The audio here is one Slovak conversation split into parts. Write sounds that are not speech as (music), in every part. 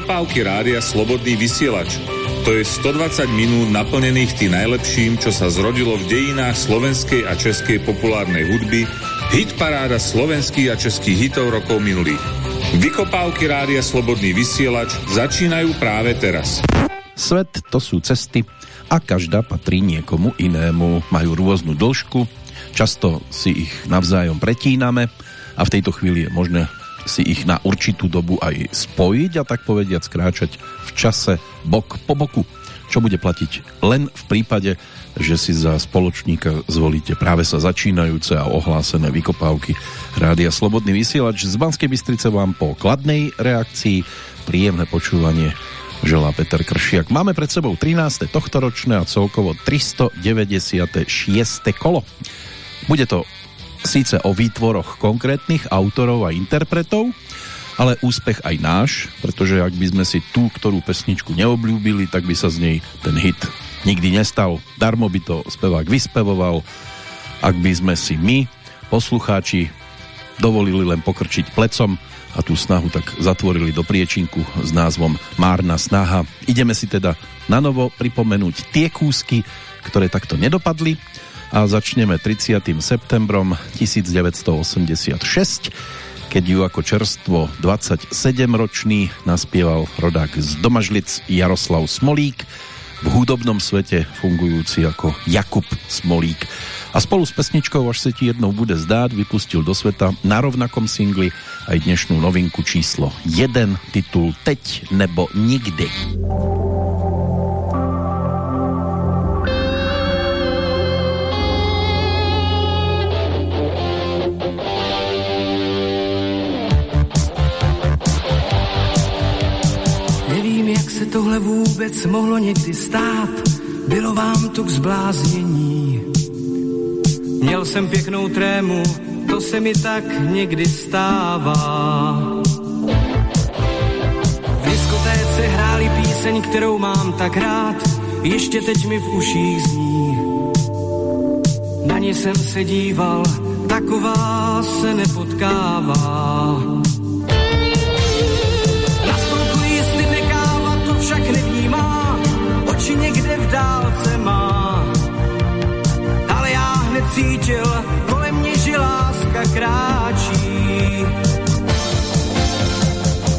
Vykopávky rádia Slobodný vysielač. To je 120 minút naplnených tým najlepším, čo sa zrodilo v dejinách slovenskej a českej populárnej hudby, hit paráda slovenských a českých hitov rokov minulých. Vykopávky rádia Slobodný vysielač začínajú práve teraz. Svet to sú cesty a každá patrí niekomu inému. Majú rôznu dĺžku, často si ich navzájom pretíname a v tejto chvíli je možné si ich na určitú dobu aj spojiť a tak povediať skráčať v čase bok po boku, čo bude platiť len v prípade, že si za spoločníka zvolíte práve sa začínajúce a ohlásené vykopávky Rádia Slobodný vysielač. Z Banskej Bystrice vám po kladnej reakcii príjemné počúvanie želá Peter Kršiak. Máme pred sebou 13. tohtoročné a celkovo 396. kolo. Bude to síce o výtvoroch konkrétnych autorov a interpretov, ale úspech aj náš, pretože ak by sme si tú, ktorú pesničku neobľúbili, tak by sa z nej ten hit nikdy nestal. Darmo by to spevák vyspevoval, ak by sme si my, poslucháči, dovolili len pokrčiť plecom a tú snahu tak zatvorili do priečinku s názvom Márna snaha. Ideme si teda na novo pripomenúť tie kúsky, ktoré takto nedopadli a začneme 30. septembrom 1986, keď ju ako čerstvo 27-ročný naspieval rodák z Domažlic Jaroslav Smolík, v hudobnom svete fungujúci ako Jakub Smolík. A spolu s pesničkou Až sa ti jednou bude zdáť vypustil do sveta na rovnakom singli aj dnešnú novinku číslo 1, titul Teď nebo nikdy. Se tohle vůbec mohlo někdy stát, bylo vám to k zbláznění. Měl jsem pěknou trému, to se mi tak někdy stává. V diskotéce hráli píseň, kterou mám tak rád, ještě teď mi v uších zní. Na ní jsem se díval, taková se nepotkává. Cítil, kolem mě, že láska kráčí.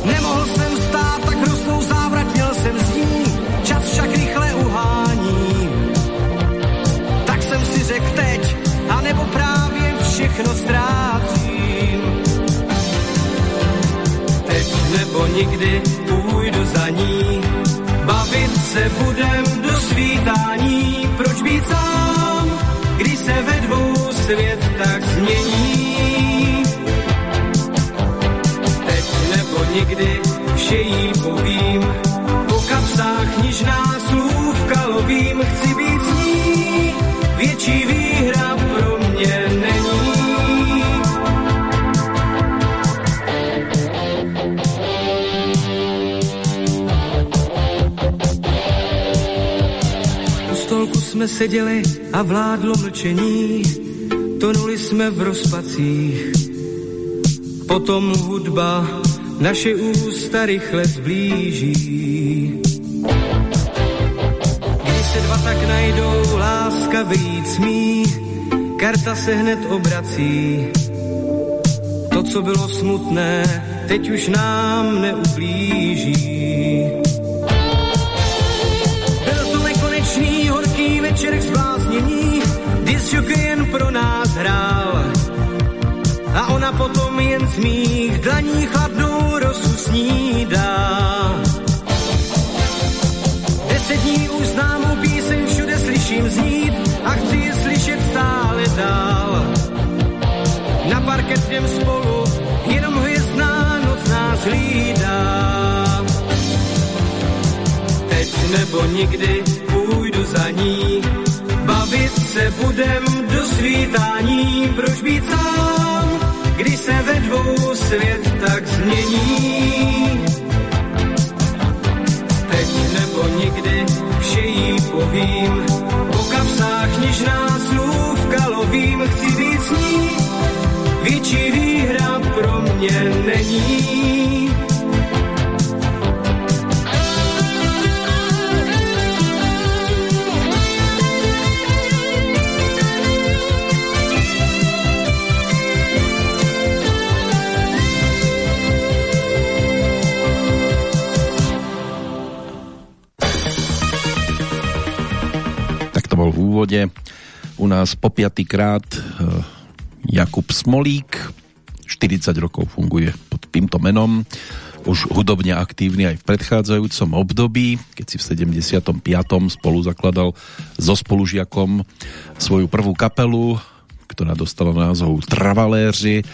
Nemohl jsem stát, tak hroznou závrat měl jsem z ní, čas však rychle uhání. Tak jsem si řekl teď, anebo právě všechno ztrácím. Teď nebo nikdy půjdu za ní, bavit se budem do svítání, se ve dvou svět tak změní. Teď nebo nikdy vše jí povím, po kapsách nižná jsme seděli a vládlo mlčení, tonuli jsme v rozpacích. Potom hudba naše ústa rychle zblíží. Když se dva tak najdou, láska vyjít smí, karta se hned obrací. To, co bylo smutné, teď už nám neublíží. Disjoky jen pro nás hrál. A ona potom jen z mých dlaní chladnou rosu snídá. Deset dní už známou píseň všude slyším znít a chci je slyšet stále dál. Na parket jdem spolu, jenom hvězdná noc nás hlídá. Nebo nikdy půjdu za ní, bavit se budem do svítání, proč být sám, když se ve dvou svět tak změní. Teď nebo nikdy vše jí povím, po kapsách nižná slůvka lovím, chci s ní, větší výhra pro mě není. Úvode u nás po piatýkrát e, Jakub Smolík 40 rokov funguje pod týmto menom už hudobne aktívny aj v predchádzajúcom období, keď si v 75. spolu zakladal so spolužiakom svoju prvú kapelu, ktorá dostala názov Travaléři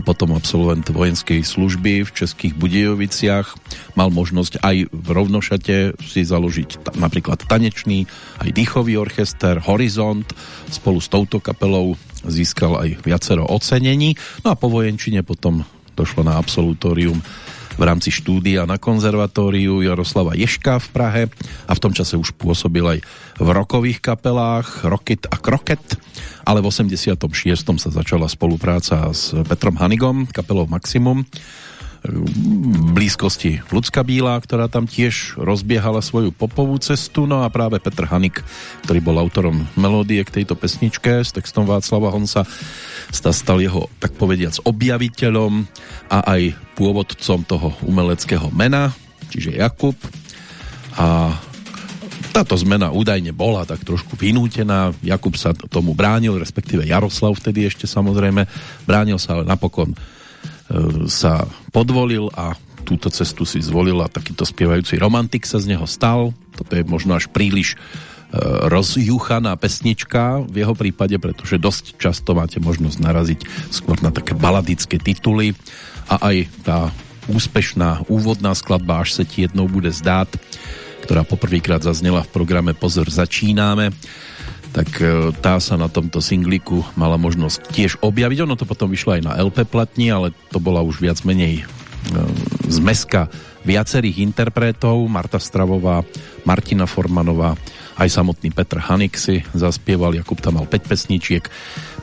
a potom absolvent vojenskej služby v Českých Budejoviciach. Mal možnosť aj v Rovnošate si založiť napríklad tanečný, aj dýchový orchester Horizont. Spolu s touto kapelou získal aj viacero ocenení. No a po vojenčine potom došlo na absolutórium v rámci štúdia na konzervatóriu Jaroslava Ješka v Prahe a v tom čase už pôsobil aj v rokových kapelách Rocket a Kroket, ale v 86. sa začala spolupráca s Petrom Hanigom, kapelou Maximum, v blízkosti Lucka Bíla, ktorá tam tiež rozbiehala svoju popovú cestu, no a práve Petr Hanik, ktorý bol autorom melódie k tejto pesničke s textom Václava Honsa, sa stal jeho, tak povediac, objaviteľom a aj pôvodcom toho umeleckého mena, čiže Jakub. A táto zmena údajne bola tak trošku vynútená. Jakub sa tomu bránil, respektíve Jaroslav vtedy ešte samozrejme. Bránil sa, ale napokon sa podvolil a túto cestu si zvolil a takýto spievajúci romantik sa z neho stal. Toto je možno až príliš rozjuchaná pesnička v jeho prípade, pretože dosť často máte možnosť naraziť skôr na také baladické tituly a aj tá úspešná úvodná skladba Až se ti jednou bude zdát, ktorá poprvýkrát zaznela v programe Pozor začínáme, tak e, tá sa na tomto singliku mala možnosť tiež objaviť. Ono to potom vyšlo aj na LP platni, ale to bola už viac menej e, zmeska viacerých interpretov, Marta Stravová, Martina Formanová, aj samotný Petr Hanik si zaspieval, Jakub tam mal 5 pesničiek,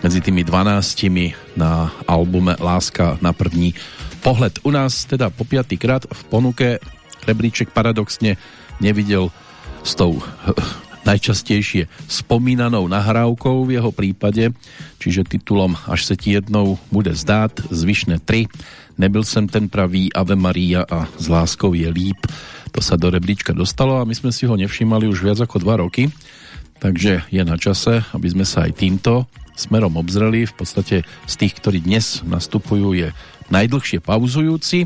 medzi tými 12 na albume Láska na první pohled. U nás teda po krát v ponuke rebríček paradoxne nevidel s tou najčastejšie spomínanou nahrávkou v jeho prípade, čiže titulom Až se ti jednou bude zdát, zvyšné 3, Nebyl jsem ten pravý, Ave Maria a S láskou je líp to sa do rebríčka dostalo a my sme si ho nevšímali už viac ako dva roky, takže je na čase, aby sme sa aj týmto smerom obzreli. V podstate z tých, ktorí dnes nastupujú, je najdlhšie pauzujúci.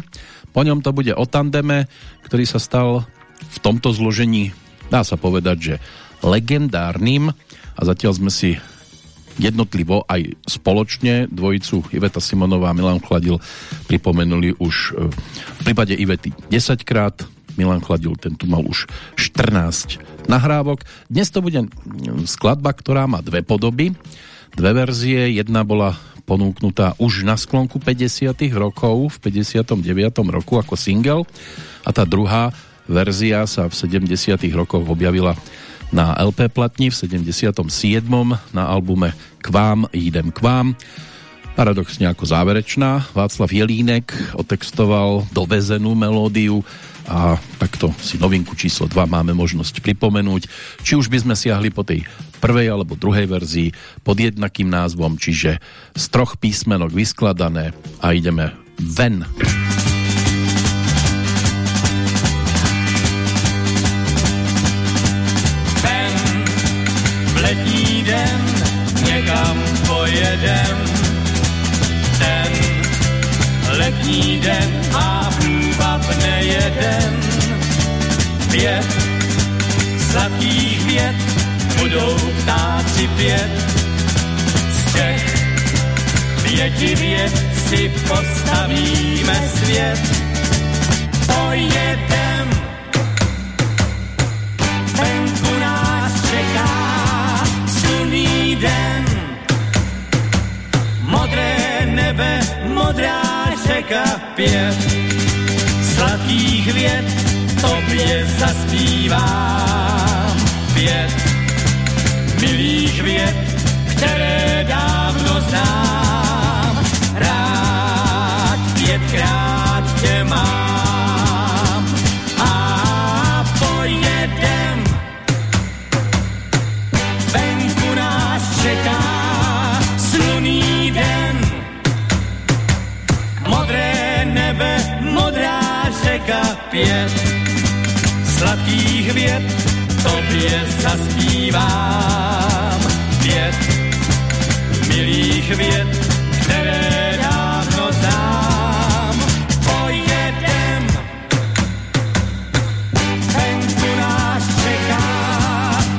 Po ňom to bude o tandeme, ktorý sa stal v tomto zložení, dá sa povedať, že legendárnym a zatiaľ sme si jednotlivo aj spoločne dvojicu Iveta Simonová a Milan Chladil pripomenuli už e, v prípade Ivety 10 krát, Milan Chladil, ten tu mal už 14 nahrávok. Dnes to bude skladba, ktorá má dve podoby, dve verzie. Jedna bola ponúknutá už na sklonku 50 rokov, v 59. roku ako single a tá druhá verzia sa v 70 rokoch objavila na LP platni v 77. na albume K vám, jdem k vám paradoxne ako záverečná. Václav Jelínek otextoval dovezenú melódiu a takto si novinku číslo 2 máme možnosť pripomenúť. Či už by sme siahli po tej prvej alebo druhej verzii pod jednakým názvom, čiže z troch písmenok vyskladané a ideme ven. Ven Pět sladkých vět budou ptáci pět. Z těch pěti vět si postavíme svět. Pojedem, venku nás čeká silný den. Modré nebe, modrá řeka pět sladkých vět tobě zaspívám. Pět milých vět, které dávno znám. Rád pětkrát tě mám sladkých vět tobě zaspívám. zpět milých věd, které dávno znám. Pojedem, venku nás čeká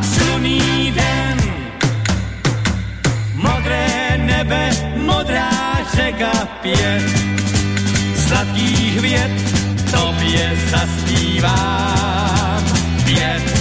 sluný den. Modré nebe, modrá řeka pět, sladkých věd tobě zaspívám. Pět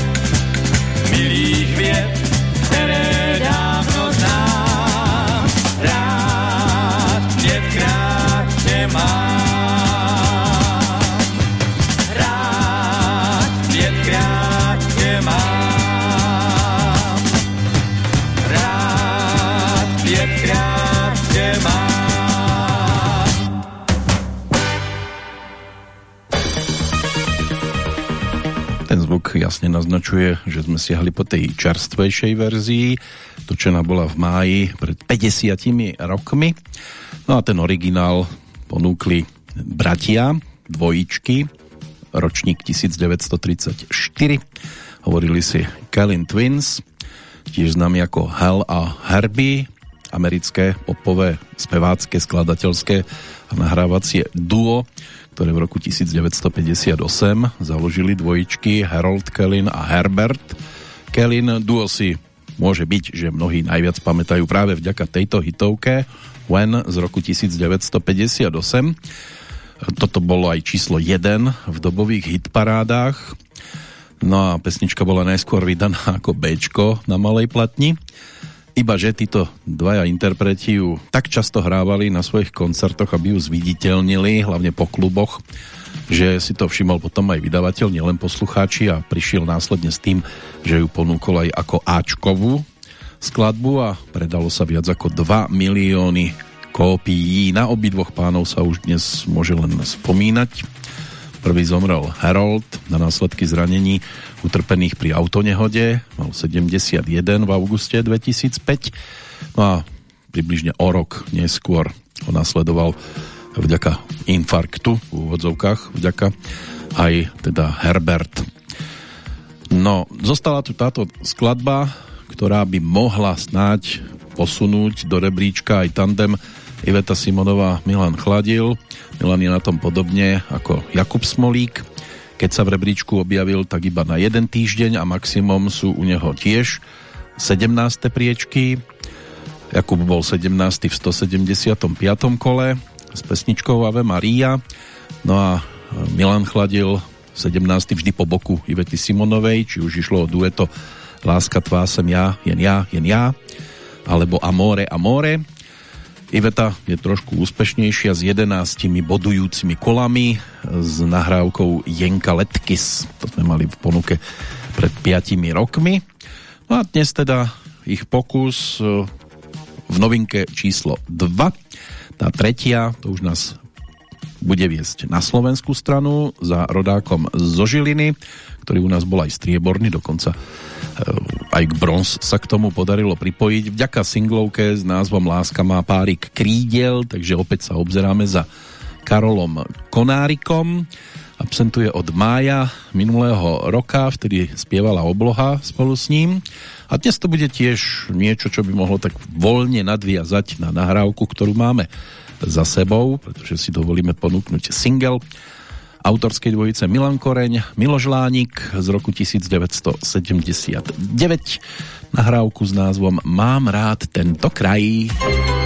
zvuk jasne naznačuje, že sme siahli po tej čerstvejšej verzii. Točená bola v máji pred 50 rokmi. No a ten originál ponúkli bratia, dvojičky, ročník 1934. Hovorili si Kalin Twins, tiež známi ako Hell a Herbie, americké popové spevácké, skladateľské a nahrávacie duo, ktoré v roku 1958 založili dvojičky Harold Kellin a Herbert. Kellin duo si môže byť, že mnohí najviac pamätajú práve vďaka tejto hitovke When z roku 1958. Toto bolo aj číslo 1 v dobových hitparádách. No a pesnička bola najskôr vydaná (laughs) ako B na malej platni. Iba že títo dvaja interpreti ju tak často hrávali na svojich koncertoch, aby ju zviditeľnili, hlavne po kluboch, že si to všimol potom aj vydavateľ, nielen poslucháči a prišiel následne s tým, že ju ponúkol aj ako Ačkovú skladbu a predalo sa viac ako 2 milióny kópií. Na obidvoch pánov sa už dnes môže len spomínať. Prvý zomrel Harold na následky zranení utrpených pri autonehode. Mal 71 v auguste 2005. No a približne o rok neskôr ho nasledoval vďaka infarktu v úvodzovkách, vďaka aj teda Herbert. No, zostala tu táto skladba, ktorá by mohla snáď posunúť do rebríčka aj tandem Iveta Simonová, Milan Chladil. Milan je na tom podobne ako Jakub Smolík. Keď sa v rebríčku objavil, tak iba na jeden týždeň a maximum sú u neho tiež 17. priečky. Jakub bol 17. v 175. kole s pesničkou Ave Maria. No a Milan Chladil 17. vždy po boku Ivety Simonovej, či už išlo o dueto Láska tvá sem ja, jen ja, jen ja, alebo Amore, Amore. Iveta je trošku úspešnejšia s 11 bodujúcimi kolami s nahrávkou Jenka Letkis. To sme mali v ponuke pred 5 rokmi. No a dnes teda ich pokus e, v novinke číslo 2. Tá tretia, to už nás bude viesť na slovenskú stranu za rodákom zo Žiliny, ktorý u nás bol aj strieborný, dokonca Eh, aj k bronz sa k tomu podarilo pripojiť. Vďaka singlovke s názvom Láska má párik krídel, takže opäť sa obzeráme za Karolom Konárikom. Absentuje od mája minulého roka, vtedy spievala obloha spolu s ním. A dnes to bude tiež niečo, čo by mohlo tak voľne nadviazať na nahrávku, ktorú máme za sebou, pretože si dovolíme ponúknuť single autorskej dvojice Milan Koreň, Miloš Lánik z roku 1979 nahrávku s názvom Mám rád tento kraj. tichá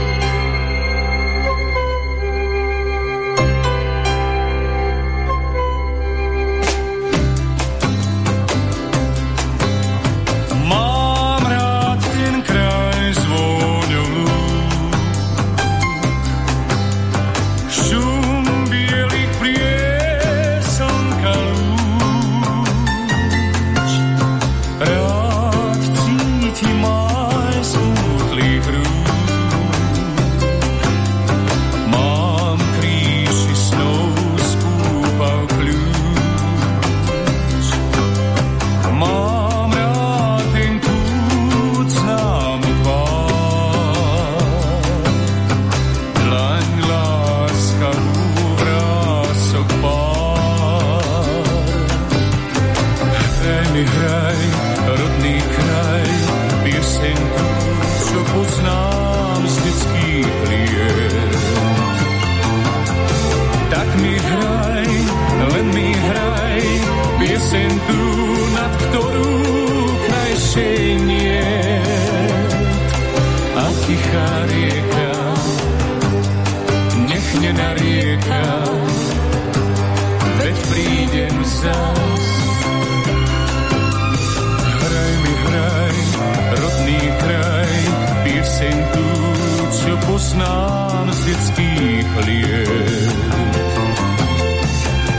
poznám z detských liet.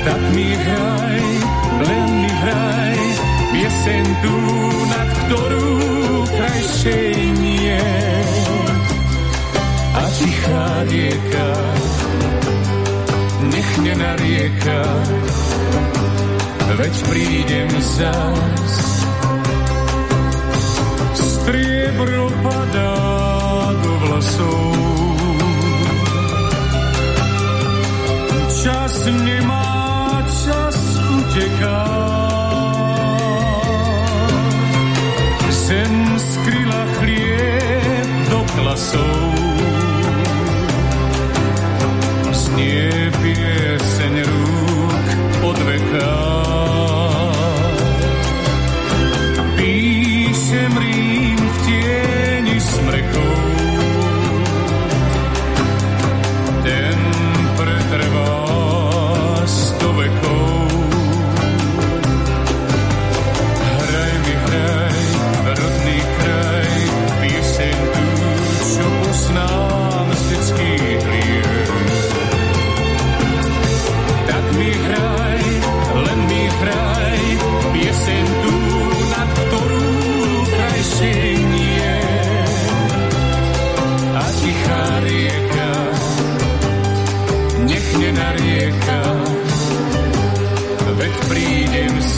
Tak mi hraj, len mi hraj, pieseň tú, nad ktorú krajšej nie. A tichá rieka, nech nenarieka, veď prídem zás. Striebro padá do vlasov, čas nemá, čas uteká. Sem skryla chlieb do klasov, znie pieseň rúk od veka.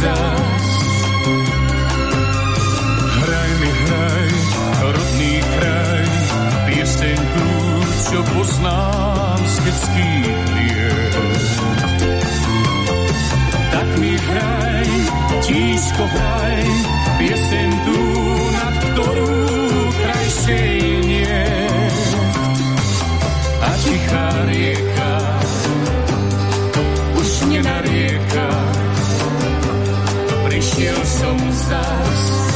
Zás. Hraj mi, hraj, rodný kraj, pieseň tú, čo poznám z detských liet. Tak mi hraj, tížko hraj, pieseň tú, nad ktorú krajšej prišiel som zás.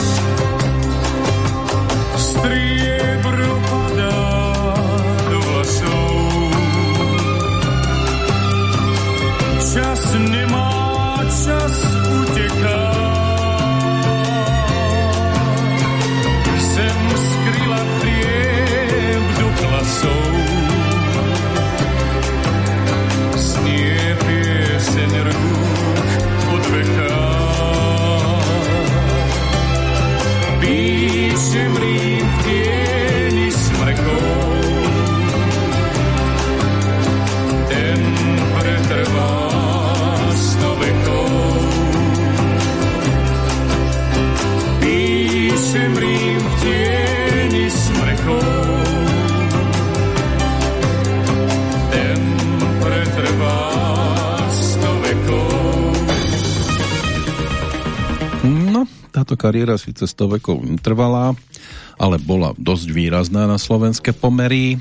Kariéra síce 100 vekov netrvala, ale bola dosť výrazná na slovenské pomery.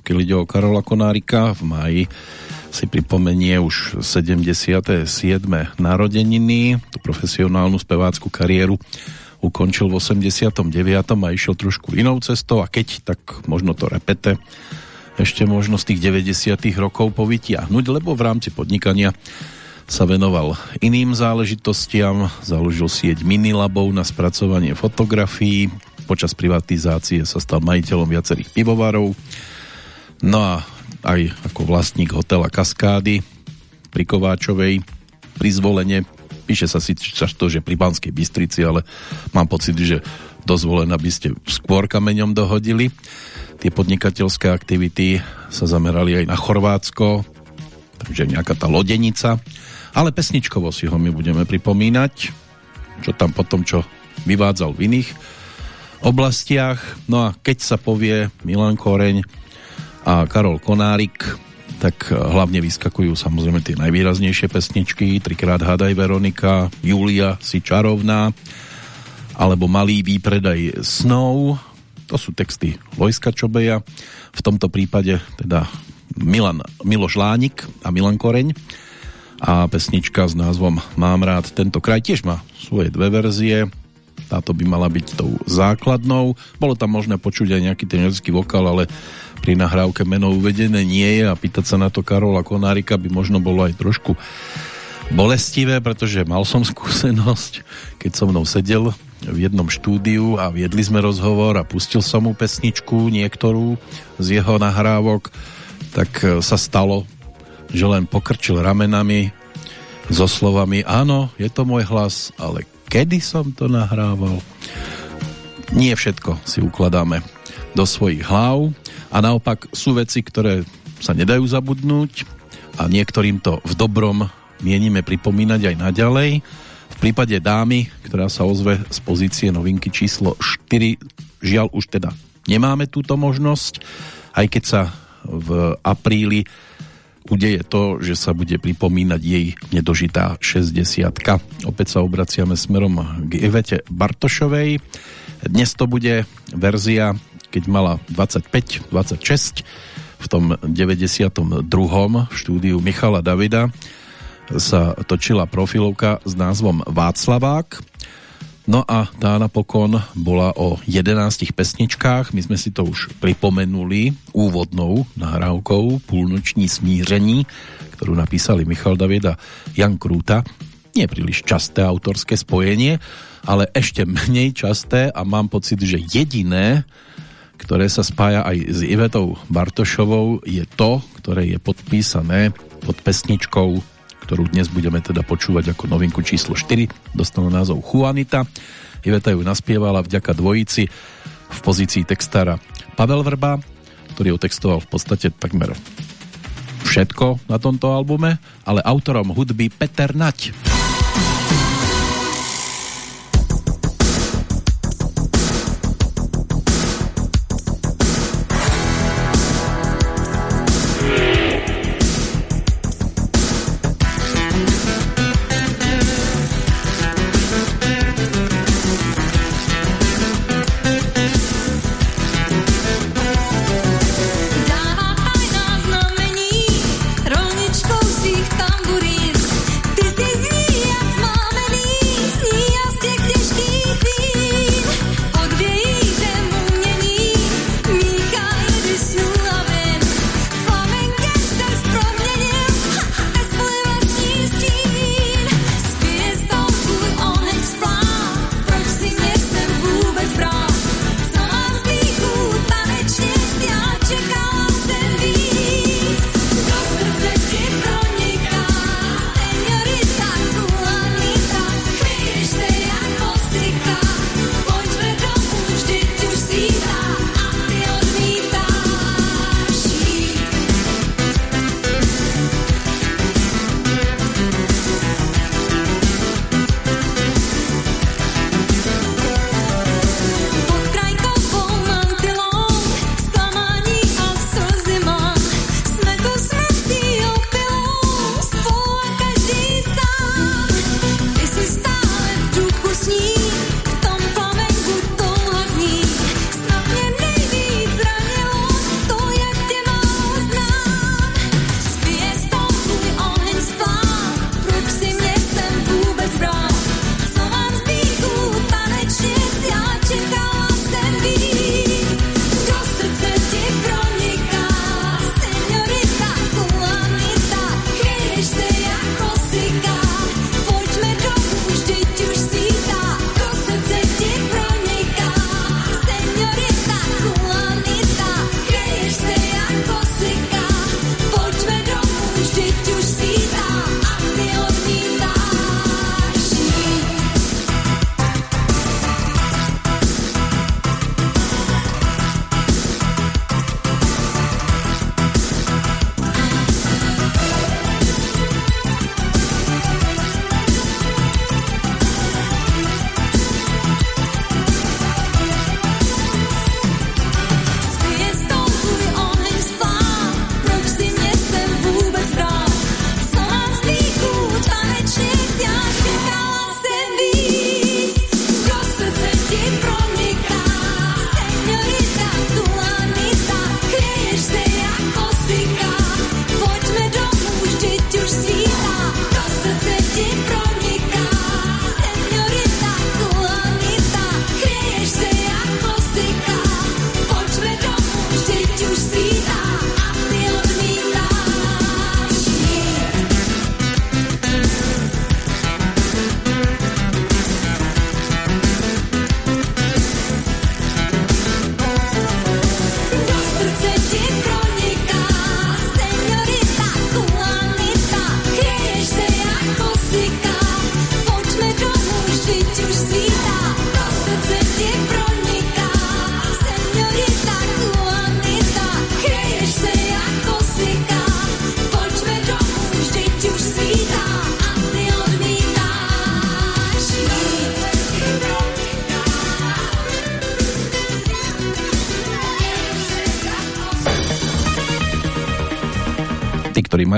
Keď ide o Karola Konárika, v máji si pripomenie už 77. narodeniny. Tú profesionálnu spevácku kariéru ukončil v 89. a išiel trošku inou cestou a keď, tak možno to repete ešte možno z tých 90. rokov povytiahnuť, lebo v rámci podnikania sa venoval iným záležitostiam, založil sieť minilabov na spracovanie fotografií, počas privatizácie sa stal majiteľom viacerých pivovarov, no a aj ako vlastník hotela Kaskády pri Kováčovej pri zvolenie. Píše sa si to, že pri Banskej Bystrici, ale mám pocit, že dozvolená by ste skôr kameňom dohodili. Tie podnikateľské aktivity sa zamerali aj na Chorvátsko, takže nejaká tá lodenica. Ale pesničkovo si ho my budeme pripomínať, čo tam potom, čo vyvádzal v iných oblastiach. No a keď sa povie Milan Koreň a Karol Konárik, tak hlavne vyskakujú samozrejme tie najvýraznejšie pesničky, trikrát Hadaj Veronika, Julia si čarovná, alebo Malý výpredaj snov, to sú texty Lojska Čobeja, v tomto prípade teda Milan, Miloš Lánik a Milan Koreň a pesnička s názvom Mám rád tento kraj tiež má svoje dve verzie táto by mala byť tou základnou. Bolo tam možné počuť aj nejaký ten ľudský vokál, ale pri nahrávke meno uvedené nie je a pýtať sa na to Karola Konárika by možno bolo aj trošku bolestivé, pretože mal som skúsenosť, keď so mnou sedel v jednom štúdiu a viedli sme rozhovor a pustil som mu pesničku niektorú z jeho nahrávok, tak sa stalo, že len pokrčil ramenami so slovami áno, je to môj hlas, ale kedy som to nahrával. Nie všetko si ukladáme do svojich hlav a naopak sú veci, ktoré sa nedajú zabudnúť a niektorým to v dobrom mienime pripomínať aj naďalej. V prípade dámy, ktorá sa ozve z pozície novinky číslo 4, žiaľ už teda nemáme túto možnosť, aj keď sa v apríli udeje to, že sa bude pripomínať jej nedožitá 60 -ka. Opäť sa obraciame smerom k Ivete Bartošovej. Dnes to bude verzia, keď mala 25-26 v tom 92. v štúdiu Michala Davida sa točila profilovka s názvom Václavák No a tá napokon bola o 11 pesničkách. My sme si to už pripomenuli úvodnou nahrávkou Púlnoční smíření, ktorú napísali Michal David a Jan Krúta. Nie príliš časté autorské spojenie, ale ešte menej časté a mám pocit, že jediné, ktoré sa spája aj s Ivetou Bartošovou, je to, ktoré je podpísané pod pesničkou ktorú dnes budeme teda počúvať ako novinku číslo 4. Dostala názov Juanita. Iveta ju naspievala vďaka dvojici v pozícii textára Pavel Vrba, ktorý otextoval v podstate takmer všetko na tomto albume, ale autorom hudby Peter Nať.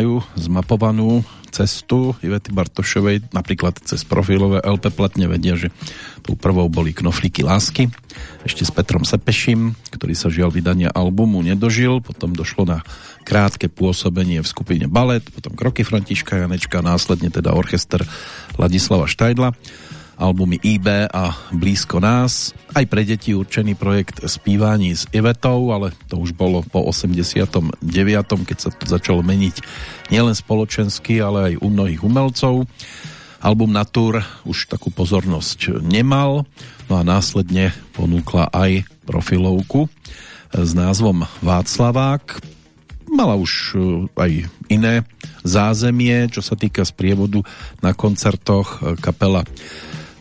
Majú zmapovanú cestu Ivety Bartošovej, napríklad cez profilové LP platne vedia, že tou prvou boli Knoflíky lásky, ešte s Petrom Sepešim, ktorý sa žiaľ vydania albumu nedožil, potom došlo na krátke pôsobenie v skupine Balet, potom Kroky Františka Janečka, následne teda orchester Ladislava Štajdla albumy IB a Blízko nás. Aj pre deti určený projekt Spívání s Ivetou, ale to už bolo po 89. keď sa to začalo meniť nielen spoločensky, ale aj u mnohých umelcov. Album Natur už takú pozornosť nemal, no a následne ponúkla aj profilovku s názvom Václavák. Mala už eh, aj iné zázemie, čo sa týka sprievodu na koncertoch eh, kapela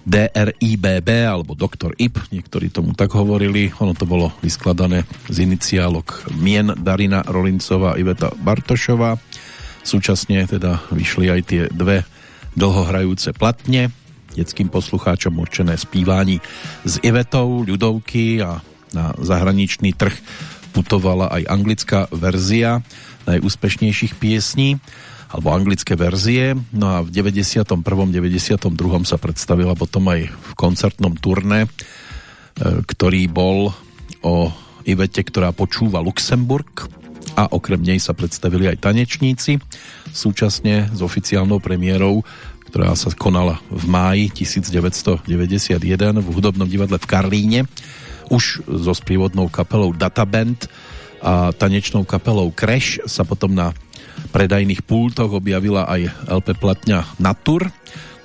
DRIBB alebo Dr. IP, niektorí tomu tak hovorili. Ono to bolo vyskladané z iniciálok Mien Darina Rolincová a Iveta Bartošová. Súčasne teda vyšli aj tie dve dlhohrajúce platne detským poslucháčom určené spívání s Ivetou, ľudovky a na zahraničný trh putovala aj anglická verzia najúspešnejších piesní alebo anglické verzie. No a v 91. 92. sa predstavila potom aj v koncertnom turné, e, ktorý bol o Ivete, ktorá počúva Luxemburg a okrem nej sa predstavili aj tanečníci súčasne s oficiálnou premiérou ktorá sa konala v máji 1991 v hudobnom divadle v Karlíne už so sprievodnou kapelou Databand a tanečnou kapelou Crash sa potom na predajných pultoch objavila aj LP platňa Natur.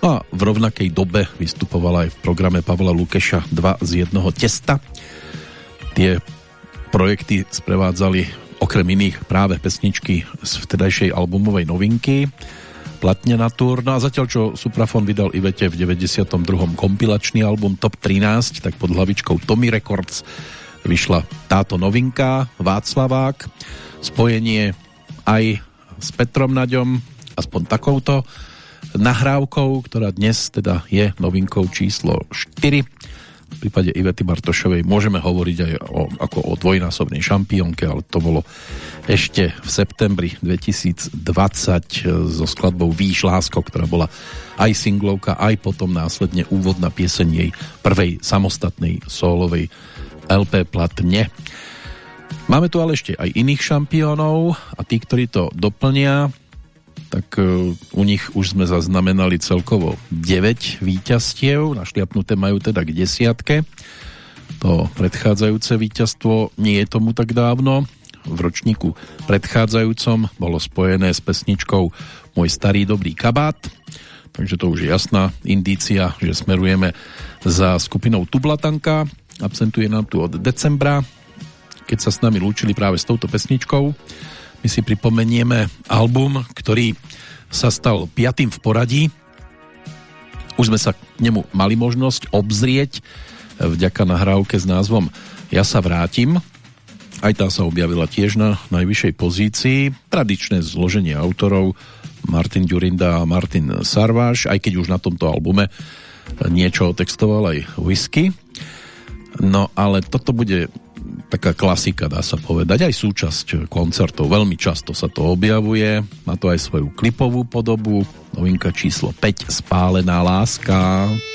No a v rovnakej dobe vystupovala aj v programe Pavla Lukeša 2 z jedného testa. Tie projekty sprevádzali okrem iných práve pesničky z vtedajšej albumovej novinky platne Natur. No a zatiaľ, čo Suprafon vydal Ivete v 92. kompilačný album Top 13, tak pod hlavičkou Tommy Records vyšla táto novinka Václavák. Spojenie aj s Petrom Naďom, aspoň takouto nahrávkou, ktorá dnes teda je novinkou číslo 4. V prípade Ivety Bartošovej môžeme hovoriť aj o, ako o dvojnásobnej šampiónke, ale to bolo ešte v septembri 2020 so skladbou Výš lásko, ktorá bola aj singlovka, aj potom následne úvodná pieseň jej prvej samostatnej solovej LP platne. Máme tu ale ešte aj iných šampiónov a tí, ktorí to doplnia, tak e, u nich už sme zaznamenali celkovo 9 víťastiev, našliapnuté majú teda k desiatke. To predchádzajúce víťazstvo nie je tomu tak dávno. V ročníku predchádzajúcom bolo spojené s pesničkou Môj starý dobrý kabát, takže to už je jasná indícia, že smerujeme za skupinou Tublatanka. Absentuje nám tu od decembra, keď sa s nami lúčili práve s touto pesničkou. My si pripomenieme album, ktorý sa stal piatým v poradí. Už sme sa k nemu mali možnosť obzrieť vďaka nahrávke s názvom Ja sa vrátim. Aj tá sa objavila tiež na najvyššej pozícii. Tradičné zloženie autorov Martin Durinda a Martin Sarváš, aj keď už na tomto albume niečo textoval aj Whisky. No ale toto bude taká klasika, dá sa povedať, aj súčasť koncertov. Veľmi často sa to objavuje, má to aj svoju klipovú podobu. Novinka číslo 5, Spálená láska. Ale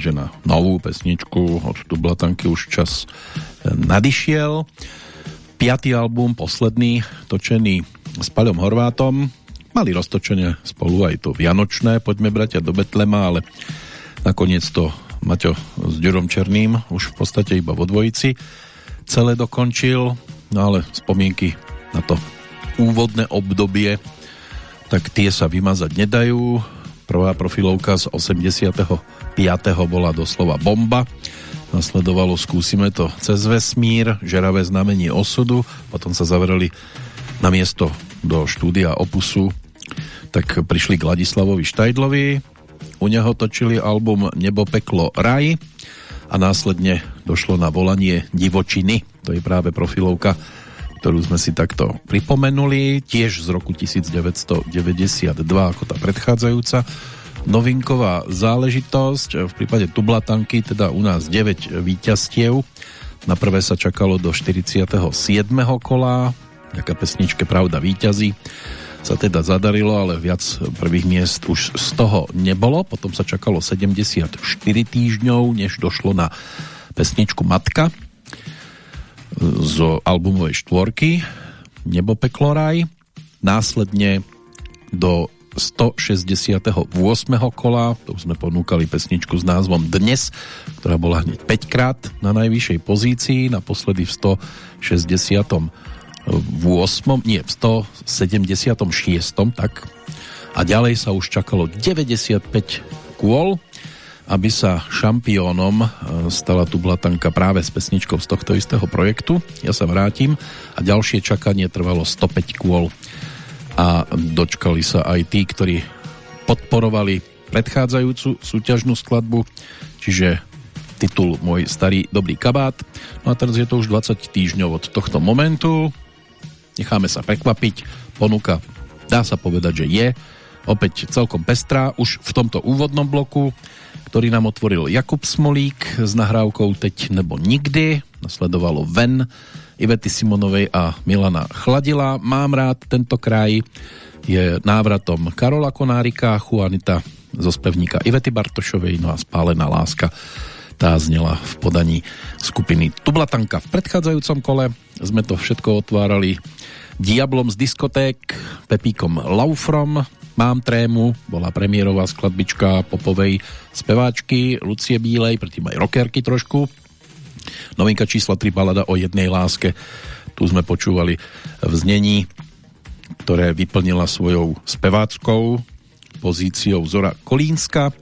že na novú pesničku od Dublatanky už čas e, nadišiel. Piatý album, posledný, točený s Paľom Horvátom. Mali roztočenie spolu aj to Vianočné, poďme bratia do Betlema, ale nakoniec to Maťo s Ďurom Černým už v podstate iba vo dvojici celé dokončil, no ale spomienky na to úvodné obdobie tak tie sa vymazať nedajú. Prvá profilovka z 85. bola doslova bomba. Nasledovalo Skúsime to cez vesmír, Žeravé znamenie osudu, potom sa zavreli na miesto do štúdia Opusu, tak prišli k Ladislavovi Štajdlovi, u neho točili album Nebo, peklo, raj a následne došlo na volanie Divočiny, to je práve profilovka ktorú sme si takto pripomenuli, tiež z roku 1992, ako tá predchádzajúca novinková záležitosť. V prípade Tublatanky teda u nás 9 víťazstiev. Na prvé sa čakalo do 47. kola, taká pesničke Pravda víťazí sa teda zadarilo, ale viac prvých miest už z toho nebolo. Potom sa čakalo 74 týždňov, než došlo na pesničku Matka zo albumovej štvorky Nebo Pekloraj. Následne do 168. kola, to sme ponúkali pesničku s názvom Dnes, ktorá bola hneď 5 krát na najvyššej pozícii, naposledy v 168. nie, v 176. tak. A ďalej sa už čakalo 95 kôl, aby sa šampiónom e, stala tu blatanka práve s pesničkou z tohto istého projektu. Ja sa vrátim a ďalšie čakanie trvalo 105 kôl a dočkali sa aj tí, ktorí podporovali predchádzajúcu súťažnú skladbu, čiže titul Môj starý dobrý kabát. No a teraz je to už 20 týždňov od tohto momentu. Necháme sa prekvapiť. Ponuka, dá sa povedať, že je opäť celkom pestrá už v tomto úvodnom bloku ktorý nám otvoril Jakub Smolík s nahrávkou Teď nebo nikdy. Nasledovalo Ven Ivety Simonovej a Milana Chladila. Mám rád tento kraj. Je návratom Karola Konárika, Juanita zo spevníka Ivety Bartošovej, no a Spálená láska tá znela v podaní skupiny Tublatanka. V predchádzajúcom kole sme to všetko otvárali Diablom z diskoték, Pepíkom Laufrom, Mám trému, bola premiérová skladbička popovej speváčky Lucie Bílej, predtým aj rockerky trošku. Novinka čísla 3 balada o jednej láske. Tu sme počúvali v znení, ktoré vyplnila svojou speváckou pozíciou Zora Kolínska.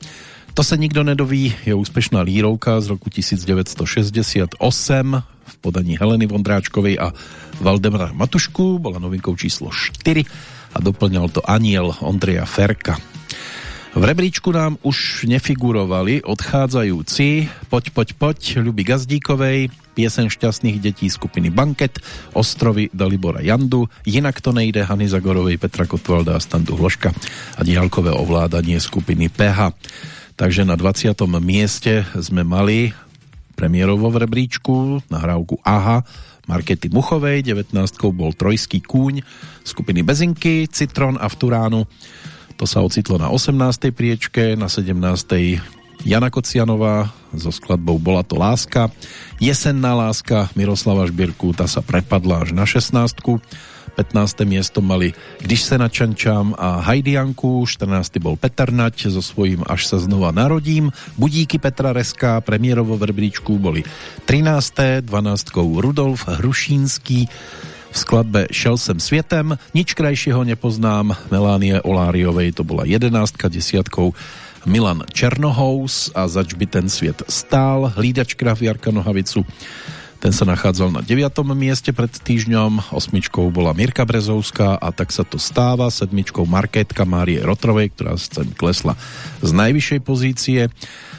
To sa nikto nedoví, je úspešná lírovka z roku 1968 v podaní Heleny Vondráčkovej a Valdemara Matušku, bola novinkou číslo 4 a doplňal to aniel Ondreja Ferka. V rebríčku nám už nefigurovali odchádzajúci Poď, poď, poď, Ľuby Gazdíkovej, piesen šťastných detí skupiny Banket, Ostrovy Dalibora Jandu, Jinak to nejde Hany Zagorovej, Petra Kotvalda a Standu Hloška a diálkové ovládanie skupiny PH. Takže na 20. mieste sme mali premiérovo v rebríčku nahrávku AHA Markety Muchovej, 19 bol Trojský kúň skupiny Bezinky, Citron a Vturánu. To sa ocitlo na 18. priečke, na 17. Jana Kocianová so skladbou Bola to láska. Jesenná láska Miroslava Žbírku, tá sa prepadla až na 16. 15. miesto mali Když se načančám a Hajdianku, 14. bol Petr Nať so svojím Až sa znova narodím, Budíky Petra Reska, premiérovo v boli 13. 12. Rudolf Hrušínský, skladbe Šel sem světem, nič krajšieho nepoznám, Melánie Oláriovej to bola 11. desiatkou Milan Černohous a zač by ten svět stál, hlídač Jarka Nohavicu ten sa nachádzal na 9. mieste pred týždňom, osmičkou bola Mirka Brezovská a tak sa to stáva, sedmičkou Marketka Márie Rotrovej, ktorá sem klesla z najvyššej pozície.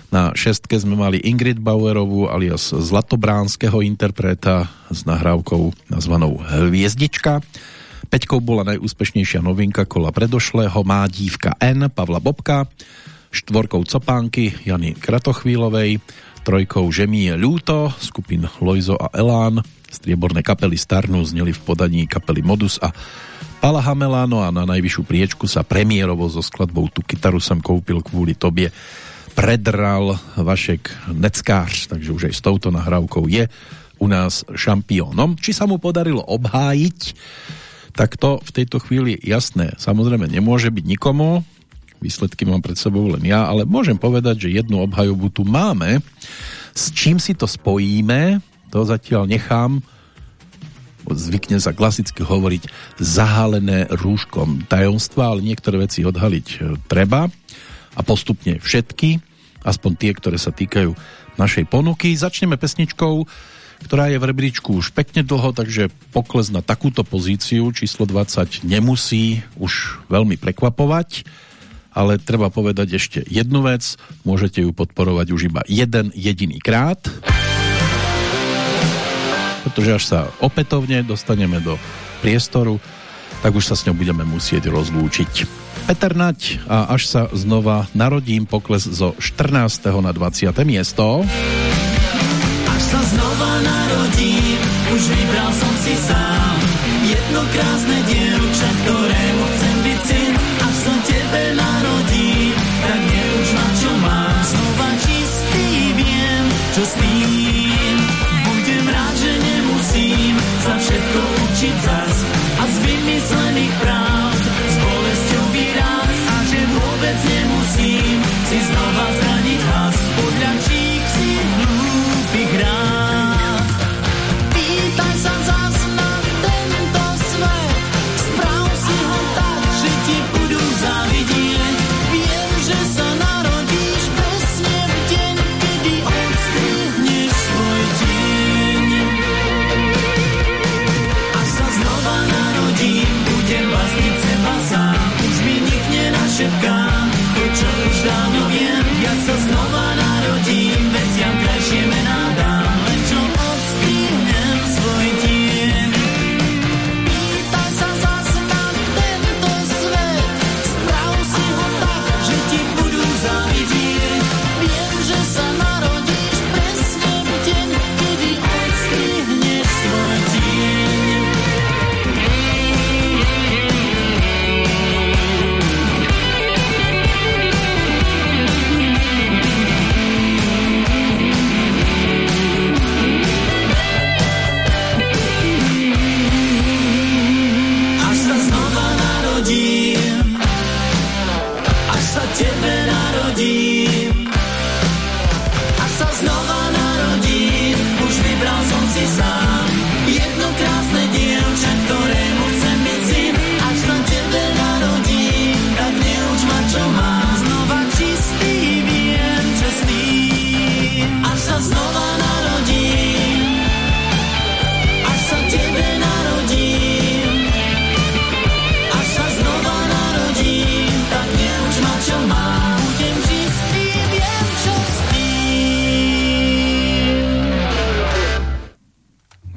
Na šestke sme mali Ingrid Bauerovú alias Zlatobránskeho interpreta s nahrávkou nazvanou Hviezdička. Peťkou bola najúspešnejšia novinka kola predošlého Má dívka N Pavla Bobka, štvorkou Copánky Jany Kratochvílovej, trojkou Že mi je ľúto, skupin Lojzo a Elán, strieborné kapely Starnú zneli v podaní kapely Modus a Pala Hamelano a na najvyššiu priečku sa premiérovo so skladbou Tu kytaru som kúpil kvôli tobie predral Vašek Neckář, takže už aj s touto nahrávkou je u nás šampiónom. Či sa mu podarilo obhájiť, tak to v tejto chvíli jasné samozrejme nemôže byť nikomu, výsledky mám pred sebou len ja, ale môžem povedať, že jednu obhajobu tu máme. S čím si to spojíme, to zatiaľ nechám zvykne sa klasicky hovoriť zahalené rúškom tajomstva, ale niektoré veci odhaliť treba a postupne všetky, aspoň tie, ktoré sa týkajú našej ponuky. Začneme pesničkou, ktorá je v rebríčku už pekne dlho, takže pokles na takúto pozíciu číslo 20 nemusí už veľmi prekvapovať ale treba povedať ešte jednu vec, môžete ju podporovať už iba jeden jediný krát, pretože až sa opätovne dostaneme do priestoru, tak už sa s ňou budeme musieť rozlúčiť. Peter Nať a až sa znova narodím pokles zo 14. na 20. miesto. Až sa znova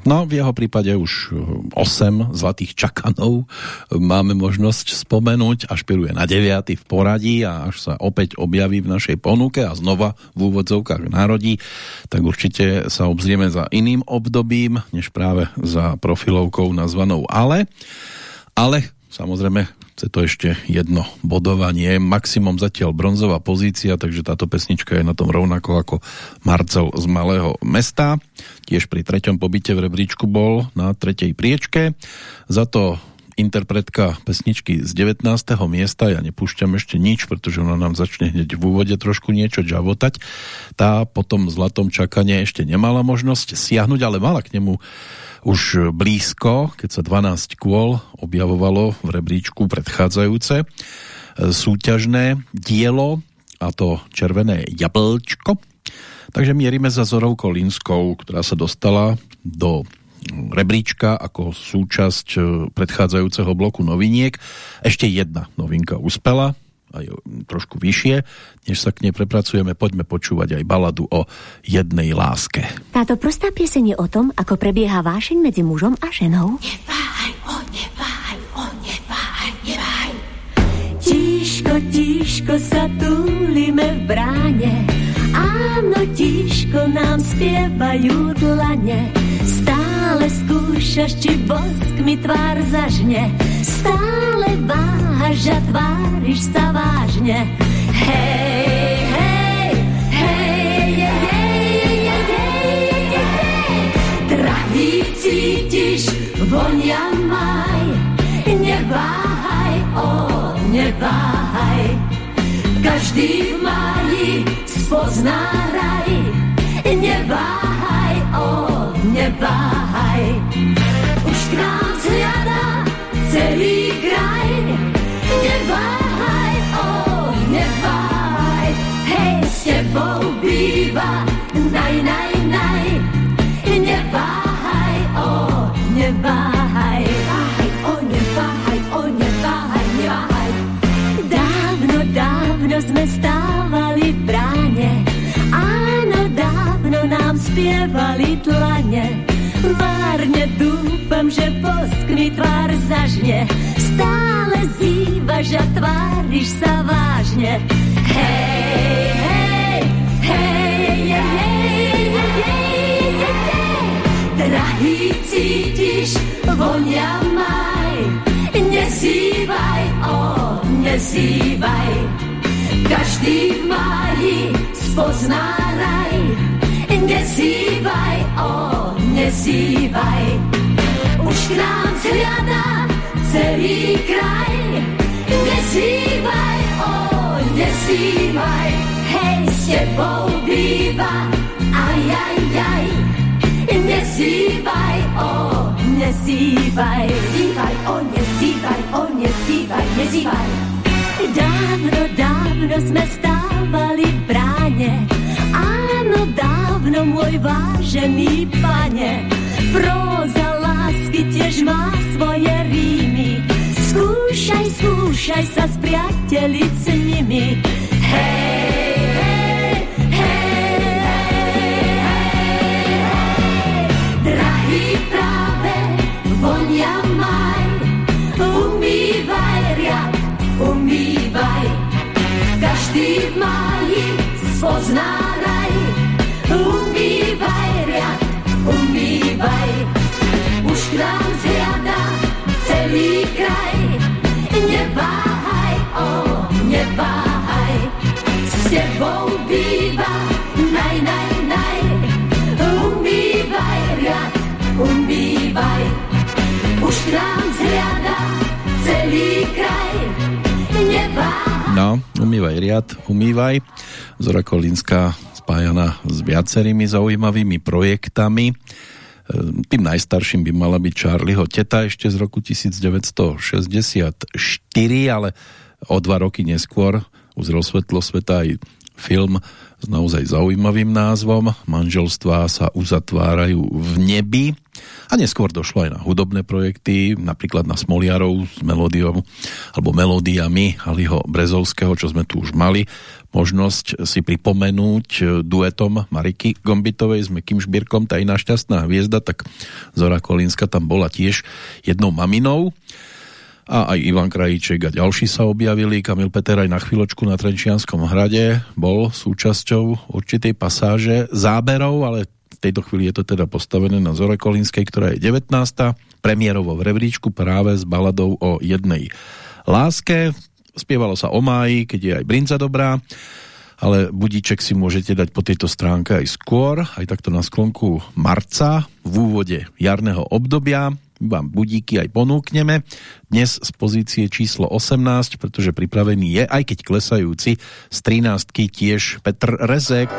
No, v jeho prípade už 8 zlatých čakanov máme možnosť spomenúť, ašpiruje na 9 v poradí a až sa opäť objaví v našej ponuke a znova v úvodzovkách narodí, tak určite sa obzrieme za iným obdobím, než práve za profilovkou nazvanou Ale. Ale samozrejme chce to ešte jedno bodovanie, maximum zatiaľ bronzová pozícia, takže táto pesnička je na tom rovnako ako Marcel z Malého mesta. Tiež pri treťom pobyte v rebríčku bol na tretej priečke. Za to interpretka pesničky z 19. miesta, ja nepúšťam ešte nič, pretože ona nám začne hneď v úvode trošku niečo džavotať. Tá po tom zlatom čakanie ešte nemala možnosť siahnuť, ale mala k nemu už blízko, keď sa 12 kôl objavovalo v rebríčku predchádzajúce e, súťažné dielo, a to Červené jablčko. Takže mierime za Zorou Kolínskou, ktorá sa dostala do rebríčka ako súčasť e, predchádzajúceho bloku noviniek. Ešte jedna novinka uspela, aj trošku vyššie. Než sa k nej prepracujeme, poďme počúvať aj baladu o jednej láske. Táto prostá pieseň je o tom, ako prebieha vášeň medzi mužom a ženou. Neváhaj, o, neváhaj, o, neváhaj, neváhaj. Tíško, tíško sa túlime v bráne, áno, tíško nám spievajú dlane. Stále skúšaš, či bosk mi tvár zažne. Stále váhaš a tváriš sa vážne. Hej, hej, hej, hej, hej, hej, hej, hej. Maj. Neváhaj, o, neváhaj. Každý v máji spozná raj. Neváhaj, o, neváhaj. Už k nám zliada celý kraj, neváhaj, o, neváhaj. Hej, s tebou býva naj, naj, naj, neváhaj, o, neváhaj. Váhaj, o, neváhaj, o, neváhaj, neváhaj. Dávno, dávno sme stávali v bráne, áno, dávno nám spievali tlane. Várne dúfam, že bosk mi tvár zažne, stále zývaš a tváriš sa vážne. Hej, hej, hej, hej, hej, hej, hej, hej. Drahý, cítiš vonia maj, nezývaj, o, nezývaj. Každý v máji spozná raj, nezývaj, o, nezývaj. Už k nám zhliada celý kraj, nezývaj, o, nezývaj. Hej, s tebou býva, aj, aj, aj, nezývaj, o, nezývaj. Zývaj, o, nezývaj, o, nezývaj, nezývaj. Dávno, dávno sme stávali v bráne, áno, dávno, môj vážený pane. Próza lásky tiež má svoje rímy, skúšaj, skúšaj sa spriateliť s nimi. Hej, Každý v máji spozná raj, umývaj riad, umývaj. Už k nám zhliada celý kraj, neváhaj, o, neváhaj. S tebou býva naj, naj, naj, umývaj riad, umývaj. Už k nám zhliada celý kraj. No, umývaj riad, umývaj. Zora Kolínska spájana s viacerými zaujímavými projektami. Ehm, Tým najstarším by mala byť Charlieho teta ešte z roku 1964, ale o dva roky neskôr uzrel svetlo sveta aj film s naozaj zaujímavým názvom. Manželstvá sa uzatvárajú v nebi. A neskôr došlo aj na hudobné projekty, napríklad na Smoliarov s melódiou alebo melódiami Aliho Brezovského, čo sme tu už mali možnosť si pripomenúť duetom Mariky Gombitovej s Mekým Šbírkom, tá šťastná hviezda, tak Zora Kolínska tam bola tiež jednou maminou a aj Ivan Krajíček a ďalší sa objavili. Kamil Peter aj na chvíľočku na Trenčianskom hrade bol súčasťou určitej pasáže záberov, ale v tejto chvíli je to teda postavené na Zore Kolínskej, ktorá je 19. premiérovo v rebríčku práve s baladou o jednej láske. Spievalo sa o máji, keď je aj Brinza dobrá, ale budíček si môžete dať po tejto stránke aj skôr, aj takto na sklonku marca, v úvode jarného obdobia vám budíky aj ponúkneme. Dnes z pozície číslo 18, pretože pripravený je, aj keď klesajúci, z 13 tiež Petr Rezek.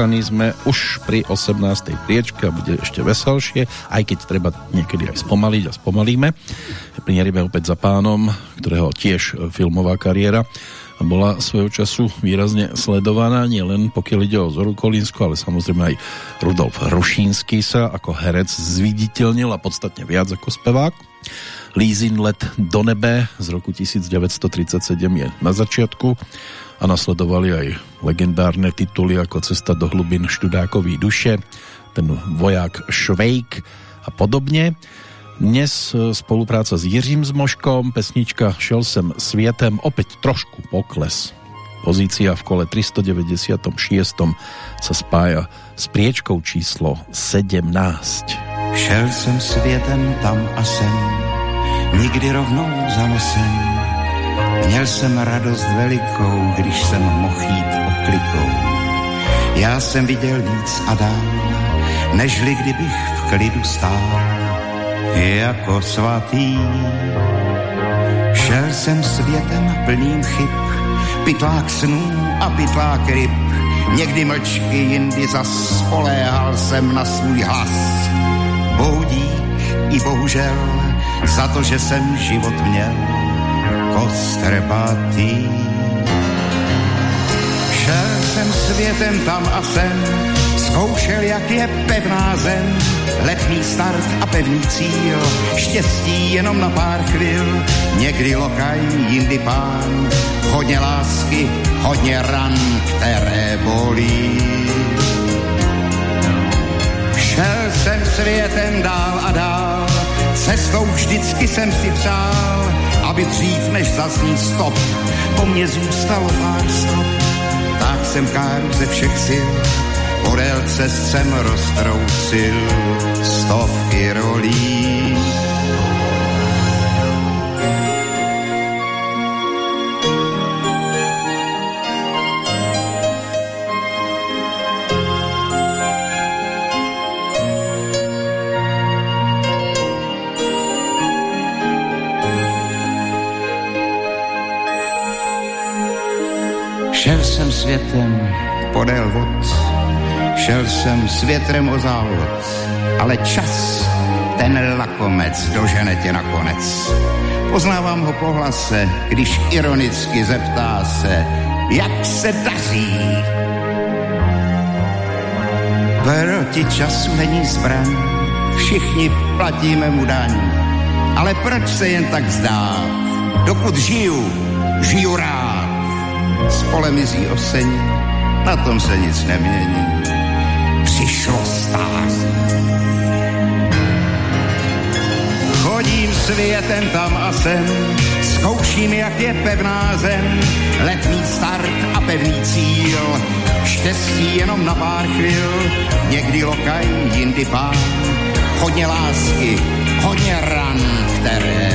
Rozjuchaní sme už pri 18. priečke a bude ešte veselšie, aj keď treba niekedy aj spomaliť a spomalíme. Prinerieme opäť za pánom, ktorého tiež filmová kariéra bola svojho času výrazne sledovaná, nielen pokiaľ ide o Zoru Kolínsku, ale samozrejme aj Rudolf Rušínsky sa ako herec zviditeľnil a podstatne viac ako spevák. Lízin let do nebe z roku 1937 je na začiatku a nasledovali aj legendárne tituly ako Cesta do hlubin študákový duše, ten voják Švejk a podobne. Dnes e, spolupráca s Jiřím Zmoškom, pesnička Šel sem svietem, opäť trošku pokles. Pozícia v kole 396. sa spája s priečkou číslo 17. Šel jsem světem tam a sem, nikdy rovnou za nosem Měl jsem radost velikou, když jsem mohl jít oklikou. Já jsem viděl víc a dál, nežli kdybych v klidu stál, jako svatý. Šel jsem světem plným chyb, pytlák snů a pytlák ryb, někdy mlčky, jindy zas spoléhal jsem na svůj hlas. Boudík i bohužel za to, že jsem život měl, kostrbatý. Šel jsem světem tam a sem, zkoušel, jak je pevná zem, letný start a pevný cíl, štěstí jenom na pár chvil, někdy lokaj, jindy pán, hodně lásky, hodně ran, které bolí. Šel jsem světem dál a dál, cestou vždycky jsem si přál, aby dřív než zazní stop, po mně zůstalo pár stop. Tak jsem káru ze všech sil, podél cest jsem roztrousil stovky rolí. Světem podél vod, šel jsem s větrem o závod, ale čas, ten lakomec, dožene tě nakonec. Poznávám ho po hlase, když ironicky zeptá se, jak se daří. Proti času není zbraň, všichni platíme mu daň, ale proč se jen tak vzdát? Dokud žiju, žiju rád. S polemizí osení, na tom se nic nemění. Přišlo stáří. Chodím světem tam a sem, zkouším, jak je pevná zem, letný start a pevný cíl, štěstí jenom na pár chvil, někdy lokaj, jindy pán, hodně lásky, hodně ran, které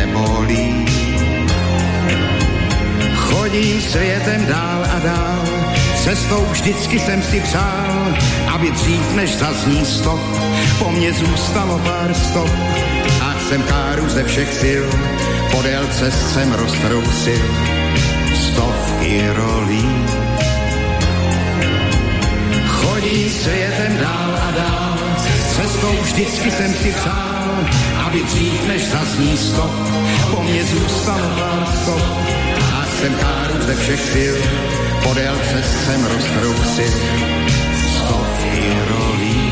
Chodím světem dál a dál, cestou vždycky jsem si přál, aby dřív než zazní stop, po mně zůstalo pár stop. A jsem káru ze všech sil, podél cest jsem roztrousil stovky rolí. Chodím světem dál a dál, cestou vždycky jsem si přál, aby dřív než zazní stop, po mně zůstalo pár stop jsem káru ze všech sil, podél cest jsem roztrousil stovky rolí.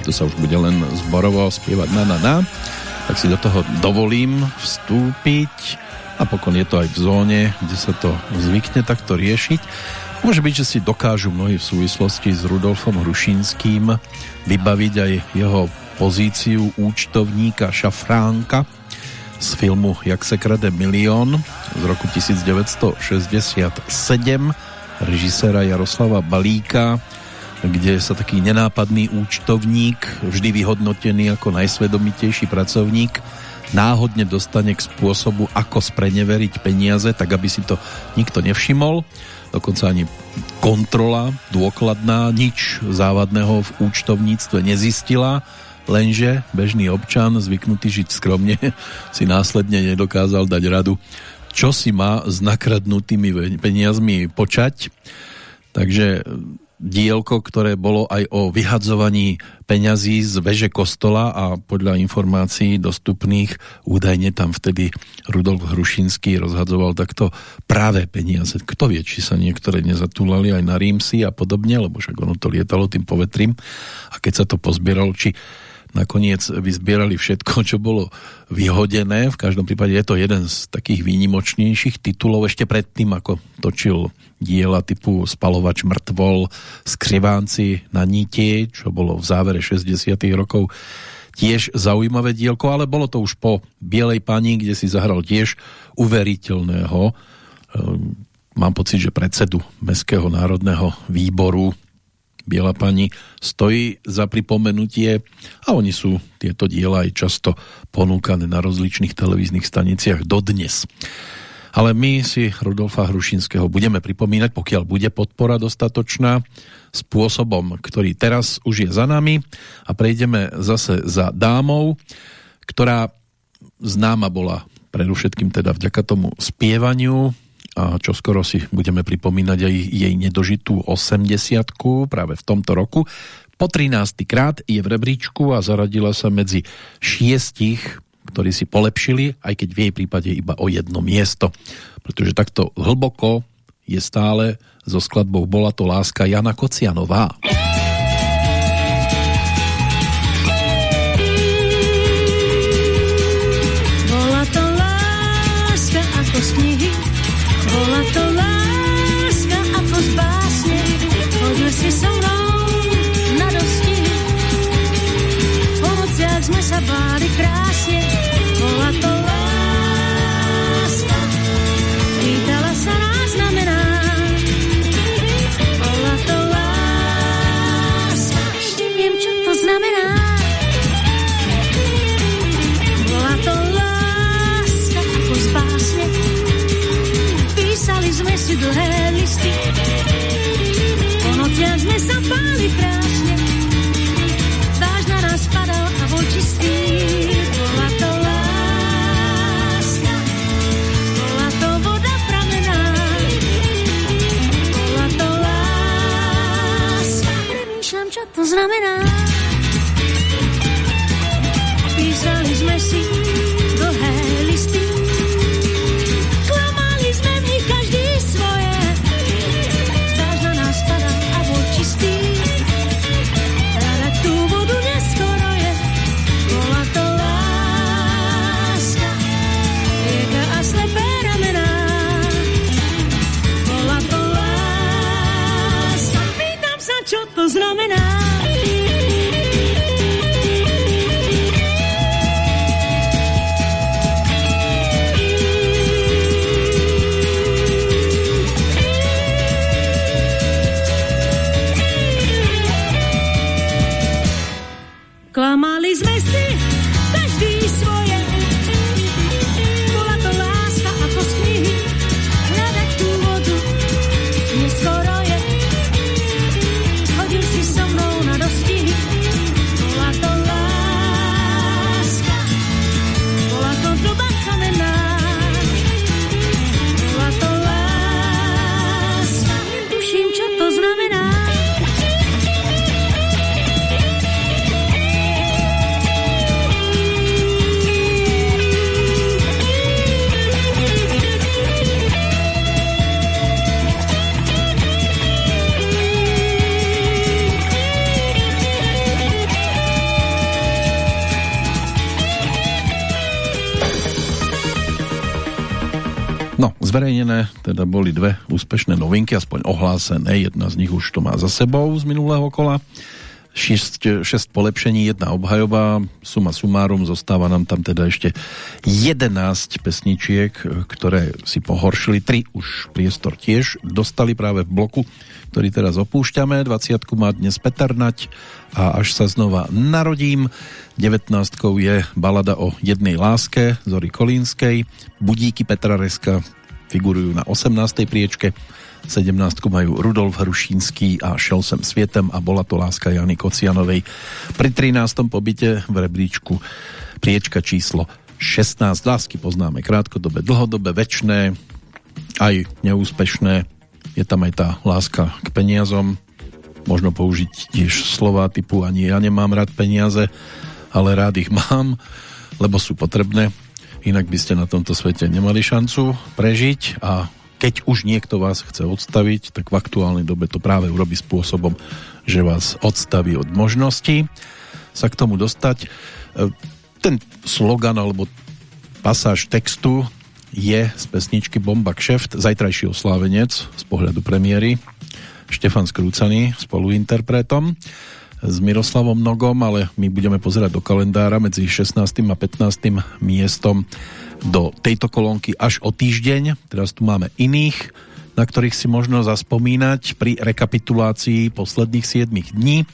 To sa už bude len zborovo spievať na na na tak si do toho dovolím vstúpiť. Napokon je to aj v zóne, kde sa to zvykne takto riešiť. Môže byť, že si dokážu mnohí v súvislosti s Rudolfom Hrušínským vybaviť aj jeho pozíciu účtovníka Šafránka z filmu Jak se krade milión z roku 1967 režiséra Jaroslava Balíka kde sa taký nenápadný účtovník, vždy vyhodnotený ako najsvedomitejší pracovník, náhodne dostane k spôsobu, ako spreneveriť peniaze, tak aby si to nikto nevšimol. Dokonca ani kontrola dôkladná nič závadného v účtovníctve nezistila, lenže bežný občan, zvyknutý žiť skromne, (laughs) si následne nedokázal dať radu, čo si má s nakradnutými peniazmi počať. Takže dielko, ktoré bolo aj o vyhadzovaní peňazí z veže kostola a podľa informácií dostupných údajne tam vtedy Rudolf Hrušinský rozhadzoval takto práve peniaze. Kto vie, či sa niektoré nezatúlali aj na Rímsy a podobne, lebo však ono to lietalo tým povetrím a keď sa to pozbieralo, či nakoniec vyzbierali všetko, čo bolo vyhodené. V každom prípade je to jeden z takých výnimočnejších titulov ešte predtým, ako točil diela typu Spalovač mŕtvol, Skrivánci na niti, čo bolo v závere 60 rokov tiež zaujímavé dielko, ale bolo to už po Bielej pani, kde si zahral tiež uveriteľného ehm, mám pocit, že predsedu Mestského národného výboru Biela pani stojí za pripomenutie a oni sú tieto diela aj často ponúkané na rozličných televíznych staniciach dodnes. Ale my si Rudolfa Hrušinského budeme pripomínať, pokiaľ bude podpora dostatočná, spôsobom, ktorý teraz už je za nami a prejdeme zase za dámou, ktorá známa bola predovšetkým teda vďaka tomu spievaniu a čo skoro si budeme pripomínať aj jej nedožitú 80 práve v tomto roku. Po 13. krát je v rebríčku a zaradila sa medzi šiestich ktorí si polepšili, aj keď v jej prípade iba o jedno miesto. Pretože takto hlboko je stále so skladbou Bola to láska Jana Kocianová. Bola to láska ako z knihy, bola znamená. No, zverejnené teda boli dve úspešné novinky, aspoň ohlásené. Jedna z nich už to má za sebou z minulého kola. 6, 6 polepšení, jedna obhajoba, suma sumárum, zostáva nám tam teda ešte 11 pesničiek, ktoré si pohoršili, 3 už priestor tiež dostali práve v bloku, ktorý teraz opúšťame, 20 má dnes Peter Nať a až sa znova narodím, 19 je balada o jednej láske Zory Kolínskej, Budíky Petra Reska figurujú na 18. priečke, 17 majú Rudolf Hrušínský a Šel sem svietem a bola to láska Jany Kocianovej. Pri 13. pobyte v rebríčku priečka číslo 16. Lásky poznáme krátkodobé, dlhodobé, väčšné, aj neúspešné. Je tam aj tá láska k peniazom. Možno použiť tiež slova typu ani ja nemám rád peniaze, ale rád ich mám, lebo sú potrebné. Inak by ste na tomto svete nemali šancu prežiť a keď už niekto vás chce odstaviť, tak v aktuálnej dobe to práve urobí spôsobom, že vás odstaví od možností sa k tomu dostať. E, ten slogan alebo pasáž textu je z pesničky Bomba Kšeft, zajtrajší oslávenec z pohľadu premiéry Štefan Skrúcaný spoluinterpretom s Miroslavom Nogom, ale my budeme pozerať do kalendára medzi 16. a 15. miestom do tejto kolónky až o týždeň. Teraz tu máme iných, na ktorých si možno zaspomínať pri rekapitulácii posledných 7 dní.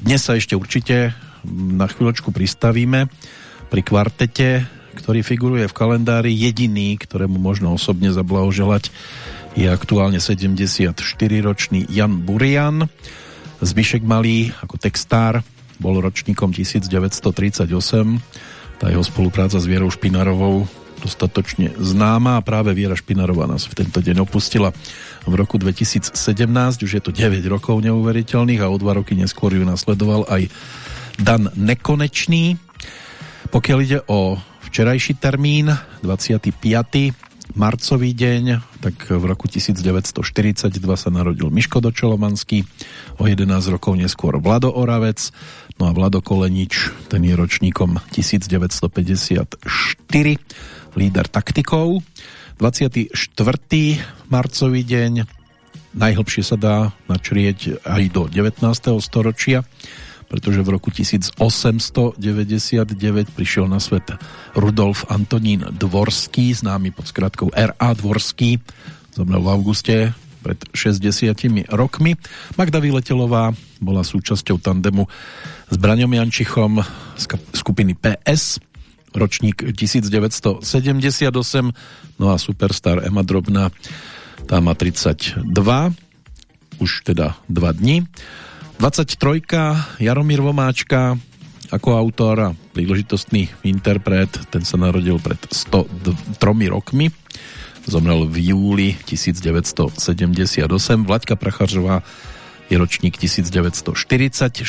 Dnes sa ešte určite na chvíľočku pristavíme pri kvartete, ktorý figuruje v kalendári. Jediný, ktorému možno osobne zablahoželať, je aktuálne 74-ročný Jan Burian. Zbyšek Malý ako textár bol ročníkom 1938 tá jeho spolupráca s Vierou Špinarovou dostatočne známa a práve Viera Špinarová nás v tento deň opustila v roku 2017, už je to 9 rokov neuveriteľných a o dva roky neskôr ju nasledoval aj Dan Nekonečný. Pokiaľ ide o včerajší termín, 25 marcový deň, tak v roku 1942 sa narodil Miško Dočolomanský, o 11 rokov neskôr Vlado Oravec, no a Vlado Kolenič, ten je ročníkom 1954, líder taktikov. 24. marcový deň, najhlbšie sa dá načrieť aj do 19. storočia, pretože v roku 1899 prišiel na svet Rudolf Antonín Dvorský, známy pod skratkou R.A. Dvorský, zomrel v auguste pred 60 rokmi. Magda Vyletelová bola súčasťou tandemu s Braňom Jančichom z skupiny PS, ročník 1978, no a superstar Ema Drobná, tá má 32, už teda 2 dní. 23. Jaromír Vomáčka ako autor a príležitostný interpret, ten sa narodil pred 103 rokmi, zomrel v júli 1978. Vlaďka Prachařová je ročník 1944,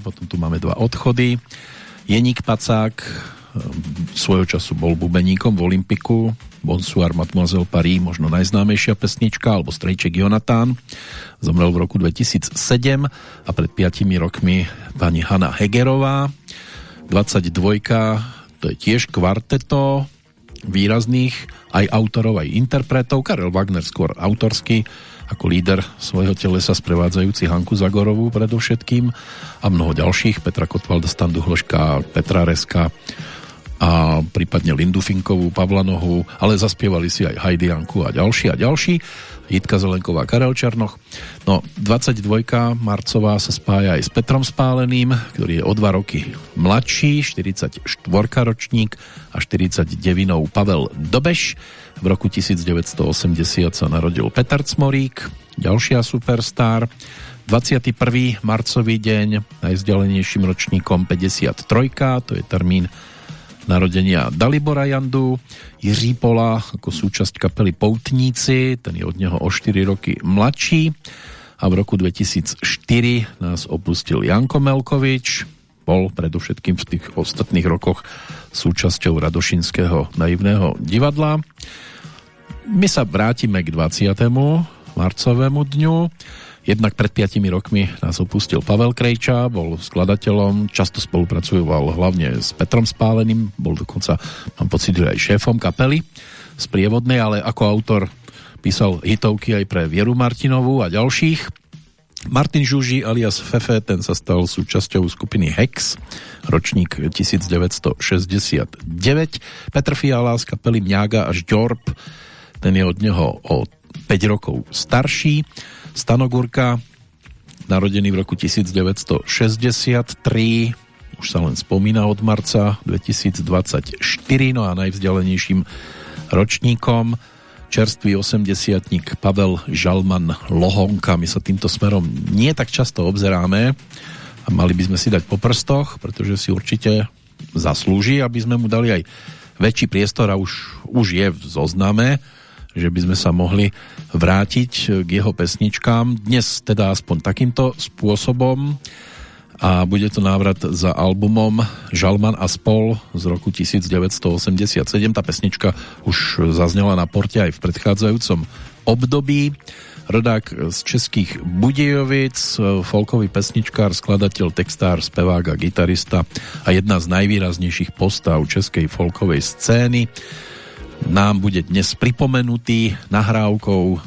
potom tu máme dva odchody. Jeník Pacák svojho času bol bubeníkom v Olympiku Bonsoir Mademoiselle Paris, možno najznámejšia pesnička, alebo Strejček Jonatán. Zomrel v roku 2007 a pred 5 rokmi pani Hanna Hegerová. 22 to je tiež kvarteto výrazných aj autorov, aj interpretov. Karel Wagner skôr autorský, ako líder svojho telesa sprevádzajúci Hanku Zagorovú predovšetkým a mnoho ďalších, Petra Kotvalda, Standu Hloška, Petra Reska, a prípadne Lindu Finkovú, Pavla Nohu, ale zaspievali si aj Heidi Janku a ďalší a ďalší. Jitka Zelenková, Karel Čarnoch. No, 22. marcová sa spája aj s Petrom Spáleným, ktorý je o dva roky mladší, 44. ročník a 49. Pavel Dobeš. V roku 1980 sa narodil Peter Cmorík, ďalšia superstar. 21. marcový deň, najzdelenejším ročníkom 53. To je termín narodenia Dalibora Jandu, Jiří Pola ako súčasť kapely Poutníci, ten je od neho o 4 roky mladší a v roku 2004 nás opustil Janko Melkovič, bol predovšetkým v tých ostatných rokoch súčasťou Radošinského naivného divadla. My sa vrátime k 20. marcovému dňu. Jednak pred 5 rokmi nás opustil Pavel Krejča, bol skladateľom, často spolupracoval hlavne s Petrom Spáleným, bol dokonca, mám pocit, aj šéfom kapely sprievodnej, ale ako autor písal hitovky aj pre Vieru Martinovú a ďalších. Martin Žuži alias Fefe, ten sa stal súčasťou skupiny Hex, ročník 1969. Petr Fiala z kapely Mňága až Ďorb, ten je od neho o 5 rokov starší. Stanogurka, narodený v roku 1963, už sa len spomína od marca 2024, no a najvzdialenejším ročníkom čerstvý 80 Pavel Žalman Lohonka. My sa týmto smerom nie tak často obzeráme a mali by sme si dať po prstoch, pretože si určite zaslúži, aby sme mu dali aj väčší priestor a už, už je v zozname, že by sme sa mohli vrátiť k jeho pesničkám. Dnes teda aspoň takýmto spôsobom a bude to návrat za albumom Žalman a spol z roku 1987. Tá pesnička už zaznela na porte aj v predchádzajúcom období. Rodák z českých Budejovic, folkový pesničkár, skladateľ, textár, spevák a gitarista a jedna z najvýraznejších postav českej folkovej scény. Nám bude dnes pripomenutý nahrávkou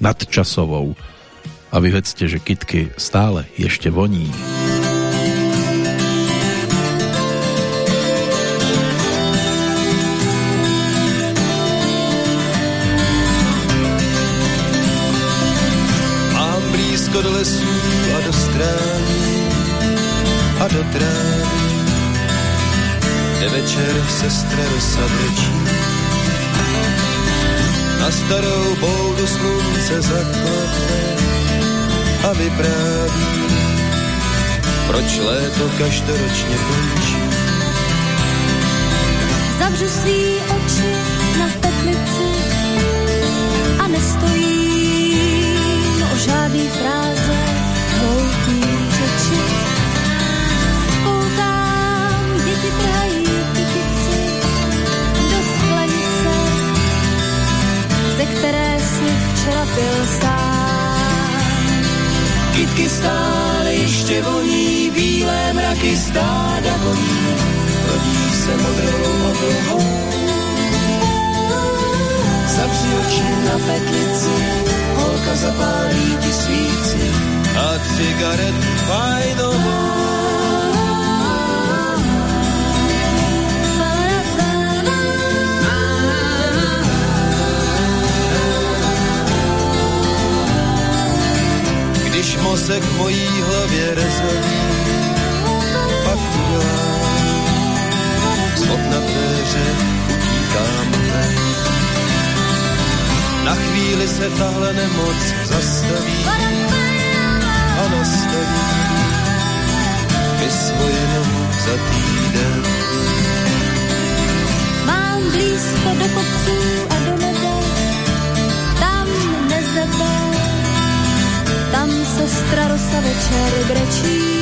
nadčasovou a vy že kitky stále ešte voní. do lesů a do strání a do trávy, kde večer sestra rosa brečí. Na starou boudu slunce zaklopne a vypráví, proč léto každoročně končí. Zavřu svý oči na teplici a nestojím o žádný fráz byl sám. Kytky stále ještě voní, bílé mraky stáda voní, rodí se modrou oblohou. Zavři oči na petlici, holka zapálí ti svíci a cigaret fajnovou. Když mozek v mojí hlavě rezolí, pak udělám z okna dveře, utíkám ven. Na chvíli se tahle nemoc zastaví a nastaví mi svoje nohu za týden. Mám blízko do kopců a do nebe, tam nezebe tam sestra rosa večer brečí.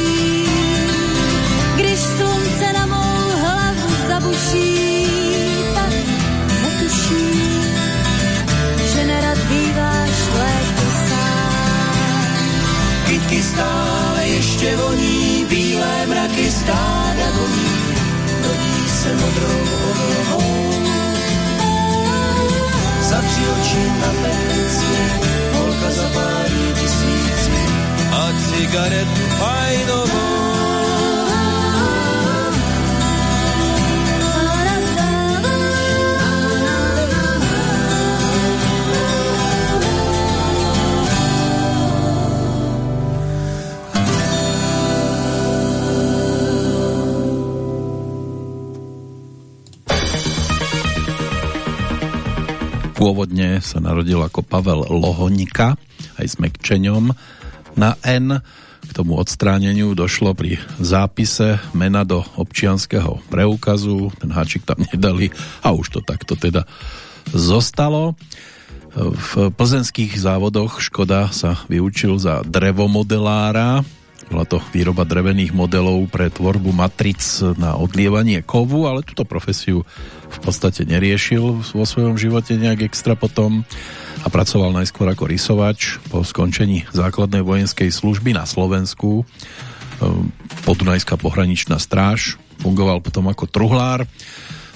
Sa narodil ako Pavel Lohonika, aj s Mekčeňom, na N. K tomu odstráneniu došlo pri zápise mena do občianského preukazu. Ten háčik tam (laughs) nedali a už to takto teda zostalo. V plzenských závodoch Škoda sa vyučil za drevomodelára. Bola to výroba drevených modelov pre tvorbu matric na odlievanie kovu, ale túto profesiu v podstate neriešil vo svojom živote nejak extra potom a pracoval najskôr ako rysovač po skončení základnej vojenskej služby na Slovensku. Ehm, Podunajská pohraničná stráž, fungoval potom ako truhlár.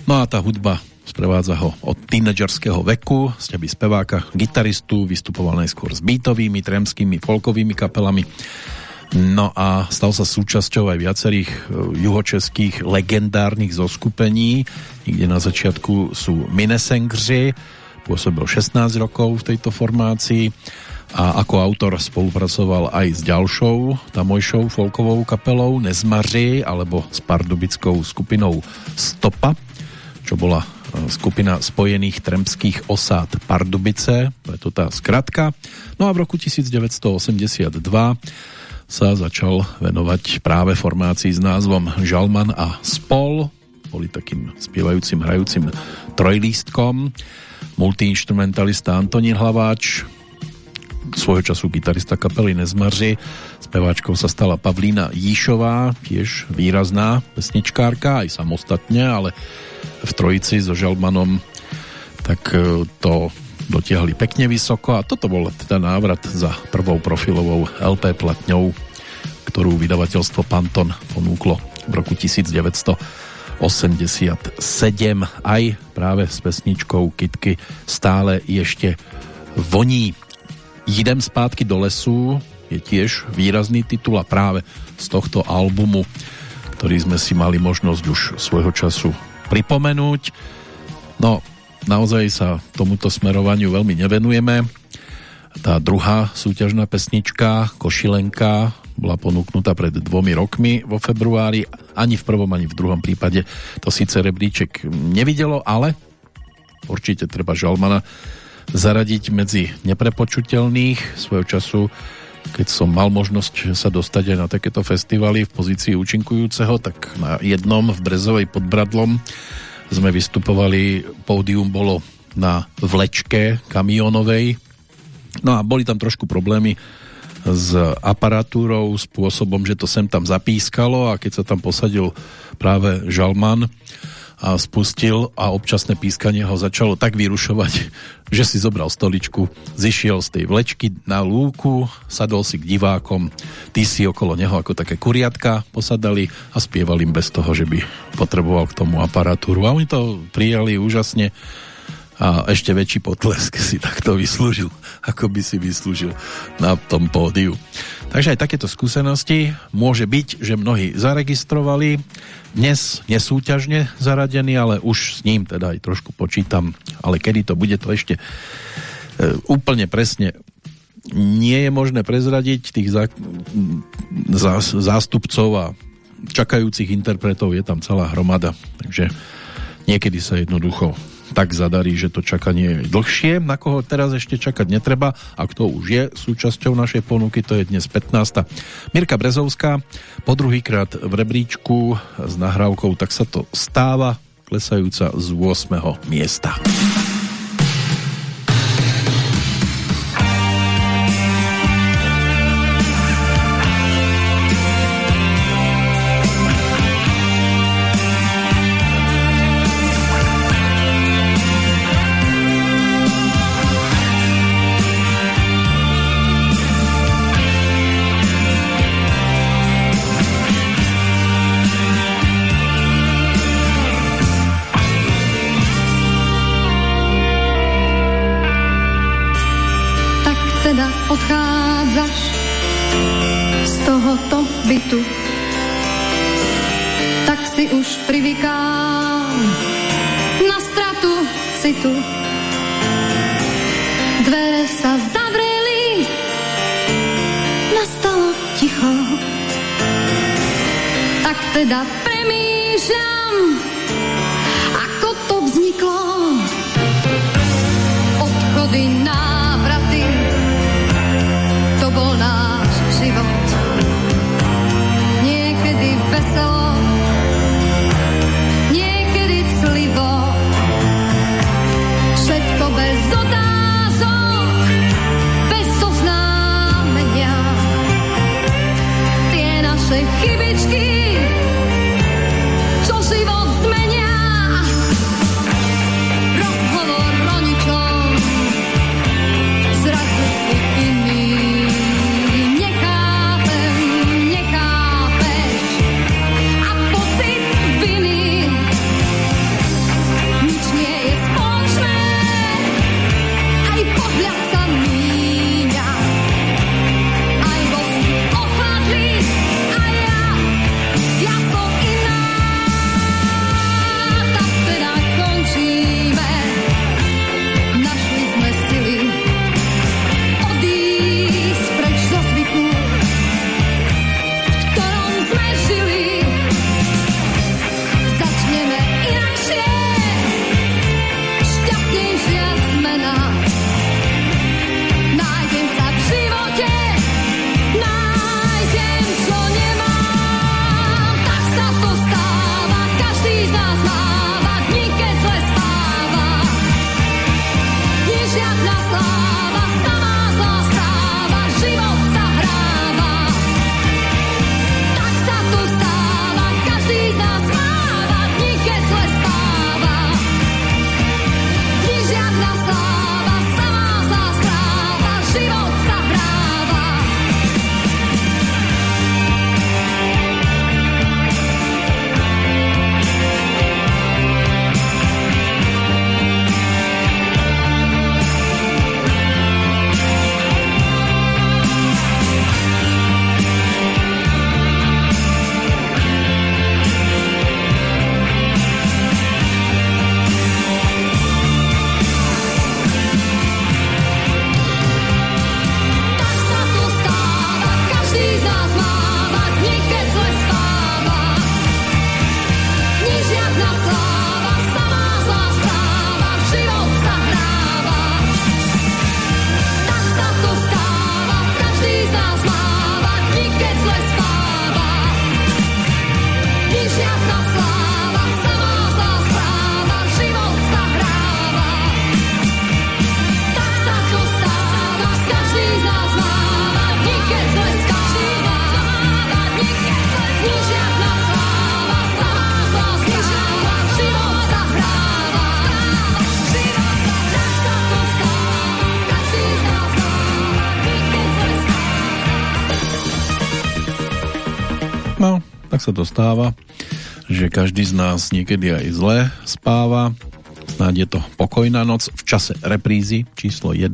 No a tá hudba sprevádza ho od tínedžerského veku, z teby speváka, gitaristu, vystupoval najskôr s beatovými, tremskými, folkovými kapelami. No a stal sa súčasťou aj viacerých e, juhočeských legendárnych zoskupení, kde na začiatku sú Minesengři, pôsobil 16 rokov v tejto formácii a ako autor spolupracoval aj s ďalšou tamojšou folkovou kapelou Nezmaři alebo s pardubickou skupinou Stopa, čo bola e, skupina spojených tremských osád Pardubice, to je to tá skratka. No a v roku 1982 sa začal venovať práve formácii s názvom Žalman a Spol, boli takým spievajúcim, hrajúcim trojlístkom. Multiinstrumentalista Antonín Hlaváč, svojho času gitarista kapely Nezmaři. Speváčkou sa stala Pavlína Jíšová, tiež výrazná pesničkárka, aj samostatne, ale v trojici so Žalmanom tak e, to dotiahli pekne vysoko a toto bol teda návrat za prvou profilovou LP platňou, ktorú vydavateľstvo Panton ponúklo v roku 1987 aj práve s pesničkou Kitky stále ešte voní. Jdem zpátky do lesu je tiež výrazný titul a práve z tohto albumu, ktorý sme si mali možnosť už svojho času pripomenúť. No, naozaj sa tomuto smerovaniu veľmi nevenujeme. Tá druhá súťažná pesnička, Košilenka, bola ponúknutá pred dvomi rokmi vo februári. Ani v prvom, ani v druhom prípade to síce rebríček nevidelo, ale určite treba Žalmana zaradiť medzi neprepočutelných svojho času keď som mal možnosť sa dostať aj na takéto festivaly v pozícii účinkujúceho, tak na jednom v Brezovej pod Bradlom sme vystupovali, pódium bolo na vlečke kamionovej, no a boli tam trošku problémy s aparatúrou, spôsobom, že to sem tam zapískalo a keď sa tam posadil práve Žalman, a spustil a občasné pískanie ho začalo tak vyrušovať, (laughs) že si zobral stoličku, zišiel z tej vlečky na lúku, sadol si k divákom, tí si okolo neho ako také kuriatka posadali a spievali im bez toho, že by potreboval k tomu aparatúru. A oni to prijali úžasne a ešte väčší potlesk si takto vyslúžil, ako by si vyslúžil na tom pódiu. Takže aj takéto skúsenosti. Môže byť, že mnohí zaregistrovali, dnes nesúťažne zaradený, ale už s ním teda aj trošku počítam, ale kedy to bude, to ešte e, úplne presne nie je možné prezradiť. Tých zá, zá, zástupcov a čakajúcich interpretov je tam celá hromada, takže niekedy sa jednoducho tak zadarí, že to čakanie je dlhšie. Na koho teraz ešte čakať netreba a kto už je súčasťou našej ponuky, to je dnes 15. Mirka Brezovská, po druhýkrát v rebríčku s nahrávkou Tak sa to stáva, klesajúca z 8. miesta. Sa to stáva, že každý z nás niekedy aj zle spáva. Snáď je to pokojná noc v čase reprízy číslo 1.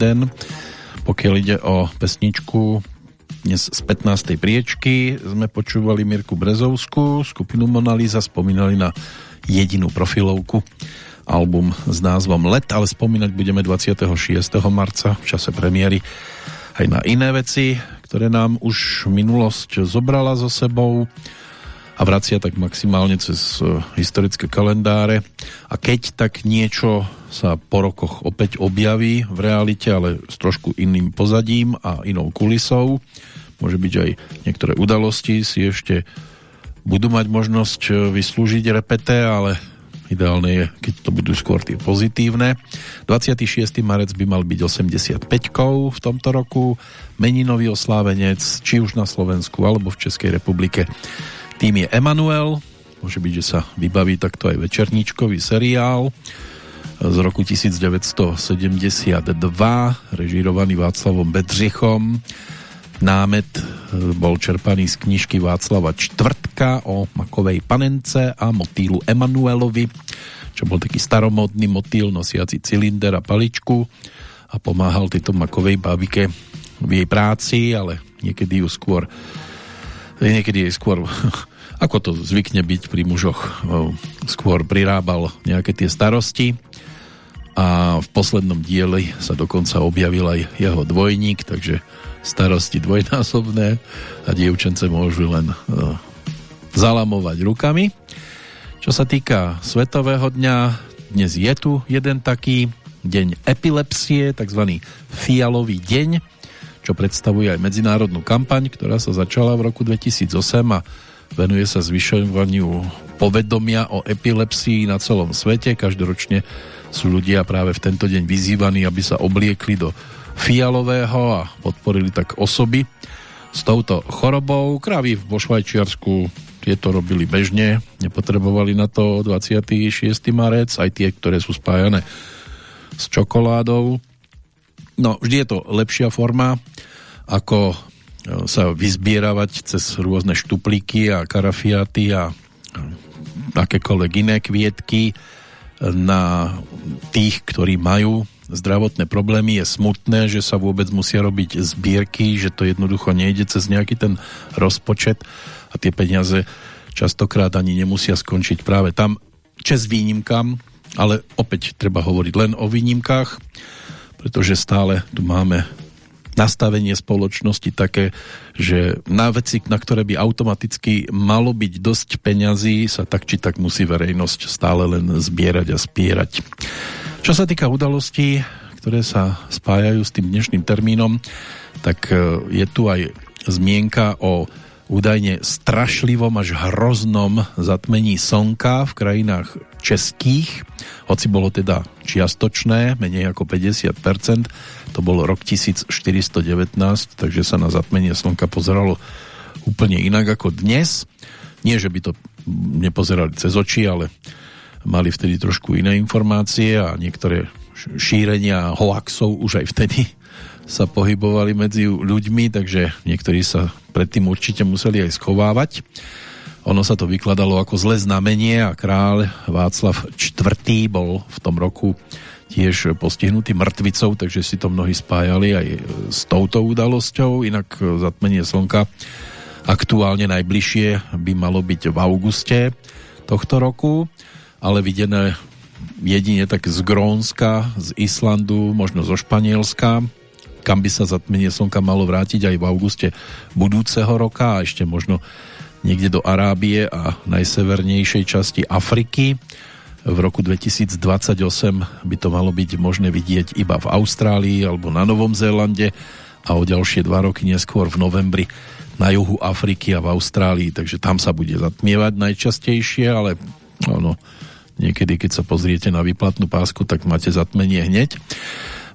Pokiaľ ide o pesničku dnes z 15. priečky sme počúvali Mirku Brezovskú, skupinu Monalisa, spomínali na jedinú profilovku album s názvom Let, ale spomínať budeme 26. marca v čase premiéry aj na iné veci, ktoré nám už minulosť zobrala so sebou a vracia tak maximálne cez e, historické kalendáre. A keď tak niečo sa po rokoch opäť objaví v realite, ale s trošku iným pozadím a inou kulisou, môže byť aj niektoré udalosti si ešte budú mať možnosť e, vyslúžiť repete, ale ideálne je, keď to budú skôr tie pozitívne. 26. marec by mal byť 85 v tomto roku. Meninový oslávenec, či už na Slovensku alebo v Českej republike. Tým je Emanuel, môže byť, že sa vybaví takto aj večerníčkový seriál z roku 1972, režírovaný Václavom Bedřichom. Námet e, bol čerpaný z knižky Václava Čtvrtka o makovej panence a motýlu Emanuelovi, čo bol taký staromodný motýl nosiaci cylinder a paličku a pomáhal tejto makovej bábike v jej práci, ale niekedy ju skôr niekedy skôr (laughs) ako to zvykne byť pri mužoch skôr prirábal nejaké tie starosti a v poslednom dieli sa dokonca objavil aj jeho dvojník, takže starosti dvojnásobné a dievčence môžu len zalamovať rukami. Čo sa týka Svetového dňa, dnes je tu jeden taký deň epilepsie, tzv. fialový deň, čo predstavuje aj medzinárodnú kampaň, ktorá sa začala v roku 2008 a venuje sa zvyšovaniu povedomia o epilepsii na celom svete. Každoročne sú ľudia práve v tento deň vyzývaní, aby sa obliekli do fialového a podporili tak osoby s touto chorobou. Kravy vo Švajčiarsku tieto robili bežne, nepotrebovali na to 26. marec, aj tie, ktoré sú spájane s čokoládou. No, vždy je to lepšia forma, ako e, sa vyzbieravať cez rôzne štuplíky a karafiaty a akékoľvek iné kvietky na tých, ktorí majú zdravotné problémy, je smutné, že sa vôbec musia robiť zbierky, že to jednoducho nejde cez nejaký ten rozpočet a tie peniaze častokrát ani nemusia skončiť práve tam, čes výnimkám, ale opäť treba hovoriť len o výnimkách, pretože stále tu máme nastavenie spoločnosti také, že na veci, na ktoré by automaticky malo byť dosť peňazí, sa tak či tak musí verejnosť stále len zbierať a spierať. Čo sa týka udalostí, ktoré sa spájajú s tým dnešným termínom, tak e, je tu aj zmienka o údajne strašlivom až hroznom zatmení slnka v krajinách českých, hoci bolo teda čiastočné, menej ako 50%, to bol rok 1419, takže sa na zatmenie slnka pozeralo úplne inak ako dnes. Nie, že by to nepozerali cez oči, ale mali vtedy trošku iné informácie a niektoré šírenia hoaxov už aj vtedy (laughs) sa pohybovali medzi ľuďmi, takže niektorí sa predtým určite museli aj schovávať. Ono sa to vykladalo ako zlé znamenie a kráľ Václav IV. bol v tom roku tiež postihnutý mŕtvicou, takže si to mnohí spájali aj s touto udalosťou. Inak zatmenie slnka aktuálne najbližšie by malo byť v auguste tohto roku ale videné jedine tak z Grónska, z Islandu, možno zo Španielska, kam by sa zatmenie slnka malo vrátiť aj v auguste budúceho roka a ešte možno niekde do Arábie a najsevernejšej časti Afriky. V roku 2028 by to malo byť možné vidieť iba v Austrálii alebo na Novom Zélande a o ďalšie dva roky neskôr v novembri na juhu Afriky a v Austrálii, takže tam sa bude zatmievať najčastejšie, ale ono, Niekedy, keď sa pozriete na výplatnú pásku, tak máte zatmenie hneď.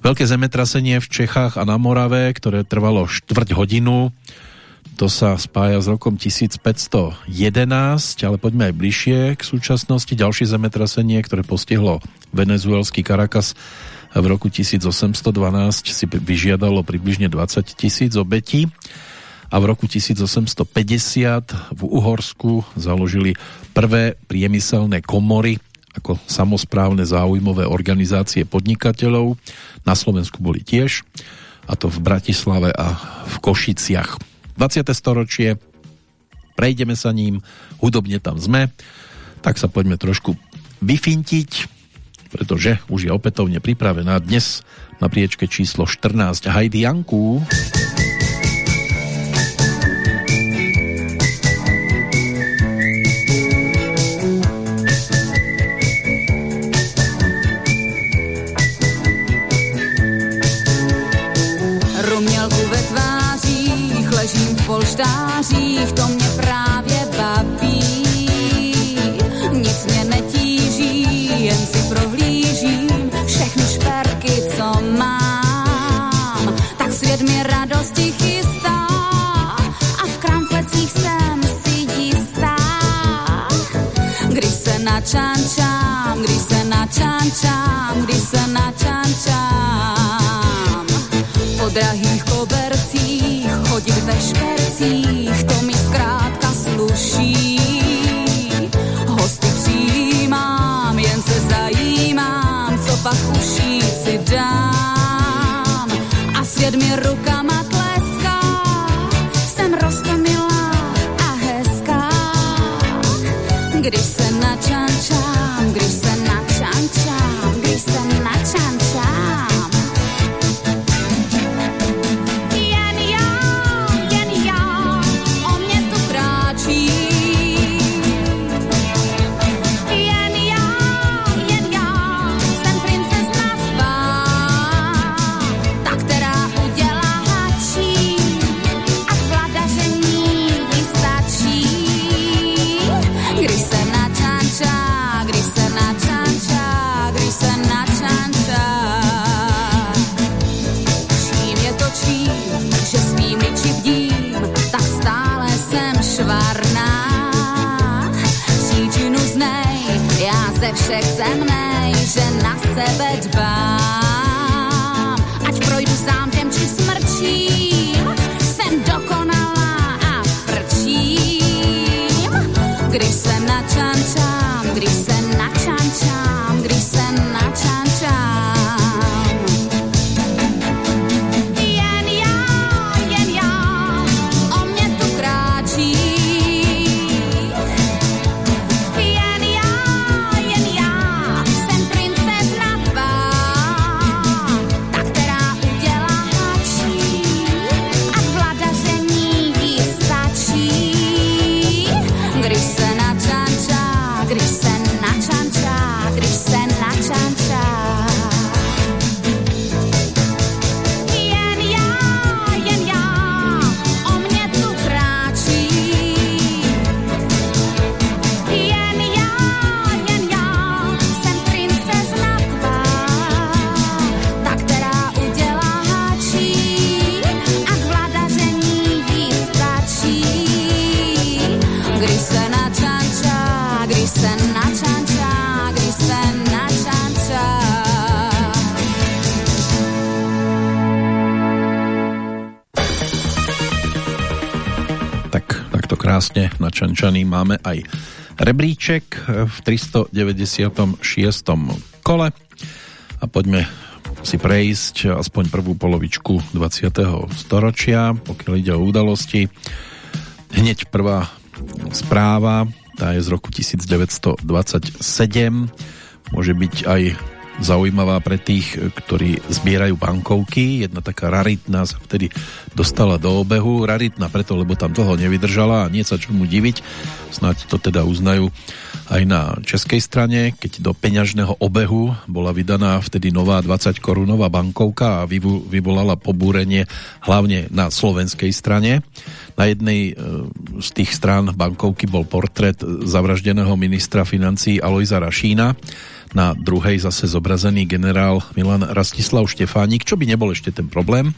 Veľké zemetrasenie v Čechách a na Morave, ktoré trvalo štvrť hodinu, to sa spája s rokom 1511, ale poďme aj bližšie k súčasnosti. Ďalšie zemetrasenie, ktoré postihlo venezuelský Caracas v roku 1812 si vyžiadalo približne 20 tisíc obetí. a v roku 1850 v Uhorsku založili prvé priemyselné komory ako samozprávne záujmové organizácie podnikateľov. Na Slovensku boli tiež, a to v Bratislave a v Košiciach. 20. storočie, prejdeme sa ním, hudobne tam sme, tak sa poďme trošku vyfintiť, pretože už je opätovne pripravená dnes na priečke číslo 14 Heidi Janku. Polštářích, to mě právě baví. Nic mě netíží, jen si prohlížím všechny šperky, co mám. Tak svět mi radosti chystá a v kramflecích jsem si jistá. Když se načančám, když se načančám, když se načančám po drahých chodit ve špercích, to mi zkrátka sluší. Hosty přijímám, jen se zajímám, co pak ušít si dám. A svět mi rukama tleská, jsem roztomilá a hezká. Když se načančám, když se načančám, když se načančám. Všech zemnej, že na sebe dbám. Ať projdu zámkem či smrčím, jsem dokonalá a frčím. Když se načančám, když krásne načančaný máme aj rebríček v 396. kole a poďme si prejsť aspoň prvú polovičku 20. storočia, pokiaľ ide o udalosti. Hneď prvá správa, tá je z roku 1927, môže byť aj zaujímavá pre tých, ktorí zbierajú bankovky. Jedna taká raritná sa vtedy dostala do obehu. Raritná preto, lebo tam dlho nevydržala a nie sa čomu diviť. Snáď to teda uznajú aj na českej strane, keď do peňažného obehu bola vydaná vtedy nová 20 korunová bankovka a vyvolala pobúrenie hlavne na slovenskej strane. Na jednej e, z tých strán bankovky bol portrét zavraždeného ministra financí Alojza Rašína, na druhej zase zobrazený generál Milan Rastislav Štefánik, čo by nebol ešte ten problém.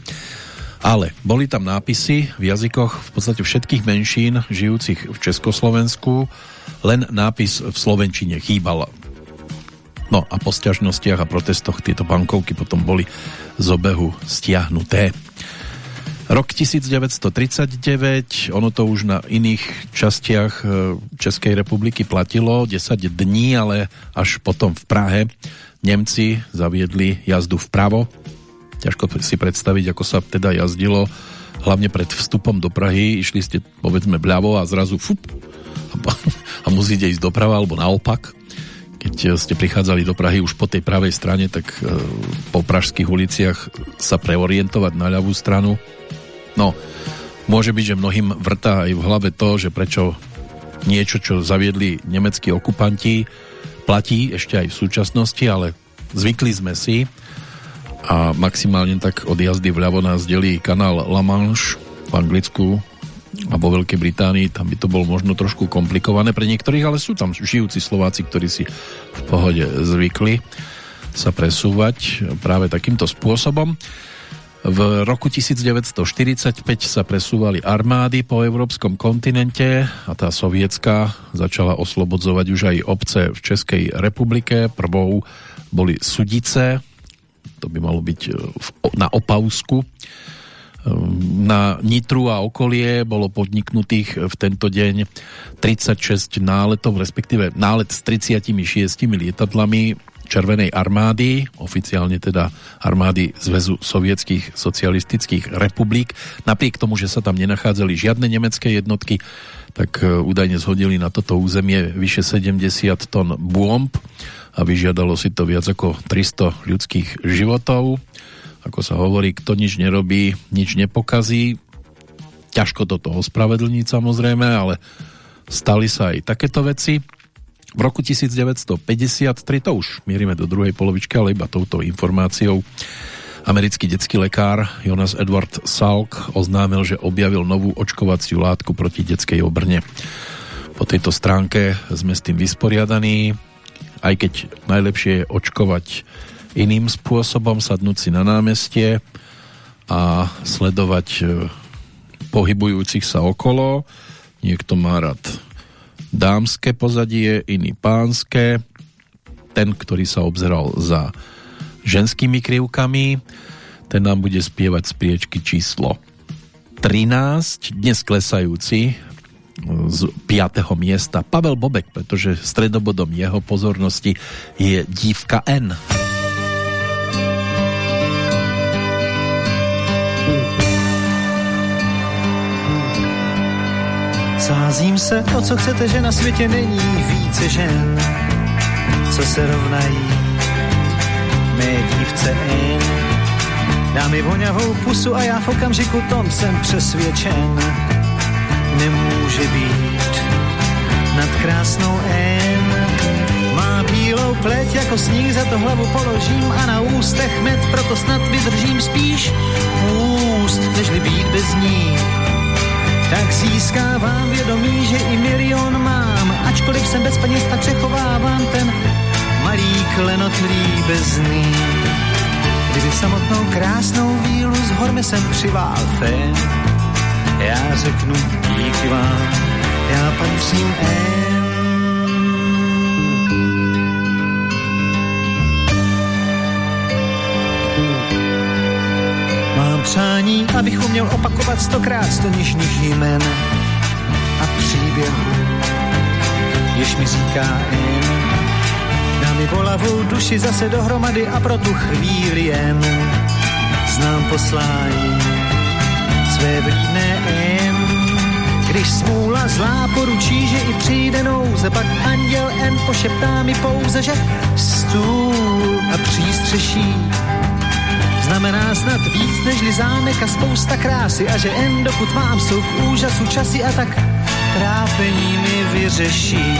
Ale boli tam nápisy v jazykoch v podstate všetkých menšín žijúcich v Československu, len nápis v Slovenčine chýbal. No a po sťažnostiach a protestoch tieto bankovky potom boli z obehu stiahnuté. Rok 1939, ono to už na iných častiach e, Českej republiky platilo 10 dní, ale až potom v Prahe Nemci zaviedli jazdu vpravo. Ťažko si predstaviť, ako sa teda jazdilo, hlavne pred vstupom do Prahy. Išli ste povedzme vľavo a zrazu fup, a (laughs) musíte ísť doprava alebo naopak. Keď ste prichádzali do Prahy už po tej pravej strane, tak e, po pražských uliciach sa preorientovať na ľavú stranu No, môže byť, že mnohým vrtá aj v hlave to, že prečo niečo, čo zaviedli nemeckí okupanti, platí ešte aj v súčasnosti, ale zvykli sme si a maximálne tak od jazdy vľavo nás delí kanál La Manche v Anglicku a vo Veľkej Británii, tam by to bolo možno trošku komplikované pre niektorých, ale sú tam žijúci Slováci, ktorí si v pohode zvykli sa presúvať práve takýmto spôsobom. V roku 1945 sa presúvali armády po európskom kontinente a tá sovietská začala oslobodzovať už aj obce v Českej republike. Prvou boli Sudice, to by malo byť e, na Opavsku. E, na Nitru a okolie bolo podniknutých v tento deň 36 náletov, respektíve nálet s 36 lietadlami Červenej armády, oficiálne teda armády Zväzu sovietských socialistických republik. Napriek tomu, že sa tam nenachádzali žiadne nemecké jednotky, tak e, údajne zhodili na toto územie vyše 70 tón bomb a vyžiadalo si to viac ako 300 ľudských životov. Ako sa hovorí, kto nič nerobí, nič nepokazí. Ťažko toto ospravedlniť samozrejme, ale stali sa aj takéto veci. V roku 1953, to už mierime do druhej polovičky, ale iba touto informáciou, americký detský lekár Jonas Edward Salk oznámil, že objavil novú očkovaciu látku proti detskej obrne. Po tejto stránke sme s tým vysporiadaní, aj keď najlepšie je očkovať iným spôsobom, sadnúť si na námestie a sledovať e, pohybujúcich sa okolo. Niekto má rád dámske pozadie, iný pánske. Ten, ktorý sa obzeral za ženskými krivkami, ten nám bude spievať z priečky číslo 13, dnes klesajúci z 5. miesta Pavel Bobek, pretože stredobodom jeho pozornosti je dívka N. Sázím se, o co chcete, že na světě není více žen, co se rovnají mé dívce N. Dá mi voňavou pusu a já v okamžiku tom jsem přesvědčen, nemůže být nad krásnou N. Má bílou pleť jako sníh, za to hlavu položím a na ústech med, proto snad vydržím spíš úst, nežli být bez ní tak získávám vědomí, že i milion mám. Ačkoliv jsem bez peněz, tak přechovávám ten malý klenot líbezný. Kdyby samotnou krásnou vílu z hor sem přivál fén, já řeknu díky vám, já patřím én. Přání, abych uměl opakovat stokrát sto nižních jmen a příběhů, jež mi říká jen. Dá mi volavou duši zase dohromady a pro tu chvíli jen znám poslání své vlídné jen. Když smůla zlá poručí, že i přijde nouze, pak anděl en pošeptá mi pouze, že stůl a přístřeší znamená snad víc nežli zámek a spousta krásy a že jen dokud mám jsou k úžasu časy a tak trápení mi vyřeší.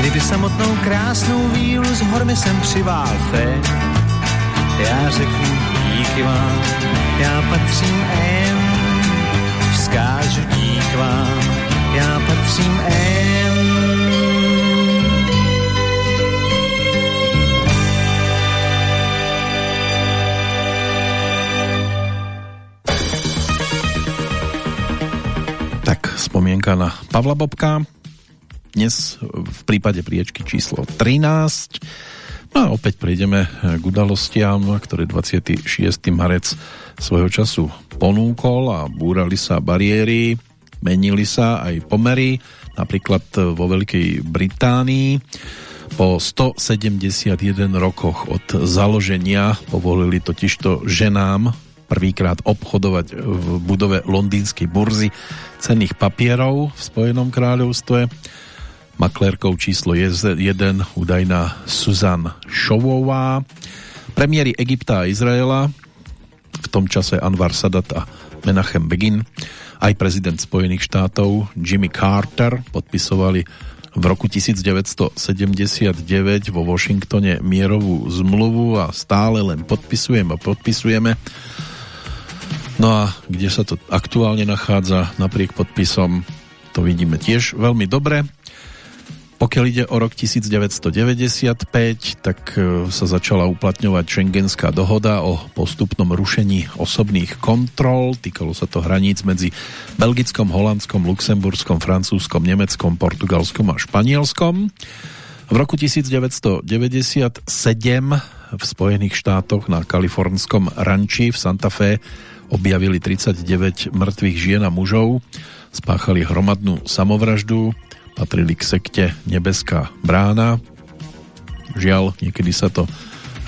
Kdyby samotnou krásnou vílu z hormy sem přivál fé, já řeknu díky vám, já patřím en, vzkážu dík vám, já patřím en. Spomienka na Pavla Bobka. Dnes v prípade priečky číslo 13 No a opäť prejdeme k udalostiam, ktoré 26. marec svojho času ponúkol a búrali sa bariéry, menili sa aj pomery, napríklad vo Veľkej Británii. Po 171 rokoch od založenia povolili totižto ženám prvýkrát obchodovať v budove londýnskej burzy cenných papierov v Spojenom kráľovstve. Maklérkou číslo 1 údajná Susan Šovová. Premiéry Egypta a Izraela v tom čase Anwar Sadat a Menachem Begin aj prezident Spojených štátov Jimmy Carter podpisovali v roku 1979 vo Washingtone mierovú zmluvu a stále len podpisujeme a podpisujeme. No a kde sa to aktuálne nachádza napriek podpisom, to vidíme tiež veľmi dobre. Pokiaľ ide o rok 1995, tak e, sa začala uplatňovať šengenská dohoda o postupnom rušení osobných kontrol. Týkalo sa to hraníc medzi Belgickom, Holandskom, Luxemburskom, Francúzskom, Nemeckom, Portugalskom a Španielskom. V roku 1997 v Spojených štátoch na kalifornskom ranči v Santa Fe objavili 39 mŕtvych žien a mužov, spáchali hromadnú samovraždu, patrili k sekte Nebeská brána. Žiaľ, niekedy sa to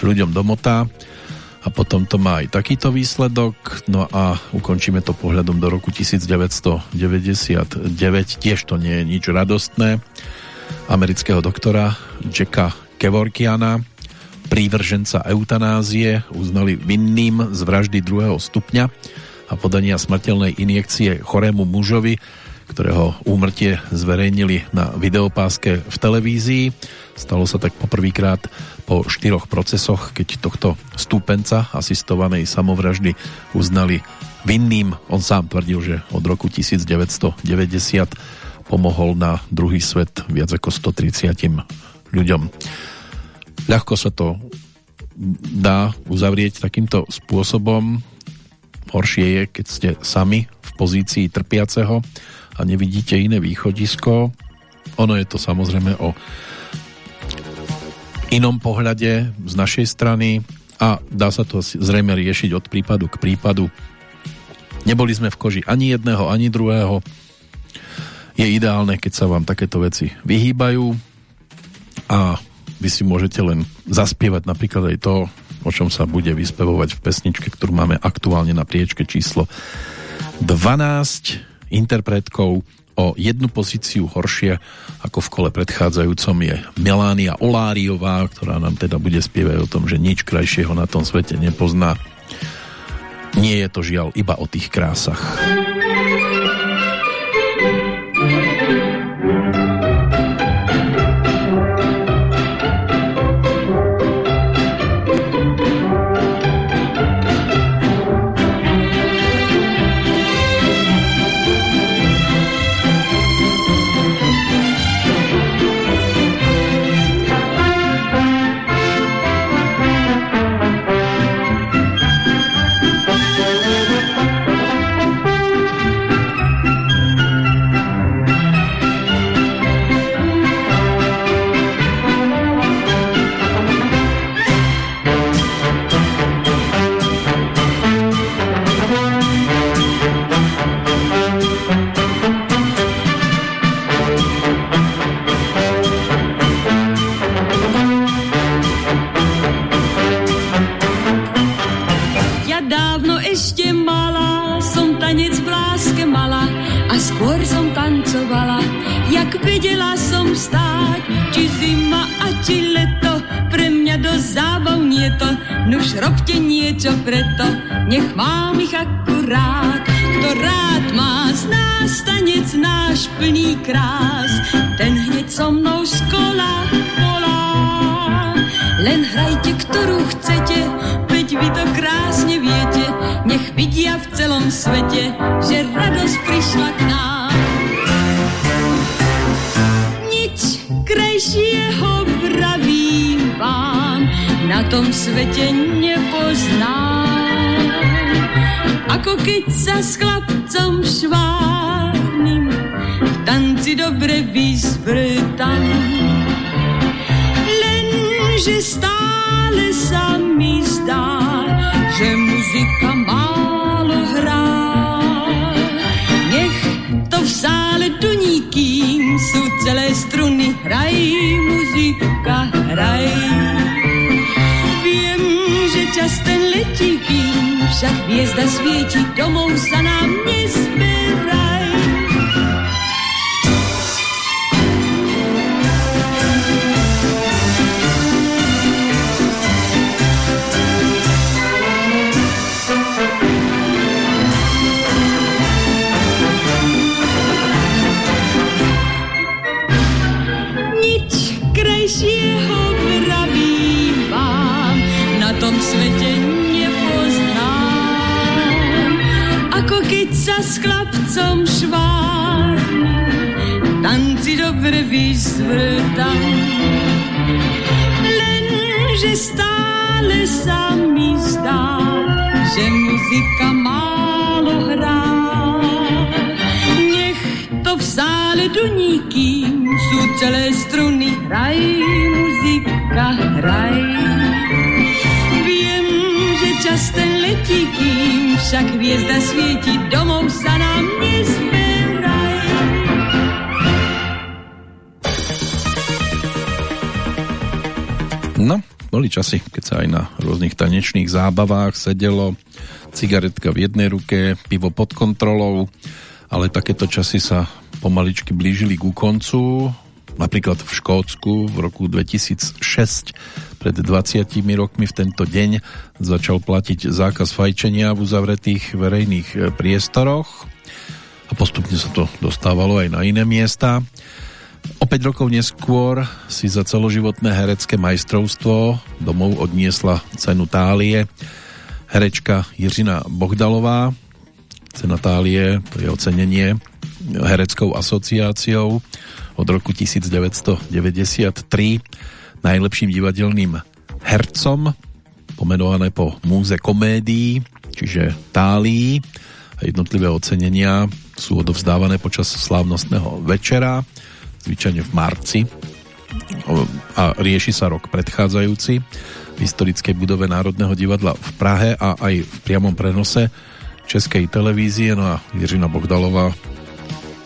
ľuďom domotá a potom to má aj takýto výsledok. No a ukončíme to pohľadom do roku 1999. Tiež to nie je nič radostné. Amerického doktora Jacka Kevorkiana, prívrženca eutanázie, uznali vinným z vraždy druhého stupňa a podania smrteľnej injekcie chorému mužovi, ktorého úmrtie zverejnili na videopáske v televízii. Stalo sa tak poprvýkrát po štyroch procesoch, keď tohto stúpenca asistovanej samovraždy uznali vinným. On sám tvrdil, že od roku 1990 pomohol na druhý svet viac ako 130 ľuďom. Ľahko sa to dá uzavrieť takýmto spôsobom. Horšie je, keď ste sami v pozícii trpiaceho a nevidíte iné východisko. Ono je to samozrejme o inom pohľade z našej strany a dá sa to zrejme riešiť od prípadu k prípadu. Neboli sme v koži ani jedného, ani druhého. Je ideálne, keď sa vám takéto veci vyhýbajú a vy si môžete len zaspievať napríklad aj to, o čom sa bude vyspevovať v pesničke, ktorú máme aktuálne na priečke číslo 12 interpretkou o jednu pozíciu horšie ako v kole predchádzajúcom je Melania Oláriová, ktorá nám teda bude spievať o tom, že nič krajšieho na tom svete nepozná. Nie je to žiaľ iba o tých krásach. Robte niečo preto, nech mám ich akurát. Kto rád má z nás tanec náš plný krás, ten hneď so mnou z kola volá. Len hrajte, ktorú chcete, veď vy to krásne viete, nech vidia v celom svete, že radosť prišla k nám. Nič krajšieho vravím vám, na tom svete nepoznám. Ako keď sa s chlapcom švárnym v tanci dobre vyzvrtam. Len, že stále sa mi zdá, že muzika málo hrá. Nech to v sále duní, kým sú celé struny, hraj, muzika, hraj. Čas ten letí, kým však hviezda svieti, domov sa nám nezberaj. Ako keď sa s chlapcom švárni, tanci dobre vyzvrtam. Lenže stále sa mi zdá, že muzika málo hrá. Nech to v sále duní, kým sú celé struny, hraj, muzika, hraj. Viem, že čas ten letí, kým však hviezda svieti, domov sa nám nezberaj. No, boli časy, keď sa aj na rôznych tanečných zábavách sedelo, cigaretka v jednej ruke, pivo pod kontrolou, ale takéto časy sa pomaličky blížili ku koncu. Napríklad v Škótsku v roku 2006 pred 20 rokmi v tento deň začal platiť zákaz fajčenia v uzavretých verejných e, priestoroch a postupne sa to dostávalo aj na iné miesta. O 5 rokov neskôr si za celoživotné herecké majstrovstvo domov odniesla cenu Tálie herečka Jiřina Bohdalová. Cena Tálie, to je ocenenie hereckou asociáciou od roku 1993 najlepším divadelným hercom pomenované po múze komédií, čiže Tálii jednotlivé ocenenia sú odovzdávané počas slávnostného večera zvyčajne v marci a rieši sa rok predchádzajúci v historickej budove Národného divadla v Prahe a aj v priamom prenose Českej televízie. No a Jiřina Bohdalová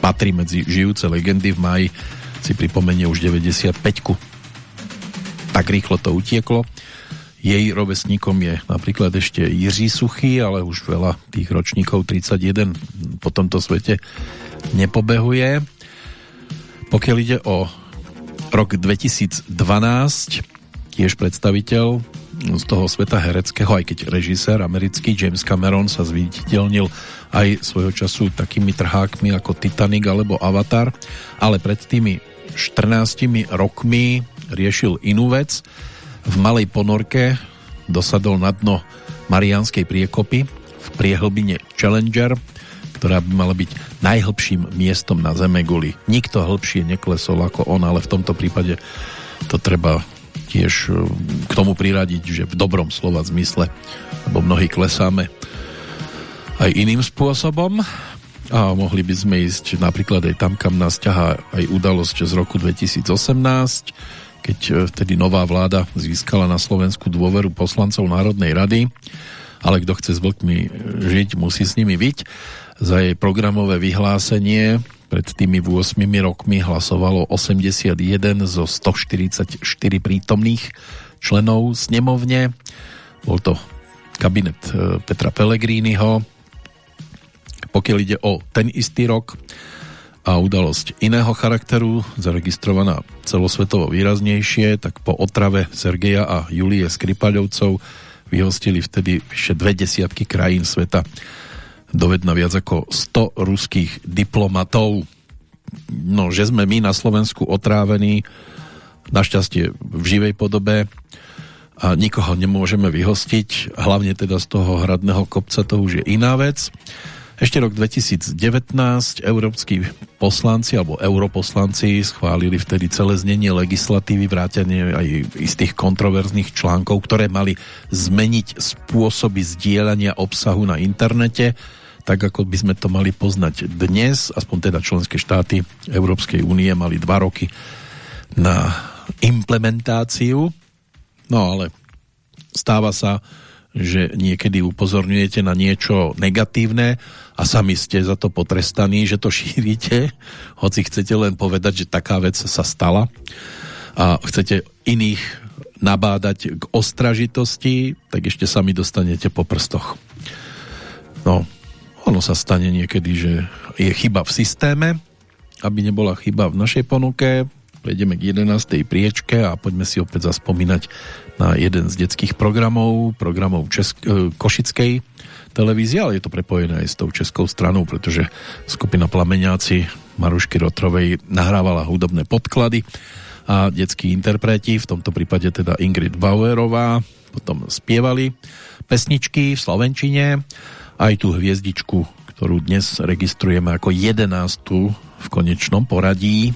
patrí medzi žijúce legendy. V máji si pripomenie už 95 -ku. Tak rýchlo to utieklo. Jej rovesníkom je napríklad ešte Jiří Suchý, ale už veľa tých ročníkov 31 po tomto svete nepobehuje. Pokiaľ ide o rok 2012, tiež predstaviteľ z toho sveta hereckého, aj keď režisér americký James Cameron sa zviditeľnil aj svojho času takými trhákmi ako Titanic alebo Avatar, ale pred tými 14 rokmi riešil inú vec. V malej ponorke dosadol na dno Marianskej priekopy v priehlbine Challenger, ktorá by mala byť najhlbším miestom na Zemeguli. Nikto hĺbšie neklesol ako on, ale v tomto prípade to treba tiež e, k tomu priradiť, že v dobrom slova zmysle, lebo mnohí klesáme aj iným spôsobom. A mohli by sme ísť napríklad aj tam, kam nás ťahá aj udalosť z roku 2018, keď e, vtedy nová vláda získala na Slovensku dôveru poslancov Národnej rady, ale kto chce s vlkmi žiť, musí s nimi byť. Za jej programové vyhlásenie pred tými 8 rokmi hlasovalo 81 zo 144 prítomných členov snemovne. Bol to kabinet e, Petra Pellegriniho. Pokiaľ ide o ten istý rok a udalosť iného charakteru, zaregistrovaná celosvetovo výraznejšie, tak po otrave Sergeja a Julie Skripaľovcov vyhostili vtedy vyše dve desiatky krajín sveta dovedna viac ako 100 ruských diplomatov. No, že sme my na Slovensku otrávení, našťastie v živej podobe a nikoho nemôžeme vyhostiť, hlavne teda z toho hradného kopca, to už je iná vec. Ešte rok 2019 európsky poslanci alebo europoslanci schválili vtedy celé znenie legislatívy, vrátanie aj istých kontroverzných článkov, ktoré mali zmeniť spôsoby zdieľania obsahu na internete tak ako by sme to mali poznať dnes, aspoň teda členské štáty Európskej únie mali dva roky na implementáciu No ale stáva sa, že niekedy upozorňujete na niečo negatívne a sami ste za to potrestaní, že to (laughs) šírite, hoci chcete len povedať, že taká vec sa stala a chcete iných nabádať k ostražitosti, tak ešte sami dostanete po prstoch. No, ono sa stane niekedy, že je chyba v systéme, aby nebola chyba v našej ponuke, prejdeme k 11. priečke a poďme si opäť zaspomínať na jeden z detských programov, programov Česk- e, Košickej televízie, ale je to prepojené aj s tou českou stranou, pretože skupina Plameňáci Marušky Rotrovej nahrávala hudobné podklady a detskí interpreti, v tomto prípade teda Ingrid Bauerová, potom spievali pesničky v Slovenčine, aj tú hviezdičku, ktorú dnes registrujeme ako 11. v konečnom poradí.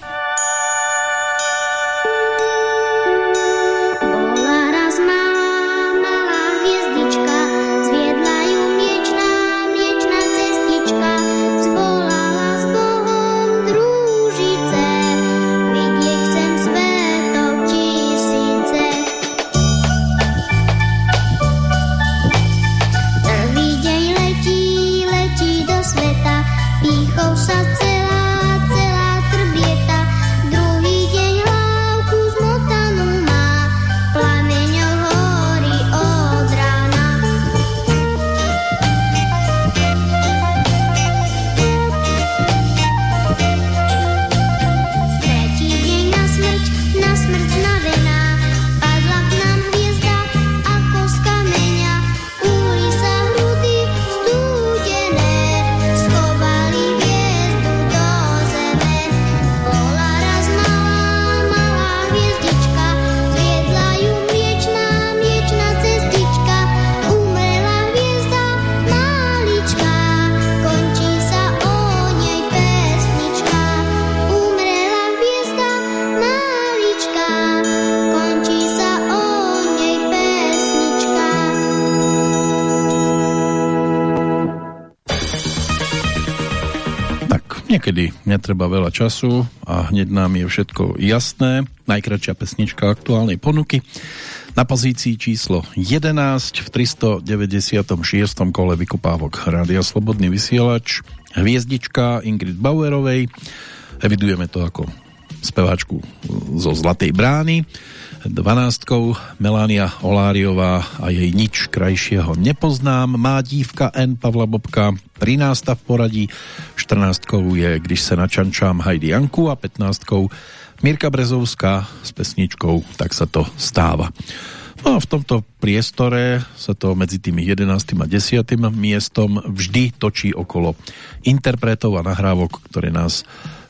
Netreba veľa času a hneď nám je všetko jasné. Najkračšia pesnička aktuálnej ponuky. Na pozícii číslo 11 v 396. kole vykupávok Rádia Slobodný vysielač hviezdička Ingrid Bauerovej. Evidujeme to ako speváčku zo Zlatej brány. 12. Melania Oláriová a jej nič krajšieho nepoznám. Má dívka N. Pavla Bobka 13. v poradí. 14. je Když se načančám Heidi Janku a 15. Mirka Brezovská s pesničkou Tak sa to stáva. No a v tomto priestore sa to medzi tými 11. a 10. miestom vždy točí okolo interpretov a nahrávok, ktoré nás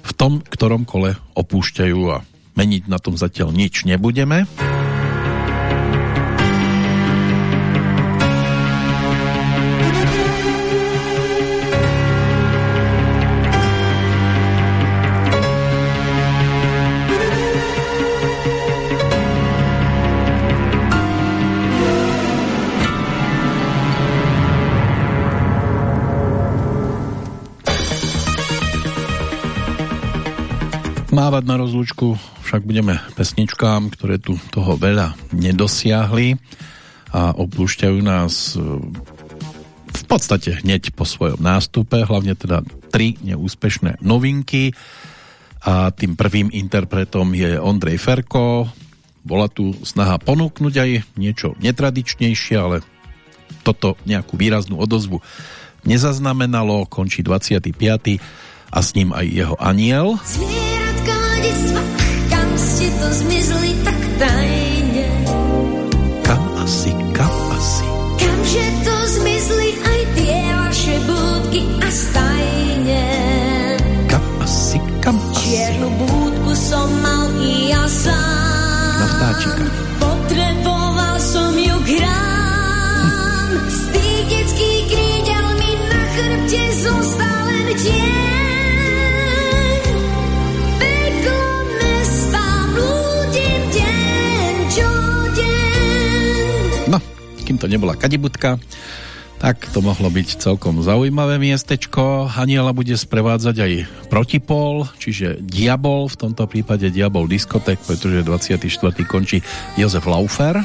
v tom ktorom kole opúšťajú a Meniť na tom zatiaľ nič nebudeme. Mávať na rozlúčku však budeme pesničkám, ktoré tu toho veľa nedosiahli a opúšťajú nás e, v podstate hneď po svojom nástupe, hlavne teda tri neúspešné novinky a tým prvým interpretom je Ondrej Ferko. Bola tu snaha ponúknuť aj niečo netradičnejšie, ale toto nejakú výraznú odozvu nezaznamenalo, končí 25. a s ním aj jeho aniel. Zvieratka detstva ste to zmizli tak tajne. Kam asi, kam asi? Kamže to zmizli aj tie vaše budky a stajne. Kam asi, kam asi? Čiernu budku som mal i ja sám. Na vtáčika. Potreboval som ju krám. Z tých detských krídel mi na chrbte zostal len tieň. Kým to nebola kadibutka, Tak to mohlo byť celkom zaujímavé miestečko. Aniela bude sprevádzať aj protipol, čiže Diabol, v tomto prípade Diabol diskotek, pretože 24. končí Jozef Laufer.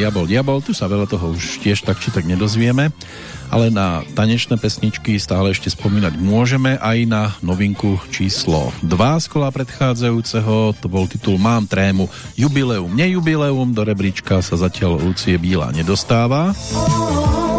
Diabol, Diabol, tu sa veľa toho už tiež tak či tak nedozvieme, ale na tanečné pesničky stále ešte spomínať môžeme aj na novinku číslo 2 z kola predchádzajúceho, to bol titul Mám trému. Jubileum, nejubileum, do rebríčka sa zatiaľ Lucie Bíla nedostáva. Oh, oh, oh,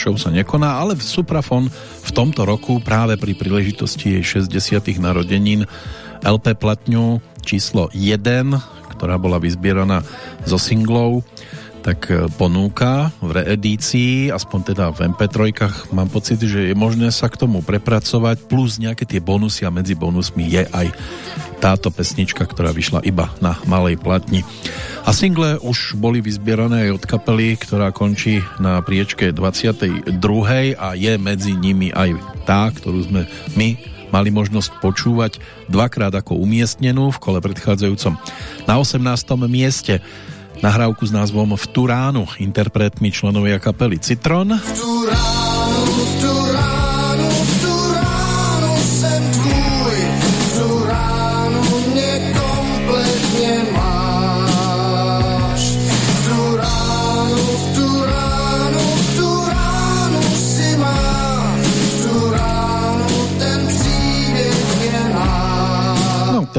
show sa nekoná, ale v Suprafon v tomto roku práve pri príležitosti jej 60. narodenín LP platňu číslo 1, ktorá bola vyzbieraná zo singlov, tak e, ponúka v reedícii, aspoň teda v MP3, mám pocit, že je možné sa k tomu prepracovať, plus nejaké tie bonusy a medzi bonusmi je aj táto pesnička, ktorá vyšla iba na malej platni. A single už boli vyzbierané aj od kapely, ktorá končí na priečke 22. a je medzi nimi aj tá, ktorú sme my mali možnosť počúvať dvakrát ako umiestnenú v kole predchádzajúcom na 18. mieste nahrávku s názvom V Turánu, interpretmi členovia kapely Citron. V Turánu,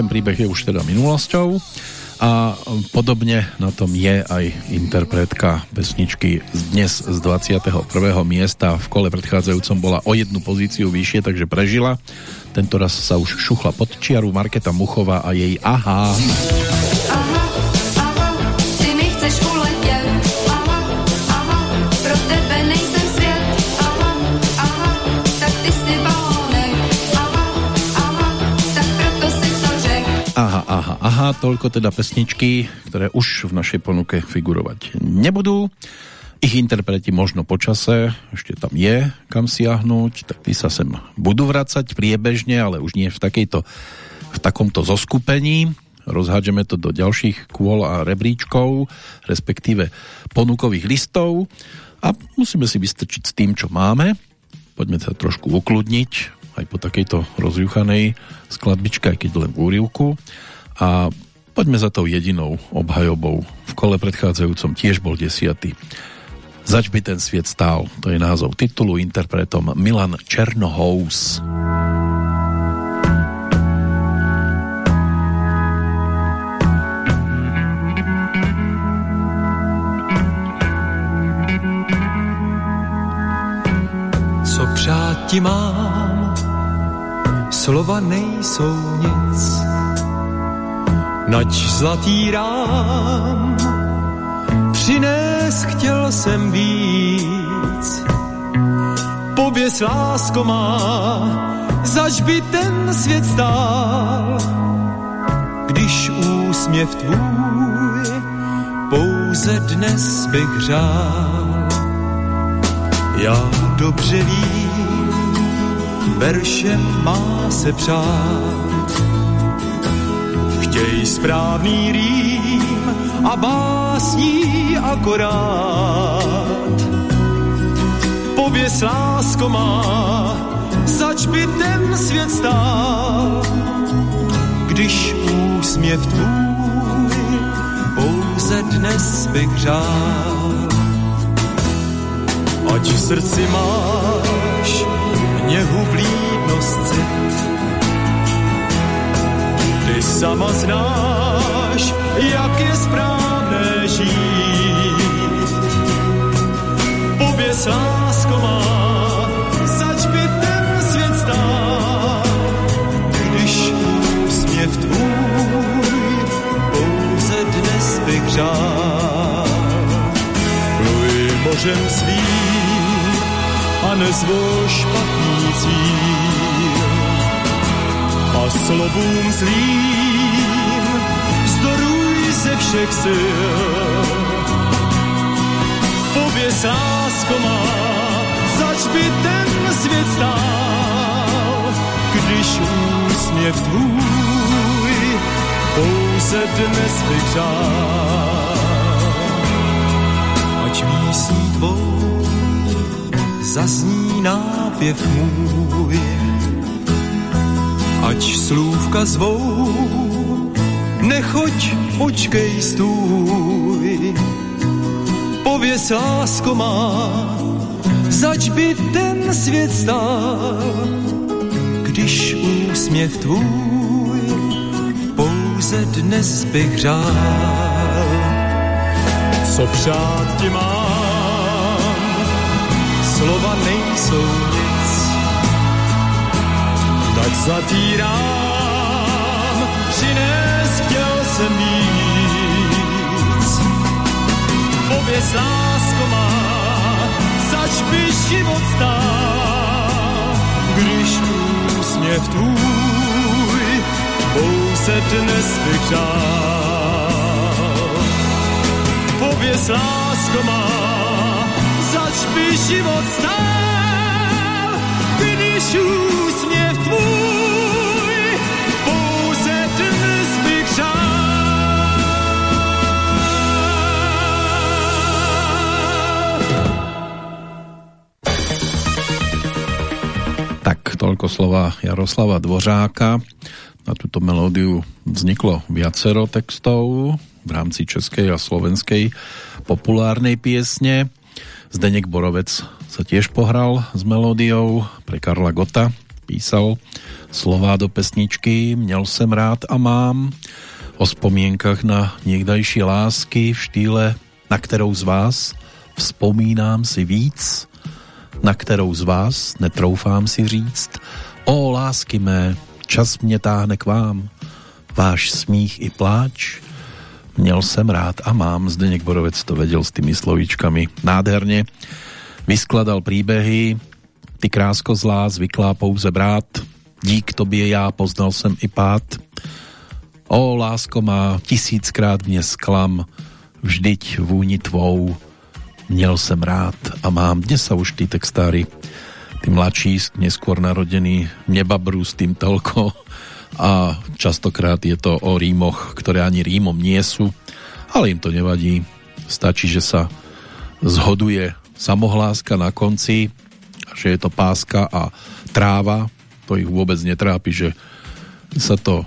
ten príbeh je už teda minulosťou a podobne na tom je aj interpretka pesničky dnes z 21. miesta v kole predchádzajúcom bola o jednu pozíciu vyššie, takže prežila. Tento raz sa už šuchla pod čiaru Marketa Muchová a jej Aha. Aha, toľko teda pesničky, ktoré už v našej ponuke figurovať nebudú. Ich interpreti možno počase, ešte tam je kam siahnuť, tak tí sa sem budú vracať priebežne, ale už nie v, takejto, v takomto zoskupení. Rozhádžeme to do ďalších kôl a rebríčkov, respektíve ponukových listov a musíme si vystačiť s tým, čo máme. Poďme sa trošku ukludniť aj po takejto rozjuchanej skladbičke, aj keď len v úrivku. A poďme za tou jedinou obhajobou. V kole predchádzajúcom tiež bol desiatý. Zač by ten sviet stál, to je názov titulu, interpretom Milan Černohous. Co přát ti mám, slova nejsou nic, Nač zlatý rám přines chtěl jsem víc. Pověs lásko má, zaž by ten svět stál, když úsměv tvůj pouze dnes bych řál. Já dobře vím, veršem má se přát, Chtěj správný rým a básní akorát. Pověs lásko má, zač by ten svět stál, když úsměv tvůj pouze dnes bych řál. Ať v srdci máš hněhu blídnost cit, Ty sama znáš, jak je správné žít. Pověz lásko má, zač by ten svět stál, když úsměv tvůj pouze dnes bych řál. Pluj mořem svým a nezvol špatný cíl. Slovům zlým vzdoruj ze všech sil. Pověs lásko má, zač by ten svět stál, když úsměv tvůj pouze dnes vyhřál. Ať mísní tvou zazní nápěv můj, ať slůvka zvou, nechoď, počkej, stůj. Pověs lásko má, zač by ten svět stál, když úsměv tvůj pouze dnes bych řál. Co přát ti mám, slova nejsou tak zatírám, přines chtěl jsem víc. Pověs lásko má, zač by život stál, když úsměv tvůj pouze dnes vyhřál. Pověs lásko má, zač by život stál, když úsměv toľko slova Jaroslava Dvořáka. Na túto melódiu vzniklo viacero textov v rámci českej a slovenskej populárnej piesne. Zdenek Borovec sa tiež pohral s melódiou pre Karla Gota. Písal slová do pesničky Měl jsem rád a mám o spomienkach na niekdajšie lásky v štýle Na kterou z vás vzpomínám si víc na kterou z vás netroufám si říct O lásky mé, čas mě táhne k vám. Váš smích i pláč. Měl jsem rád a mám. Zdeněk Borovec to vedel s tými slovíčkami. Nádherne Vyskladal príbehy Ty krásko zlá, zvyklá pouze brát. Dík tobě já poznal jsem i pád. O lásko má tisíckrát mě sklam Vždyť vůni tvou Měl jsem rád a mám. Dnes sa už tí textári, tí mladší, neskôr narodení, nebabrú s tým toľko a častokrát je to o rímoch, ktoré ani rímom nie sú, ale im to nevadí. Stačí, že sa zhoduje samohláska na konci, že je to páska a tráva, to ich vôbec netrápi, že sa to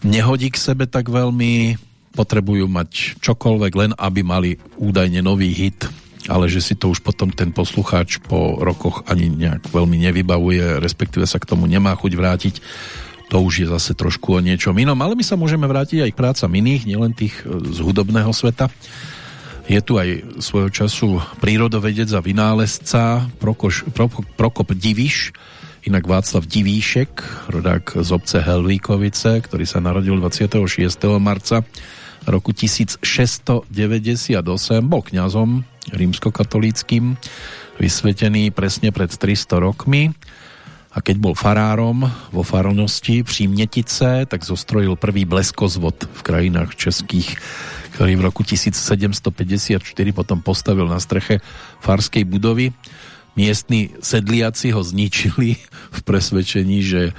nehodí k sebe tak veľmi, potrebujú mať čokoľvek, len aby mali údajne nový hit, ale že si to už potom ten poslucháč po rokoch ani nejak veľmi nevybavuje, respektíve sa k tomu nemá chuť vrátiť, to už je zase trošku o niečom inom, ale my sa môžeme vrátiť aj k prácam iných, nielen tých z hudobného sveta. Je tu aj svojho času prírodovedec a vynálezca Prokoš, Prokop Diviš, inak Václav Divíšek, rodák z obce Helvíkovice, ktorý sa narodil 26. marca roku 1698, bol kňazom rímskokatolíckým, vysvetený presne pred 300 rokmi a keď bol farárom vo farnosti Přímnetice, tak zostrojil prvý bleskozvod v krajinách českých, ktorý v roku 1754 potom postavil na streche farskej budovy. Miestni sedliaci ho zničili v presvedčení, že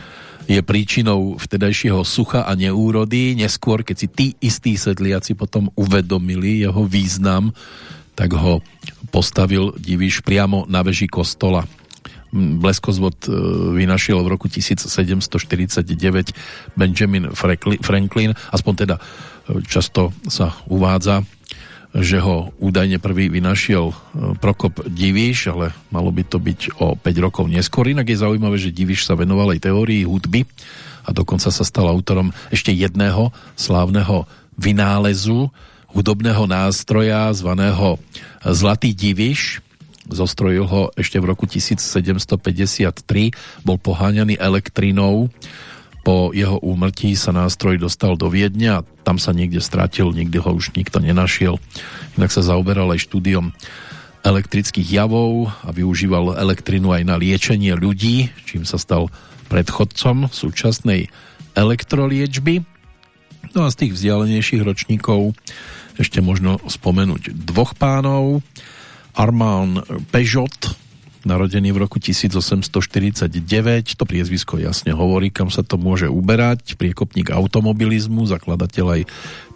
je príčinou vtedajšieho sucha a neúrody. Neskôr, keď si tí istí sedliaci potom uvedomili jeho význam, tak ho postavil divíš priamo na veži kostola. Bleskozvod vynašiel v roku 1749 Benjamin Franklin, aspoň teda často sa uvádza, že ho údajne prvý vynašiel Prokop Divíš, ale malo by to byť o 5 rokov neskôr. Inak je zaujímavé, že Divíš sa venoval aj teórii hudby a dokonca sa stal autorom ešte jedného slávneho vynálezu hudobného nástroja zvaného Zlatý Divíš. Zostrojil ho ešte v roku 1753, bol poháňaný elektrinou po jeho úmrtí sa nástroj dostal do Viedne a tam sa niekde stratil, nikdy ho už nikto nenašiel. Inak sa zaoberal aj štúdiom elektrických javov a využíval elektrinu aj na liečenie ľudí, čím sa stal predchodcom súčasnej elektroliečby. No a z tých vzdialenejších ročníkov ešte možno spomenúť dvoch pánov. Armand Peugeot, narodený v roku 1849, to priezvisko jasne hovorí, kam sa to môže uberať, priekopník automobilizmu, zakladateľ aj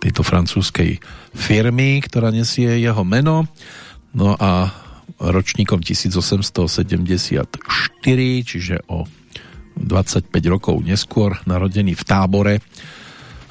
tejto francúzskej firmy, ktorá nesie jeho meno. No a ročníkom 1874, čiže o 25 rokov neskôr, narodený v tábore,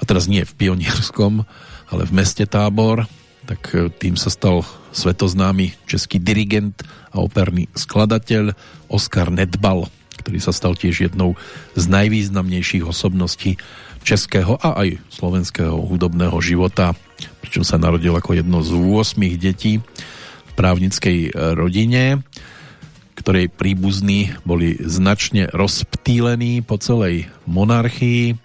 a teraz nie v pionierskom, ale v meste Tábor, tak e, tým sa stal svetoznámy český dirigent a operný skladateľ Oskar Nedbal, ktorý sa stal tiež jednou z najvýznamnejších osobností českého a aj slovenského hudobného života, pričom sa narodil ako jedno z 8 detí právnickej e, rodine, ktorej príbuzní boli značne rozptýlení po celej monarchii.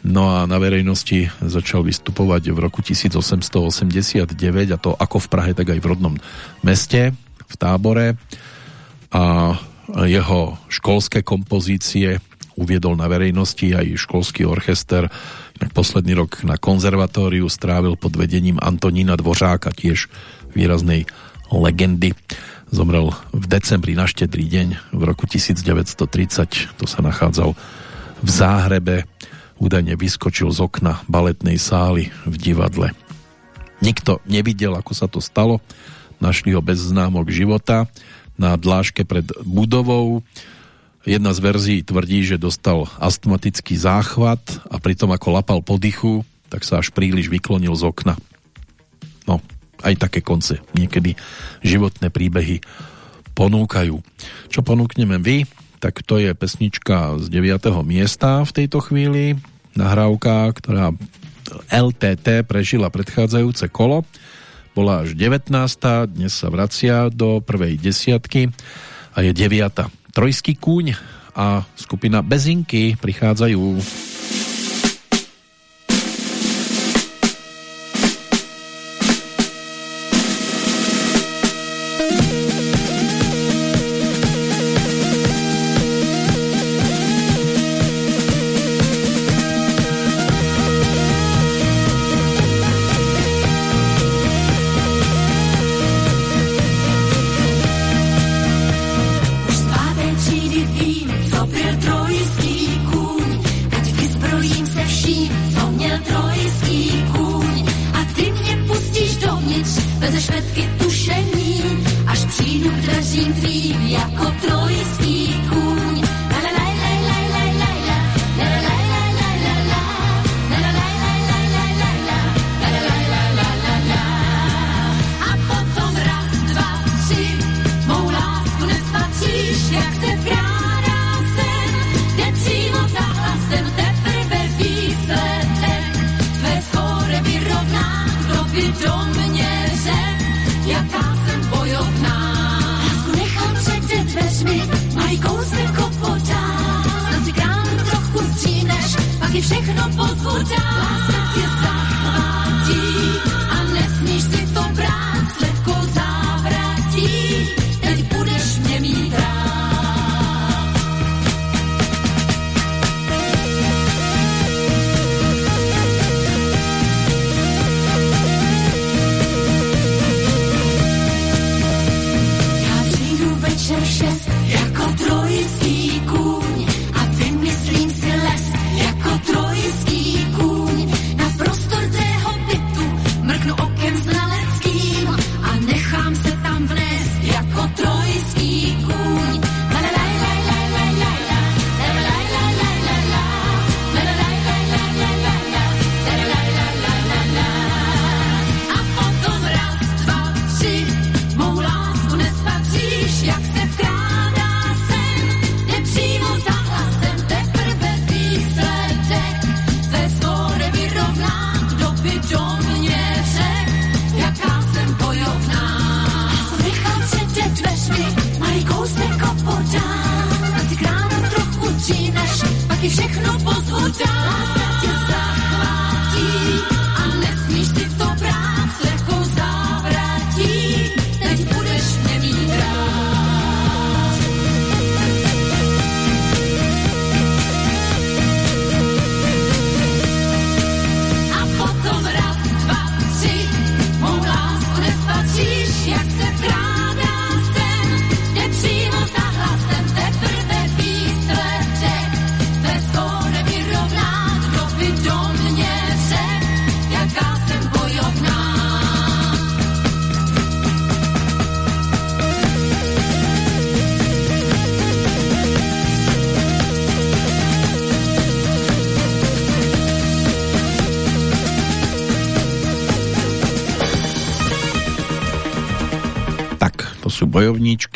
No a na verejnosti začal vystupovať v roku 1889 a to ako v Prahe, tak aj v rodnom meste, v tábore. A jeho školské kompozície uviedol na verejnosti aj školský orchester. Posledný rok na konzervatóriu strávil pod vedením Antonína Dvořáka, tiež výraznej legendy. Zomrel v decembri na štedrý deň v roku 1930. To sa nachádzal v Záhrebe. Údajne vyskočil z okna baletnej sály v divadle. Nikto nevidel, ako sa to stalo. Našli ho bez známok života na dláške pred budovou. Jedna z verzií tvrdí, že dostal astmatický záchvat a pritom ako lapal po dychu, tak sa až príliš vyklonil z okna. No, aj také konce niekedy životné príbehy ponúkajú. Čo ponúkneme vy, tak to je pesnička z 9. miesta v tejto chvíli, nahrávka, ktorá LTT prežila predchádzajúce kolo, bola až 19. dnes sa vracia do prvej desiatky a je 9. Trojský kúň a skupina Bezinky prichádzajú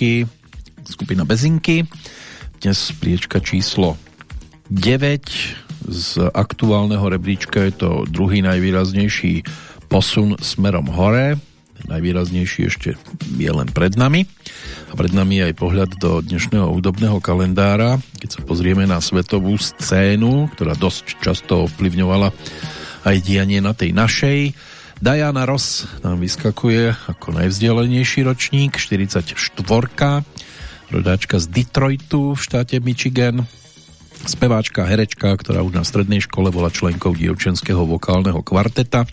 bojovníčky, skupina Bezinky. Dnes priečka číslo 9 z aktuálneho rebríčka je to druhý najvýraznejší posun smerom hore. Najvýraznejší ešte je len pred nami. A pred nami je aj pohľad do dnešného údobného kalendára. Keď sa pozrieme na svetovú scénu, ktorá dosť často ovplyvňovala aj dianie na tej našej, Diana Ross nám vyskakuje ako najvzdelenejší ročník, 44 rodáčka z Detroitu v štáte Michigan, speváčka, herečka, ktorá už na strednej škole bola členkou dievčenského vokálneho kvarteta.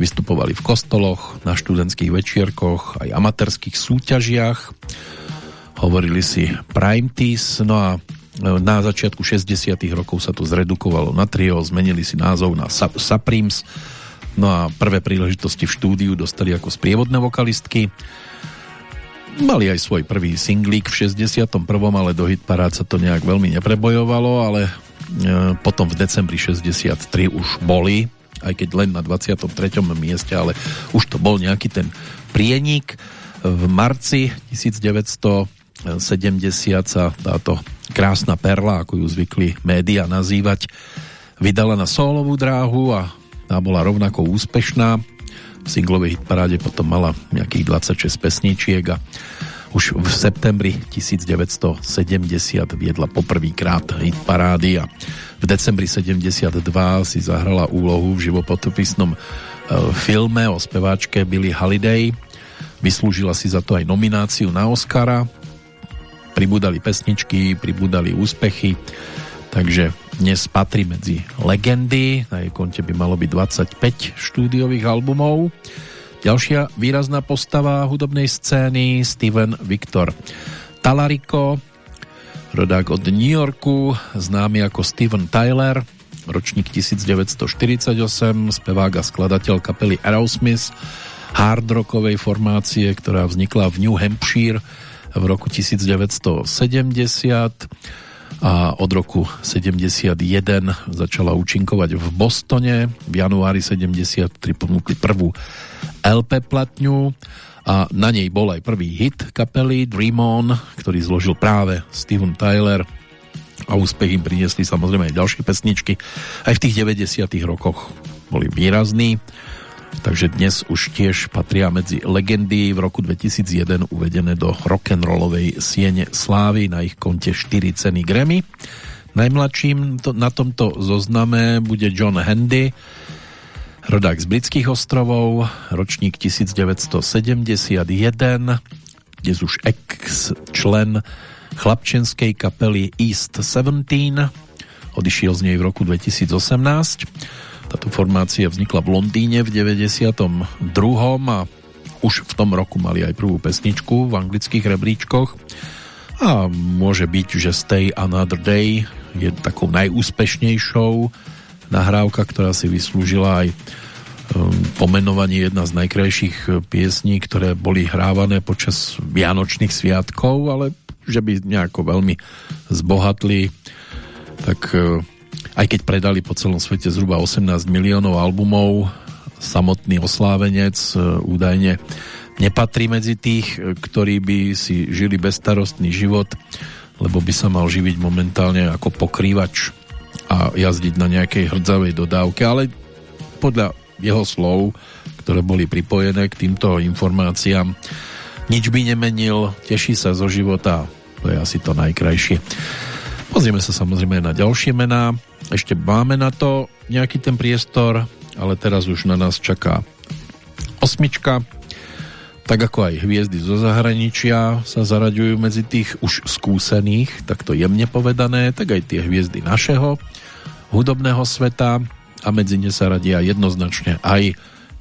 Vystupovali v kostoloch, na študentských večierkoch, aj amatérských súťažiach. Hovorili si Prime Teas, no a na začiatku 60 rokov sa to zredukovalo na trio, zmenili si názov na Supremes, no a prvé príležitosti v štúdiu dostali ako sprievodné vokalistky. Mali aj svoj prvý singlík v 61. ale do hitparád sa to nejak veľmi neprebojovalo, ale e, potom v decembri 63 už boli, aj keď len na 23. mieste, ale už to bol nejaký ten prienik. V marci 1970 sa táto krásna perla, ako ju zvykli média nazývať, vydala na solovú dráhu a tá bola rovnako úspešná v singlovej hitparáde potom mala nejakých 26 pesničiek a už v septembri 1970 viedla poprvýkrát hitparády a v decembri 72 si zahrala úlohu v životopisnom e, filme o speváčke Billie Holiday. Vyslúžila si za to aj nomináciu na Oscara. Pribúdali pesničky, pribúdali úspechy, takže dnes patrí medzi legendy, na jej konte by malo byť 25 štúdiových albumov. Ďalšia výrazná postava hudobnej scény Steven Victor Talarico, rodák od New Yorku, známy ako Steven Tyler, ročník 1948, spevák a skladateľ kapely Aerosmith, hard rockovej formácie, ktorá vznikla v New Hampshire v roku 1970 a od roku 71 začala účinkovať v Bostone. V januári 73 ponúkli prvú LP platňu a na nej bol aj prvý hit kapely Dream On, ktorý zložil práve Steven Tyler a úspech im priniesli samozrejme aj ďalšie pesničky. Aj v tých 90 rokoch boli výrazní takže dnes už tiež patria medzi legendy v roku 2001 uvedené do rock'n'rollovej siene slávy na ich konte 4 ceny Grammy. Najmladším to, na tomto zozname bude John Handy, rodák z britských ostrovov, ročník 1971, dnes už ex-člen chlapčenskej kapely East 17, odišiel z nej v roku 2018 táto formácia vznikla v Londýne v 92. a už v tom roku mali aj prvú pesničku v anglických rebríčkoch a môže byť, že Stay Another Day je takou najúspešnejšou nahrávka, ktorá si vyslúžila aj um, pomenovanie jedna z najkrajších piesní, ktoré boli hrávané počas Vianočných sviatkov, ale že by nejako veľmi zbohatli, tak uh, aj keď predali po celom svete zhruba 18 miliónov albumov, samotný oslávenec e, údajne nepatrí medzi tých, e, ktorí by si žili bezstarostný život, lebo by sa mal živiť momentálne ako pokrývač a jazdiť na nejakej hrdzavej dodávke, ale podľa jeho slov, ktoré boli pripojené k týmto informáciám, nič by nemenil, teší sa zo života, to je asi to najkrajšie. Pozrieme sa samozrejme na ďalšie mená. Ešte máme na to nejaký ten priestor, ale teraz už na nás čaká osmička. Tak ako aj hviezdy zo zahraničia sa zaraďujú medzi tých už skúsených, tak to jemne povedané, tak aj tie hviezdy našeho hudobného sveta a medzi ne sa radia jednoznačne aj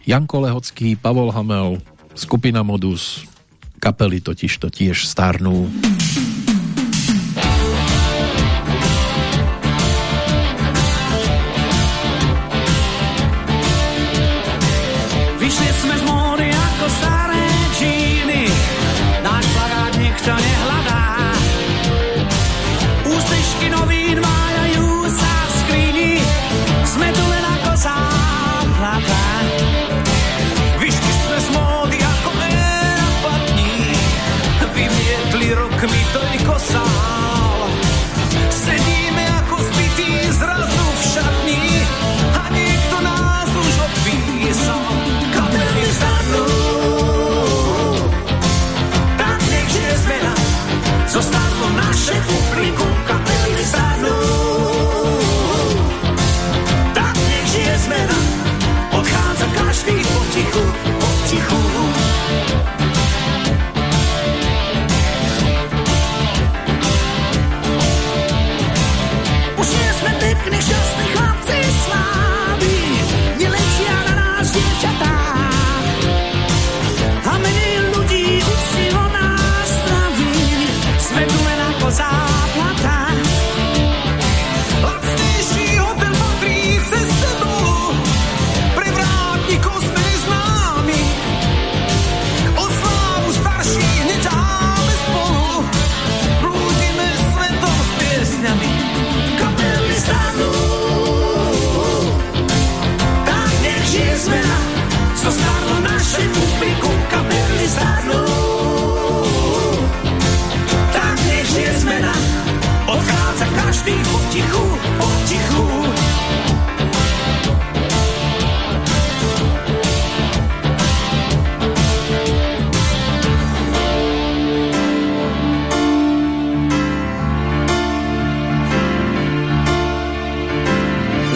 Janko Lehocký, Pavol Hamel, skupina Modus, kapely totiž to tiež starnú. každý potichu, potichu.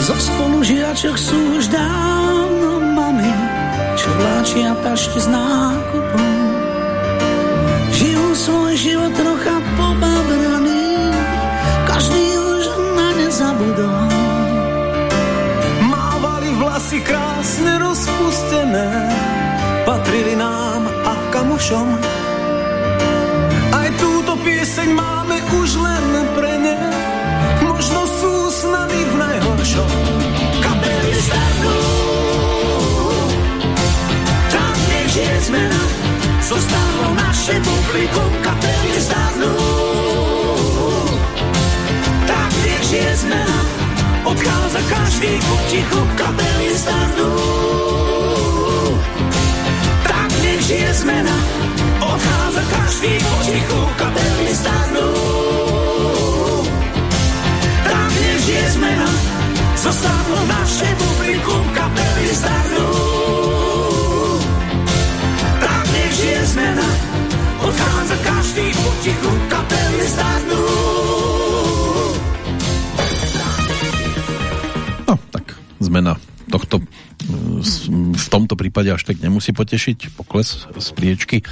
Zo spolužiačok sú už dávno mami, čo vláčia tašky s nákupom. Žijú svoj život trocha krásne rozpustené, patrili nám a kamošom. Aj túto pieseň máme už len pre ne, možno sú s nami v najhoršom. Kapely starnú, tak nech je zmena, zostalo naše publikum, kapely starnú. Tak nech je zmena, odchádza každý potichu, kapely starnú. Je zmena, odchádza každý potichu, kapely starnú. Tak nech je zmena, zostalo naše publikum, kapely starnú. Tak nech je zmena, odchádza každý potichu, kapely starnú. zmena v tomto prípade až tak nemusí potešiť pokles z priečky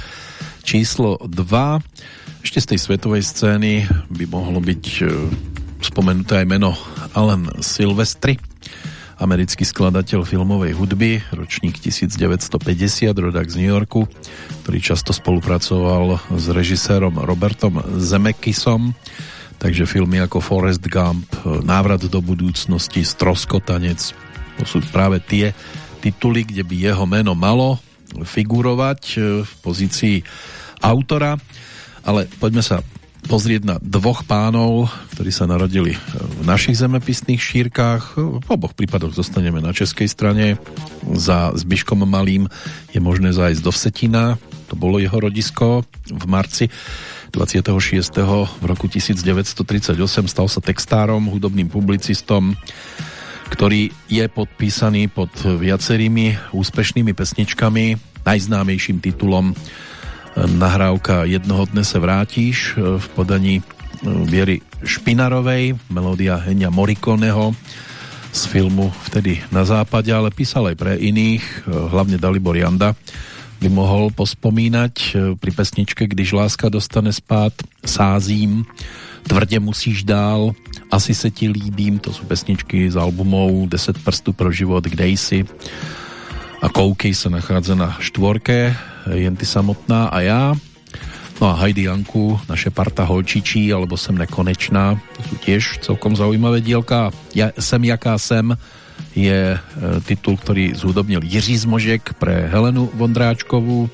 číslo 2 ešte z tej svetovej scény by mohlo byť e, spomenuté aj meno Alan Silvestri americký skladateľ filmovej hudby ročník 1950 rodák z New Yorku ktorý často spolupracoval s režisérom Robertom Zemekisom. Takže filmy ako Forrest Gump Návrat do budúcnosti Stroskotanec to sú práve tie tituly, kde by jeho meno malo figurovať e, v pozícii autora. Ale poďme sa pozrieť na dvoch pánov, ktorí sa narodili v našich zemepisných šírkach. V oboch prípadoch zostaneme na českej strane. Za Zbyškom Malým je možné zájsť do Vsetina. To bolo jeho rodisko v marci 26. v roku 1938 stal sa textárom, hudobným publicistom, ktorý je podpísaný pod viacerými úspešnými pesničkami, najznámejším titulom e, nahrávka Jednoho dne se vrátíš e, v podaní e, Viery Špinarovej, melódia Henia Morikoneho z filmu Vtedy na západe, ale písal aj pre iných, hlavne Dalibor Janda by mohol pospomínať pri pesničke Když láska dostane spát sázím Tvrdě musíš dál, Asi se ti líbím, to sú pesničky z albumov 10 prstů pro život, Kde jsi a Koukej sa nachádza na štvorke, jen ty samotná a já. No a Heidi Janku, naše parta holčičí, alebo Sem nekonečná, to sú tiež celkom zaujímavé dielka. Ja, sem jaká sem je e, titul, ktorý zúdobnil Jiří Zmožek pre Helenu Vondráčkovú.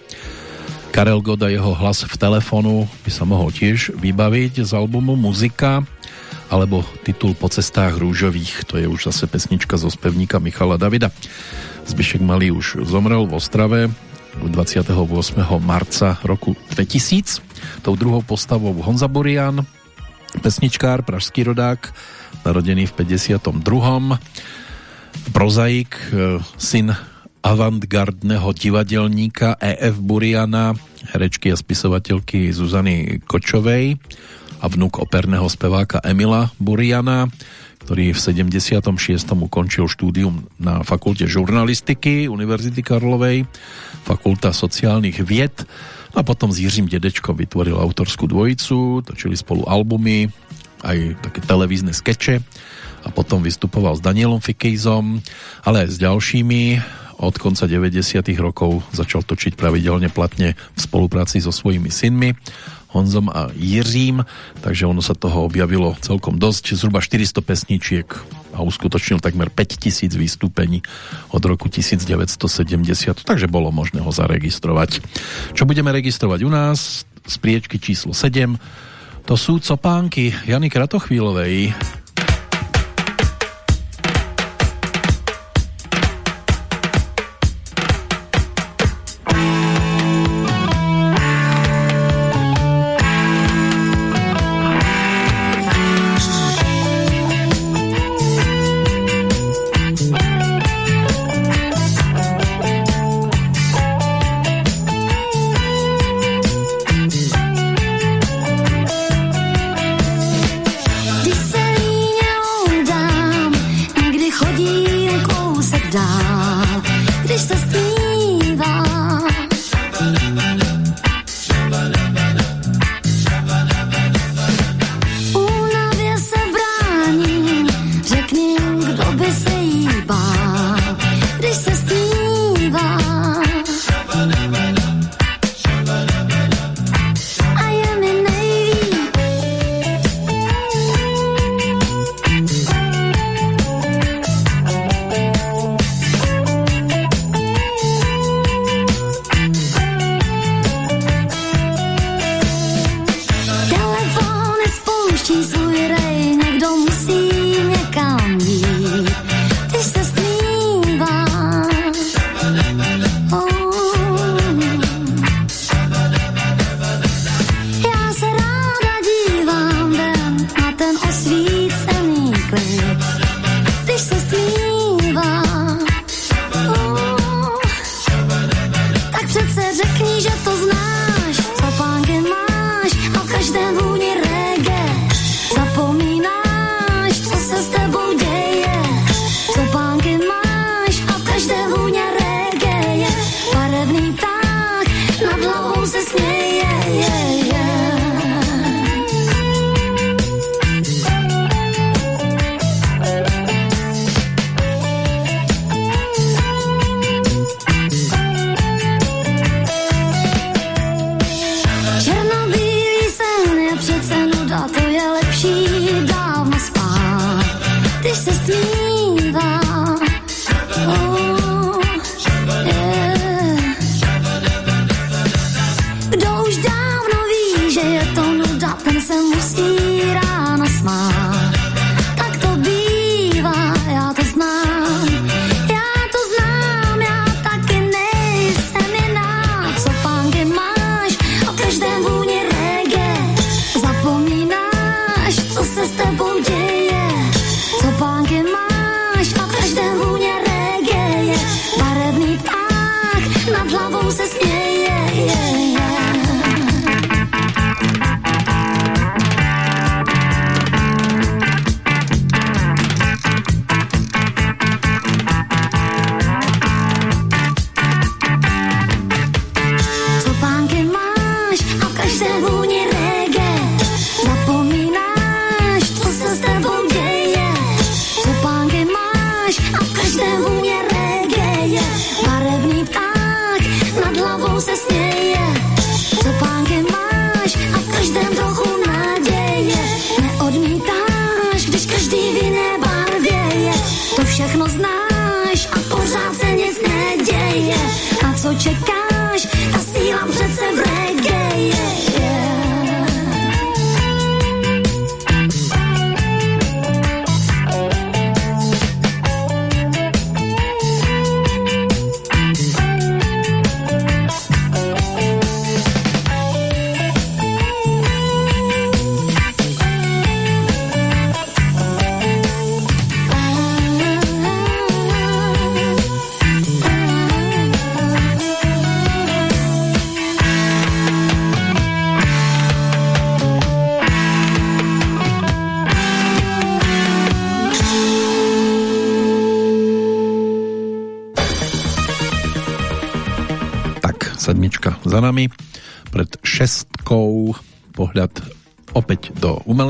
Karel Goda, jeho hlas v telefonu by sa mohol tiež vybaviť z albumu Muzika alebo titul Po cestách rúžových, to je už zase pesnička zo spevníka Michala Davida. Zbyšek Malý už zomrel v Ostrave 28. marca roku 2000. Tou druhou postavou Honza Borian, pesničkár, pražský rodák, narodený v 52. Prozaik, e, syn avantgardného divadelníka E.F. Buriana, herečky a spisovateľky Zuzany Kočovej a vnúk operného speváka Emila Buriana, ktorý v 76. ukončil štúdium na fakulte žurnalistiky Univerzity Karlovej, fakulta sociálnych vied a potom s Jiřím Dedečkom vytvoril autorskú dvojicu, točili spolu albumy, aj také televízne skeče a potom vystupoval s Danielom Fikejzom, ale aj s ďalšími od konca 90. rokov začal točiť pravidelne platne v spolupráci so svojimi synmi Honzom a Jiřím, takže ono sa toho objavilo celkom dosť, zhruba 400 pesničiek a uskutočnil takmer 5000 vystúpení od roku 1970, takže bolo možné ho zaregistrovať. Čo budeme registrovať u nás z priečky číslo 7, to sú copánky Jany Kratochvílovej.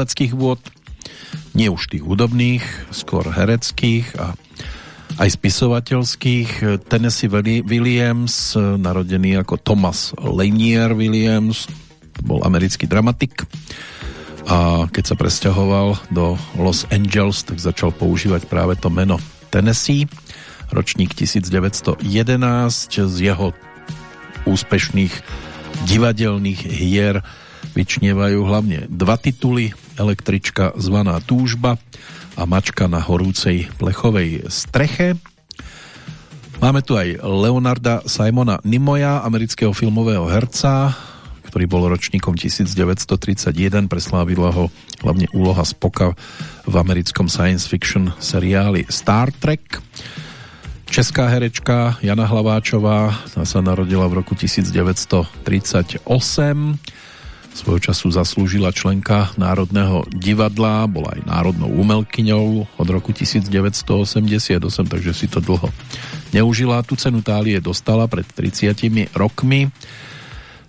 Umeleckých vôd. Nie už tých hudobných, skôr hereckých a aj spisovateľských. Tennessee Williams, narodený ako Thomas Lanier Williams, bol americký dramatik a keď sa presťahoval do Los Angeles, tak začal používať práve to meno Tennessee. Ročník 1911 z jeho úspešných divadelných hier vyčnievajú hlavne dva tituly Električka zvaná Túžba a Mačka na horúcej plechovej streche. Máme tu aj Leonarda Simona Nimoya, amerického filmového herca, ktorý bol ročníkom 1931, preslávila ho hlavne úloha Spoka v americkom science fiction seriáli Star Trek. Česká herečka Jana Hlaváčová tá sa narodila v roku 1938 svojho času zaslúžila členka Národného divadla, bola aj národnou umelkyňou od roku 1988, takže si to dlho neužila. Tu cenu Tálie dostala pred 30 rokmi.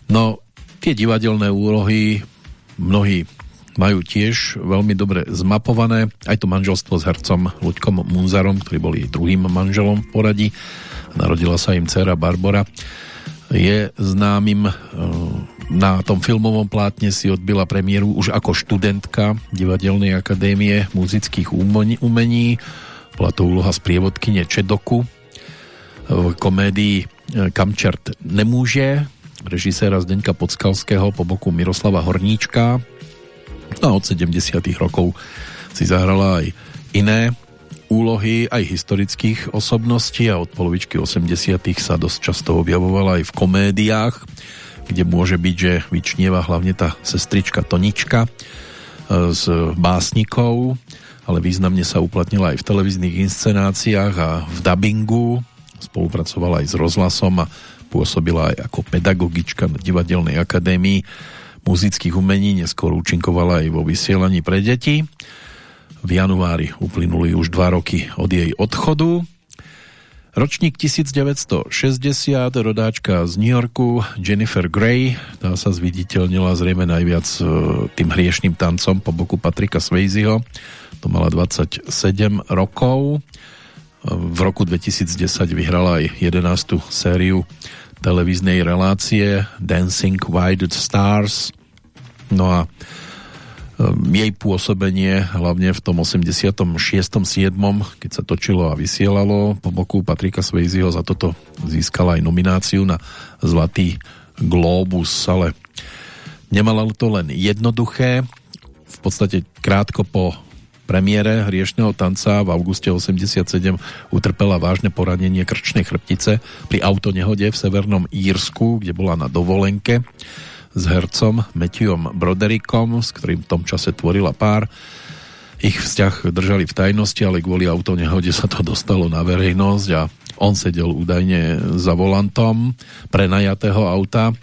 No, tie divadelné úlohy mnohí majú tiež veľmi dobre zmapované. Aj to manželstvo s hercom Luďkom Munzarom, ktorý bol jej druhým manželom v poradí. Narodila sa im dcera Barbara. Je známym e, na tom filmovom plátne si odbila premiéru už ako študentka Divadelnej akadémie muzických umení. Bola to úloha sprievodkyne Čedoku. V komédii e, Kamčert nemůže režiséra Zdeňka Podskalského po boku Miroslava Horníčka. No a od 70 rokov si zahrala aj iné úlohy aj historických osobností a od polovičky 80 sa dosť často objavovala aj v komédiách, kde môže byť, že vyčnieva hlavne tá sestrička Tonička e, básnikov, ale významne sa uplatnila aj v televíznych inscenáciách a v dubbingu, spolupracovala aj s rozhlasom a pôsobila aj ako pedagogička na Divadelnej akadémii muzických umení, neskôr účinkovala aj vo vysielaní pre deti. V januári uplynuli už dva roky od jej odchodu. Ročník 1960, rodáčka z New Yorku, Jennifer Grey, tá sa zviditeľnila zrejme najviac e, tým hriešným tancom po boku Patrika Swayzeho. To mala 27 rokov. V roku 2010 vyhrala aj 11. sériu televíznej relácie Dancing White Stars. No a jej pôsobenie hlavne v tom 86. 7. keď sa točilo a vysielalo po boku Patrika Swayzeho za toto získala aj nomináciu na Zlatý Globus, ale nemala to len jednoduché v podstate krátko po premiére hriešného tanca v auguste 87 utrpela vážne poranenie krčnej chrbtice pri autonehode v Severnom Írsku, kde bola na dovolenke s hercom Matthewom Broderickom, s ktorým v tom čase tvorila pár. Ich vzťah držali v tajnosti, ale kvôli autonehode sa to dostalo na verejnosť a on sedel údajne za volantom prenajatého auta,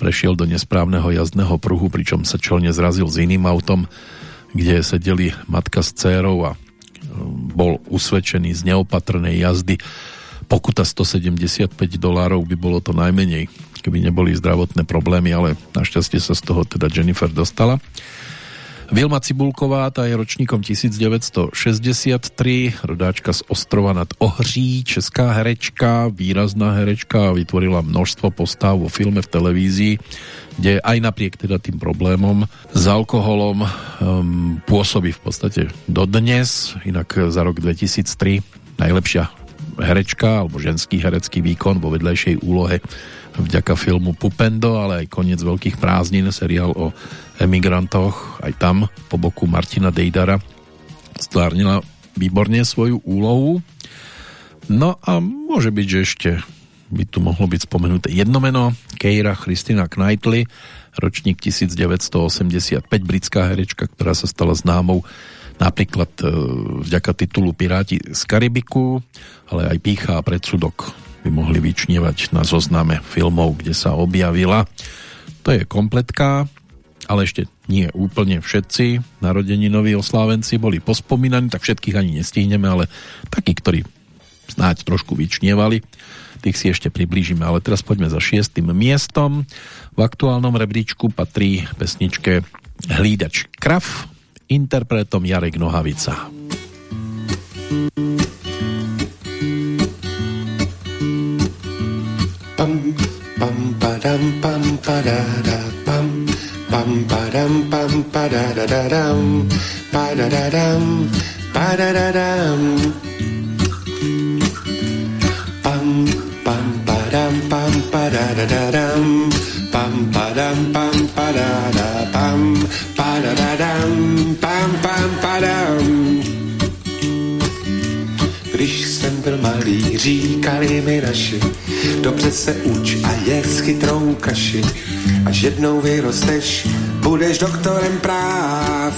prešiel do nesprávneho jazdného pruhu, pričom sa čelne zrazil s iným autom kde sedeli matka s dcérou a um, bol usvedčený z neopatrnej jazdy. Pokuta 175 dolárov by bolo to najmenej, keby neboli zdravotné problémy, ale našťastie sa z toho teda Jennifer dostala. Vilma Cibulková, tá je ročníkom 1963, rodáčka z Ostrova nad Ohří, česká herečka, výrazná herečka, vytvorila množstvo postav vo filme, v televízii, kde aj napriek teda tým problémom s alkoholom um, pôsobí v podstate dodnes, inak za rok 2003 najlepšia herečka alebo ženský herecký výkon vo vedlejšej úlohe vďaka filmu Pupendo, ale aj koniec veľkých prázdnin, seriál o emigrantoch, aj tam po boku Martina Dejdara stvárnila výborne svoju úlohu. No a môže byť, že ešte by tu mohlo byť spomenuté jedno meno, Keira Christina Knightley, ročník 1985, britská herečka, ktorá sa stala známou napríklad e, vďaka titulu Piráti z Karibiku, ale aj Pícha a predsudok by mohli vyčnievať na zozname filmov, kde sa objavila. To je kompletka, ale ešte nie úplne všetci narodeninoví oslávenci boli pospomínaní, tak všetkých ani nestihneme, ale takí, ktorí snáď trošku vyčnievali, tých si ešte priblížime. Ale teraz poďme za šiestým miestom. V aktuálnom rebríčku patrí pesničke Hlídač krav, interpretom Jarek Nohavica. pam pam padam pam padada pam. Pam padam pam dam padada dam pam pam padam pam padada dam pam padam pam padada pam padada dam pam pam padam byl malý, říkali mi naši, dobře se uč a je chytrou kaši. Až jednou vyrosteš, budeš doktorem práv.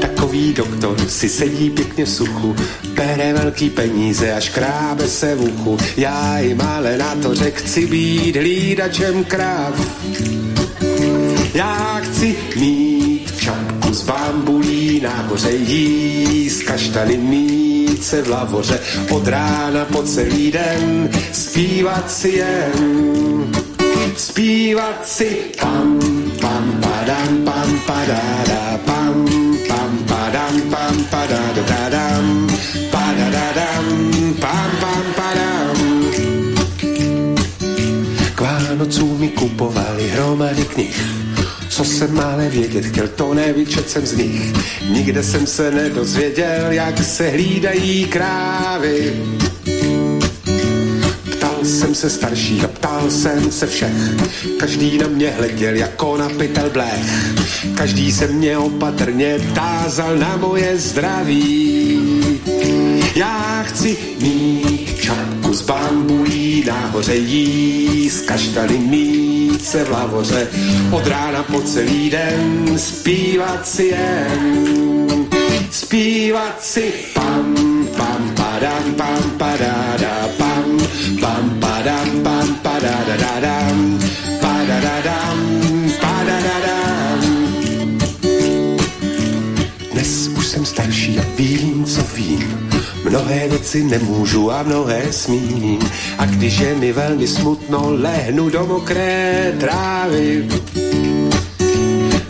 Takový doktor si sedí pěkně v suchu, bere velký peníze a škrábe se v uchu. Já jim ale na to řek, chci být hlídačem kráv. Já chci mít čapku z bambulí, nahoře jíst kaštany mít se v lavoře, od rána po celý den. Zpívat si jen, zpívat si tam, pam padam pam padada pam pam padam pam padadadam padadadam pam pam padam. K Vánocům mi kupovali hromady knih co jsem mále vědět chtěl, to nevyčet jsem z nich. Nikde jsem se nedozvěděl, jak se hlídají krávy. Ptal jsem se starší a ptal jsem se všech. Každý na mě hleděl jako na pytel blech. Každý se mě opatrně tázal na moje zdraví. Já chci mít čapku z bambulí, nahoře jí z kaštaly mít se v lavoře, od rána po celý den zpívat si jen. Zpívat si pam, pam, padam, pam, padada, pam, pam, padam, pam, padadadadam, padadadam, padadadam. Dnes už jsem starší a vím, co vím. Mnohé věci nemůžu a mnohé smím. A když je mi velmi smutno, lehnu do mokré trávy.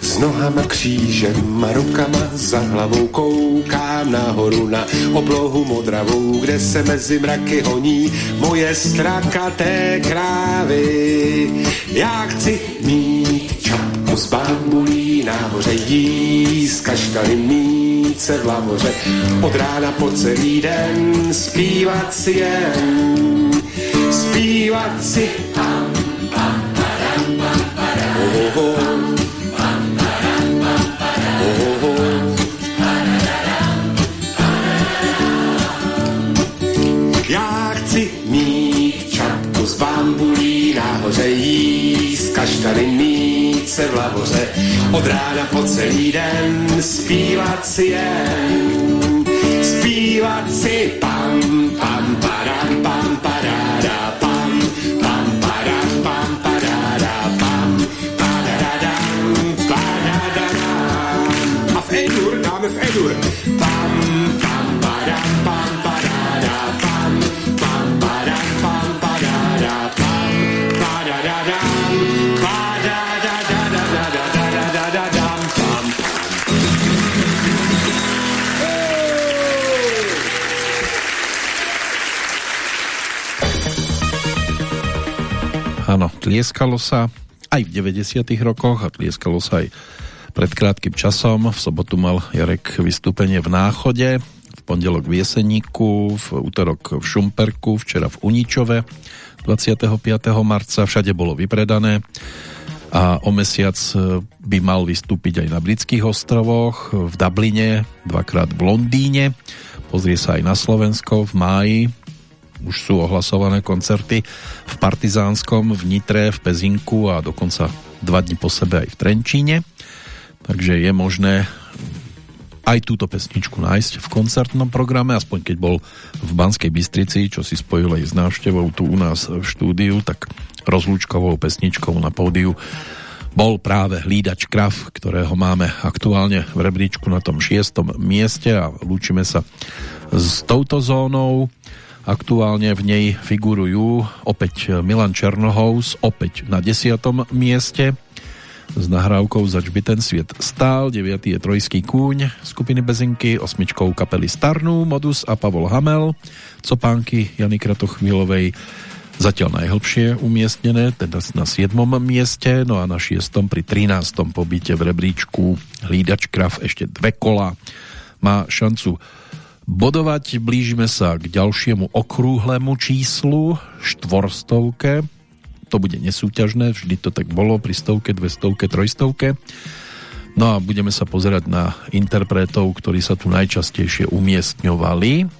S nohama křížem a rukama za hlavou koukám nahoru na oblohu modravou, kde se mezi mraky honí moje strakaté krávy. Já chci mít čapku z bambulí, nahoře jí z kaštaly mít se v lavoře, od rána po celý den zpívat si jen, zpívat si. Oh, oh, oh. Mít čapku z bambulí, nahoře jí z kaštany mít se v lavoře, od rána po celý den zpívat si jen, zpívat si pam, pam, padam, pam, padáda, pam, pam, Áno, tlieskalo sa aj v 90 rokoch a tlieskalo sa aj pred krátkým časom. V sobotu mal Jarek vystúpenie v Náchode, v pondelok v Jeseníku, v útorok v Šumperku, včera v Uničove 25. marca. Všade bolo vypredané a o mesiac by mal vystúpiť aj na britských ostrovoch, v Dubline, dvakrát v Londýne. Pozrie sa aj na Slovensko v máji už sú ohlasované koncerty v Partizánskom, v Nitre, v Pezinku a dokonca dva dni po sebe aj v Trenčíne. Takže je možné aj túto pesničku nájsť v koncertnom programe, aspoň keď bol v Banskej Bystrici, čo si spojil aj s návštevou tu u nás v štúdiu, tak rozlúčkovou pesničkou na pódiu bol práve Hlídač Krav, ktorého máme aktuálne v rebríčku na tom šiestom mieste a lúčime sa s touto zónou. Aktuálne v nej figurujú opäť Milan Černohous, opäť na desiatom mieste s nahrávkou Zač by ten sviet stál, 9. je Trojský kúň skupiny Bezinky, osmičkou kapely Starnú, Modus a Pavol Hamel, Copánky Jany Kratochvílovej, zatiaľ najhlbšie umiestnené, teda na 7. mieste, no a na 6. pri 13. pobyte v rebríčku Hlídač Krav ešte dve kola má šancu bodovať. Blížime sa k ďalšiemu okrúhlemu číslu, štvorstovke. To bude nesúťažné, vždy to tak bolo pri stovke, dvestovke, trojstovke. No a budeme sa pozerať na interpretov, ktorí sa tu najčastejšie umiestňovali.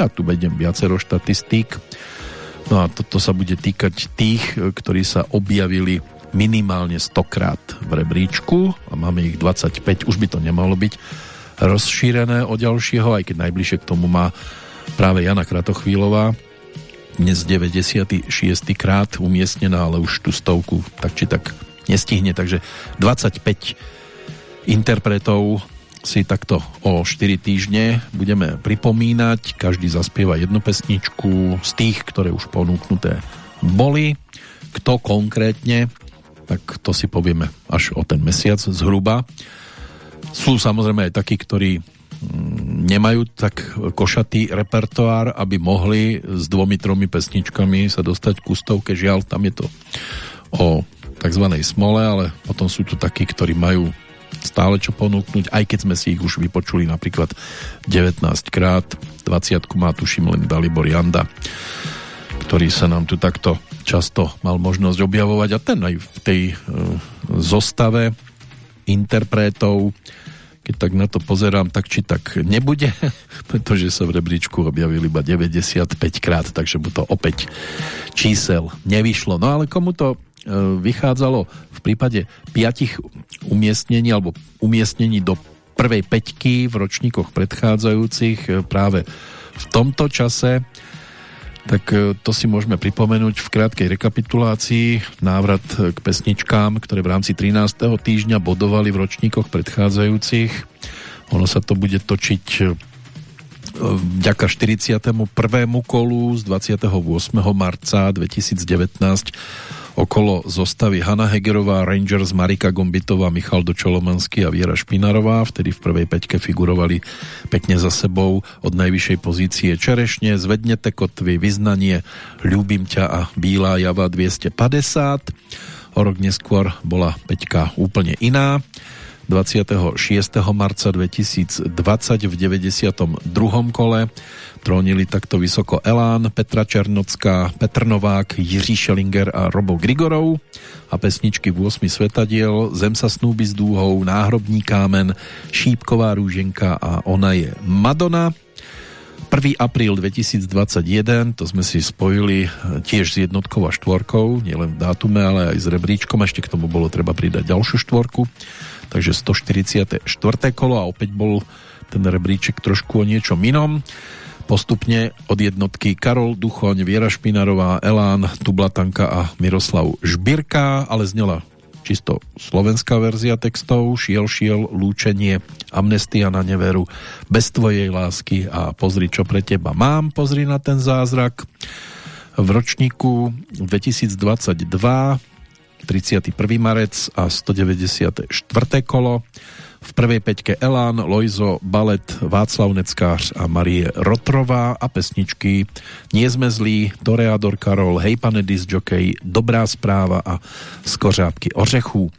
Ja tu vedem viacero štatistík. No a toto sa bude týkať tých, ktorí sa objavili minimálne 100 krát v rebríčku a máme ich 25, už by to nemalo byť rozšírené o ďalšieho, aj keď najbližšie k tomu má práve Jana Kratochvílová, dnes 96. krát umiestnená, ale už tú stovku tak či tak nestihne, takže 25 interpretov si takto o 4 týždne budeme pripomínať. Každý zaspieva jednu pesničku z tých, ktoré už ponúknuté boli. Kto konkrétne tak to si povieme až o ten mesiac zhruba. Sú samozrejme aj takí, ktorí mm, nemajú tak košatý repertoár, aby mohli s dvomi, tromi pesničkami sa dostať ku stovke. Žiaľ, tam je to o tzv. smole, ale potom sú tu takí, ktorí majú stále čo ponúknuť, aj keď sme si ich už vypočuli napríklad 19 krát. 20 má tuším len Dalibor Janda, ktorý sa nám tu takto často mal možnosť objavovať a ten aj v tej e, zostave interpretov keď tak na to pozerám, tak či tak nebude, (laughs) pretože sa v rebríčku objavil iba 95 krát, takže mu to opäť čísel nevyšlo. No ale komu to E, vychádzalo v prípade piatich umiestnení alebo umiestnení do prvej peťky v ročníkoch predchádzajúcich e, práve v tomto čase tak e, to si môžeme pripomenúť v krátkej rekapitulácii návrat k pesničkám, ktoré v rámci 13. týždňa bodovali v ročníkoch predchádzajúcich. Ono sa to bude točiť vďaka 41. kolu z 28. marca 2019 okolo zostavy Hanna Hegerová, Rangers, Marika Gombitová, Michal Dočolomanský a Viera Špinarová. Vtedy v prvej peťke figurovali pekne za sebou od najvyššej pozície Čerešne, Zvednete kotvy, Vyznanie, Ľúbim ťa a Bílá java 250. O rok neskôr bola peťka úplne iná. 26. marca 2020 v 92. kole trónili takto vysoko Elán, Petra Černocká, Petr Novák, Jiří Šelinger a Robo Grigorov a pesničky v 8 svetadiel Zem sa snúbi s dúhou, Náhrobní kámen, Šípková rúženka a Ona je Madonna. 1. apríl 2021, to sme si spojili tiež s jednotkou a štvorkou, nielen v dátume, ale aj s rebríčkom, ešte k tomu bolo treba pridať ďalšiu štvorku takže 144. kolo a opäť bol ten rebríček trošku o niečom inom. Postupne od jednotky Karol Duchoň, Viera Špinarová, Elán, Tublatanka a Miroslav Žbirka, ale znela čisto slovenská verzia textov, Šiel, šiel, lúčenie, amnestia na neveru, bez tvojej lásky a pozri, čo pre teba mám, pozri na ten zázrak. V ročníku 2022 31. marec a 194. kolo. V prvej peťke Elán, Lojzo, Balet, Václav Neckář a Marie Rotrová a pesničky Nie sme zlí, Toreador Karol, Hej pane disjokej, Dobrá správa a Skořápky ořechů.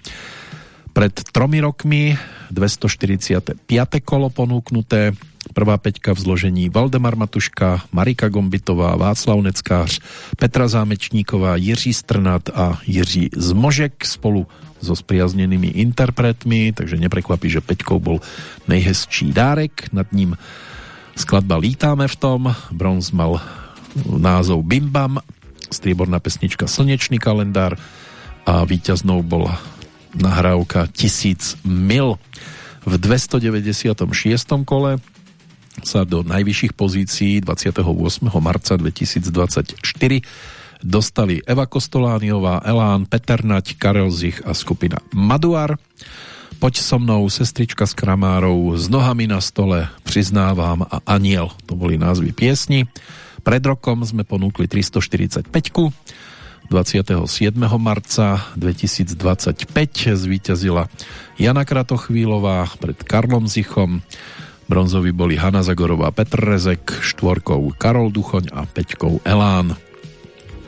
Pred tromi rokmi 245. kolo ponúknuté Prvá peťka v zložení Valdemar Matuška, Marika Gombitová, Václav Neckář, Petra Zámečníková, Jiří Strnat a Jiří Zmožek spolu so spriaznenými interpretmi, takže neprekvapí, že Peťkou bol nejhezčí dárek, nad ním skladba Lítáme v tom, bronz mal názov Bimbam, strieborná pesnička Slnečný kalendár a víťaznou bola nahrávka Tisíc mil. V 296. kole sa do najvyšších pozícií 28. marca 2024 dostali Eva Kostolániová, Elán, Peter Nať, Karel Zich a skupina Maduar. Poď so mnou, sestrička s kramárov, s nohami na stole, priznávam a aniel. To boli názvy piesni. Pred rokom sme ponúkli 345 27. marca 2025 zvíťazila Jana Kratochvílová pred Karlom Zichom Bronzoví boli Hanna Zagorová, Petr Rezek, štvorkou Karol Duchoň a peťkou Elán.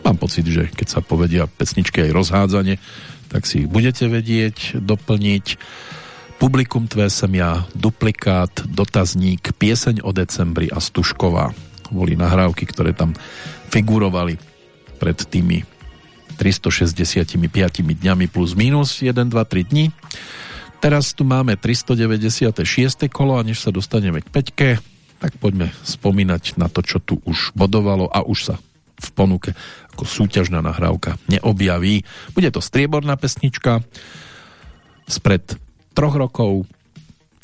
Mám pocit, že keď sa povedia pesničky aj rozhádzanie, tak si ich budete vedieť doplniť. Publikum tvé sem ja, duplikát, dotazník, pieseň o decembri a Stušková. Boli nahrávky, ktoré tam figurovali pred tými 365 dňami plus minus 1, 2, 3 dní. Teraz tu máme 396. kolo a než sa dostaneme k peťke, tak poďme spomínať na to, čo tu už bodovalo a už sa v ponuke ako súťažná nahrávka neobjaví. Bude to strieborná pesnička spred troch rokov,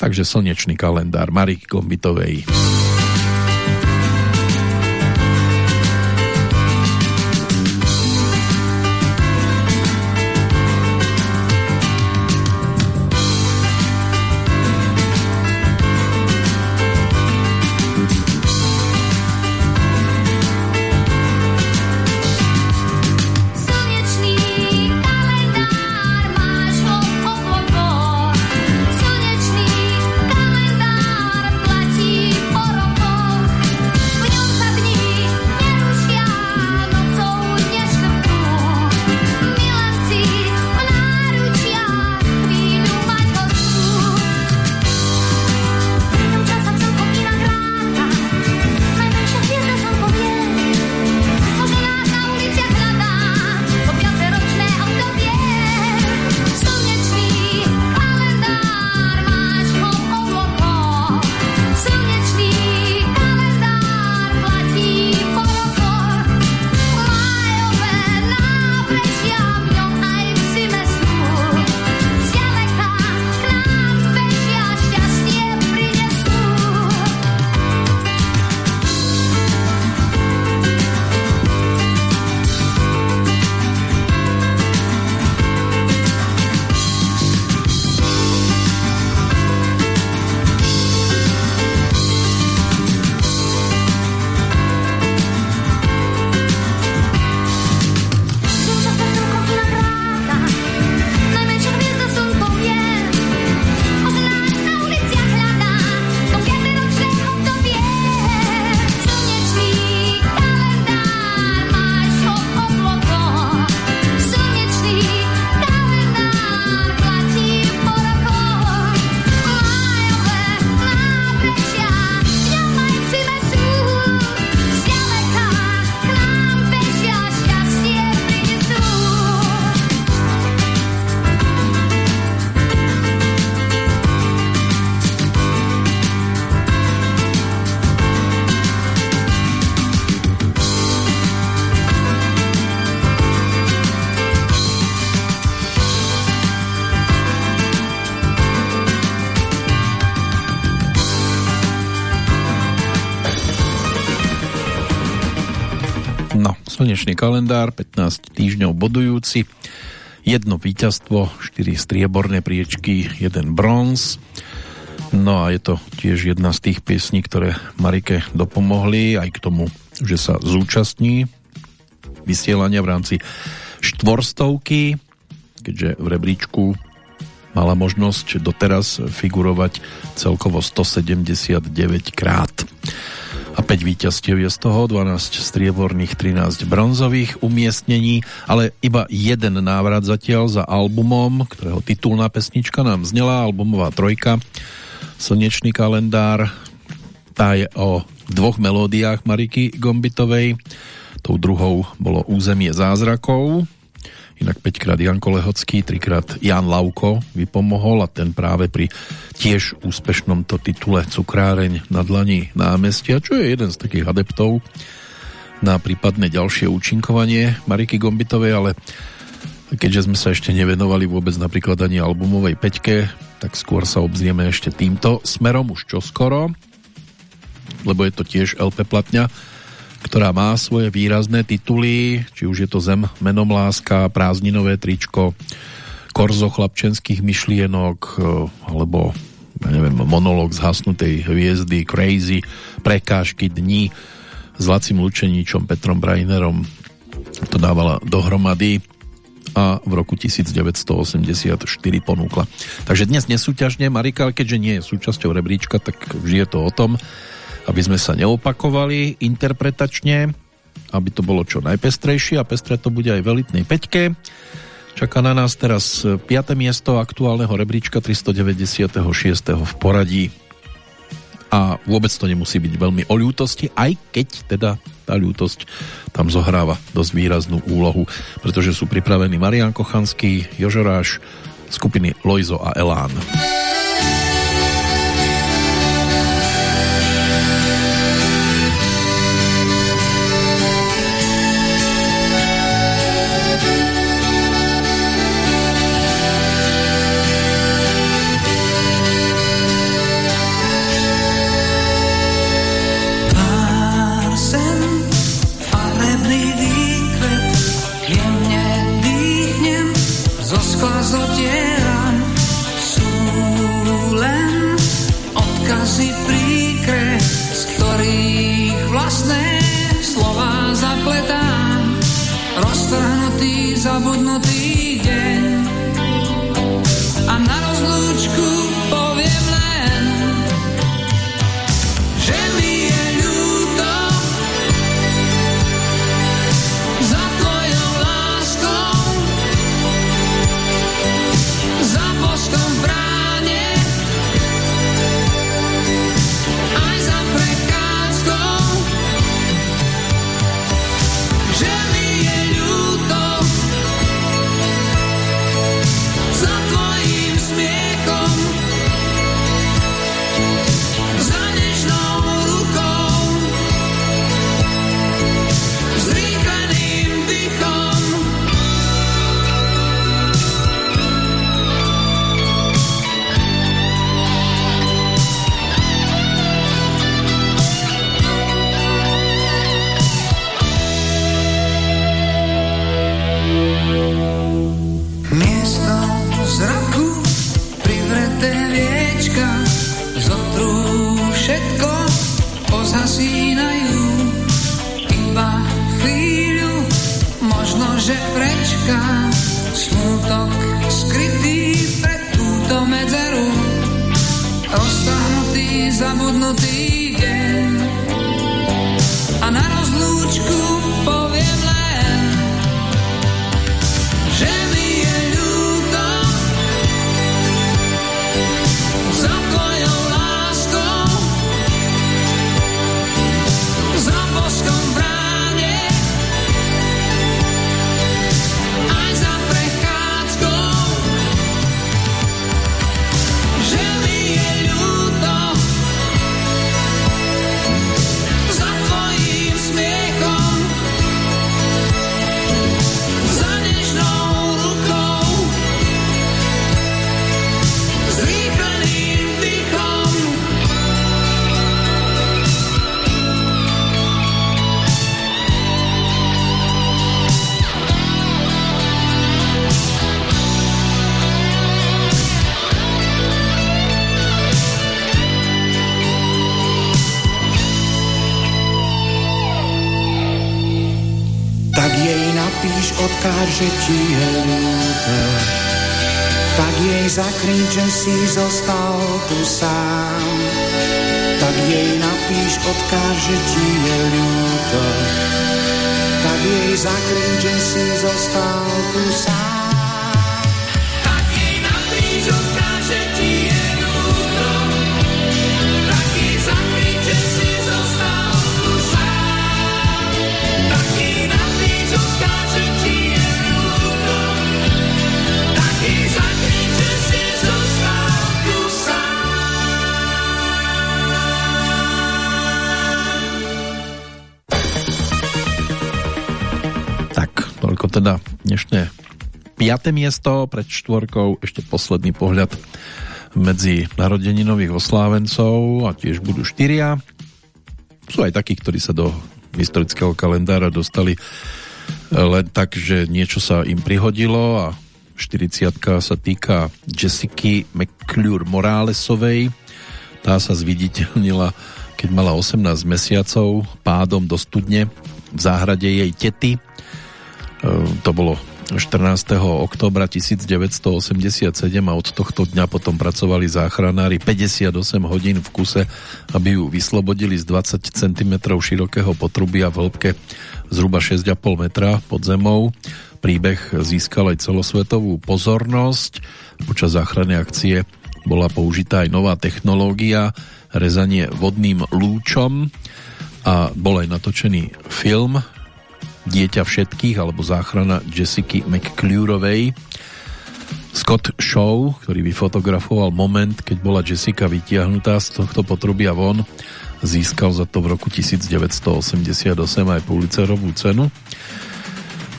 takže slnečný kalendár Marik Gombitovej. Bodujúci, jedno víťazstvo, 4 strieborné priečky, jeden bronz. No a je to tiež jedna z tých piesní, ktoré Marike dopomohli aj k tomu, že sa zúčastní vysielania v rámci štvorstovky, keďže v rebríčku mala možnosť doteraz figurovať celkovo 179 krát. A 5 víťazstiev je z toho, 12 strieborných, 13 bronzových umiestnení, ale iba jeden návrat zatiaľ za albumom, ktorého titulná pesnička nám znela, albumová trojka, Slnečný kalendár, tá je o dvoch melódiách Mariky Gombitovej, tou druhou bolo Územie zázrakov, Inak 5 krát Janko Lehocký, 3 krát Jan Lauko vypomohol a ten práve pri tiež úspešnom to titule Cukráreň na dlani námestia, čo je jeden z takých adeptov na prípadné ďalšie účinkovanie Mariky Gombitovej, ale keďže sme sa ešte nevenovali vôbec napríklad ani albumovej peťke, tak skôr sa obzrieme ešte týmto smerom už čoskoro, lebo je to tiež LP platňa, ktorá má svoje výrazné tituly, či už je to Zem, menom láska, prázdninové tričko, Korzo chlapčenských myšlienok, eh, alebo ja neviem, monolog zhasnutej hviezdy, Crazy, Prekážky dní s Lacim Lučeníčom, Petrom Brainerom to dávala dohromady a v roku 1984 ponúkla. Takže dnes nesúťažne Marika, keďže nie je súčasťou rebríčka, tak vždy je to o tom, aby sme sa neopakovali interpretačne, aby to bolo čo najpestrejšie a pestre to bude aj v elitnej peťke. Čaká na nás teraz 5. miesto aktuálneho rebríčka 396. v poradí. A vôbec to nemusí byť veľmi o ľútosti, aj keď teda tá ľútosť tam zohráva dosť výraznú úlohu, pretože sú pripravení Marian Kochanský, Jožoráš, skupiny Loizo a Elán. tak 5. miesto pred štvorkou, ešte posledný pohľad medzi narodeninových oslávencov a tiež budú štyria. Sú aj takí, ktorí sa do historického kalendára dostali len tak, že niečo sa im prihodilo a 40 sa týka Jessica McClure Moralesovej. Tá sa zviditeľnila, keď mala 18 mesiacov pádom do studne v záhrade jej tety Ehm, to bolo 14. oktobra 1987 a od tohto dňa potom pracovali záchranári 58 hodín v kuse, aby ju vyslobodili z 20 cm širokého potrubia v hĺbke zhruba 6,5 metra pod zemou. Príbeh získal aj celosvetovú pozornosť. Počas záchrannej akcie bola použitá aj nová technológia, rezanie vodným lúčom a bol aj natočený film Dieťa všetkých alebo záchrana Jessica McClurovej. Scott Shaw, ktorý vyfotografoval moment, keď bola Jessica vytiahnutá z tohto potrubia von, získal za to v roku 1988 aj Pulitzerovú cenu.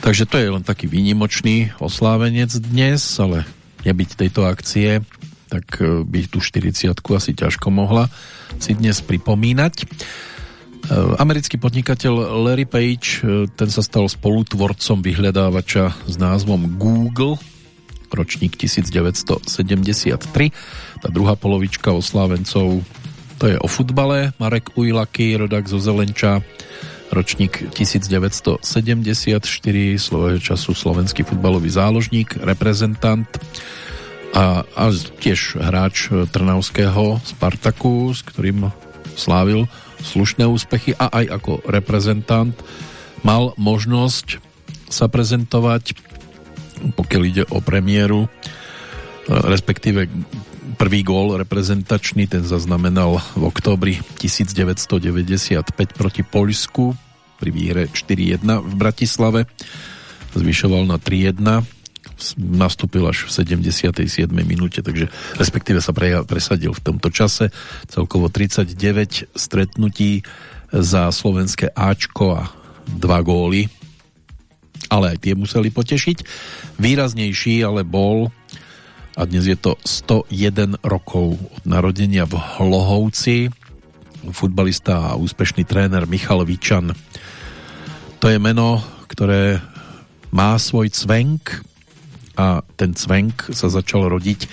Takže to je len taký výnimočný oslávenec dnes, ale nebyť tejto akcie, tak eh, by tú 40 asi ťažko mohla si dnes pripomínať. Eh, americký podnikateľ Larry Page, eh, ten sa stal spolutvorcom vyhľadávača s názvom Google, ročník 1973. Tá druhá polovička oslávencov, to je o futbale. Marek Ujlaky, rodak zo Zelenča, ročník 1974, svojho času slovenský futbalový záložník, reprezentant a, a tiež hráč Trnavského Spartaku, s ktorým slávil slušné úspechy a aj ako reprezentant mal možnosť sa prezentovať, pokiaľ ide o premiéru, respektíve prvý gól reprezentačný, ten zaznamenal v októbri 1995 proti Poľsku pri výhre 4-1 v Bratislave. Zvyšoval na 3-1 nastúpil až v 77. minúte, takže respektíve sa pre, presadil v tomto čase. Celkovo 39 stretnutí za slovenské Ačko a dva góly, ale aj tie museli potešiť. Výraznejší ale bol a dnes je to 101 rokov od narodenia v Hlohovci futbalista a úspešný tréner Michal Vičan. To je meno, ktoré má svoj cvenk, a ten cvenk sa začal rodiť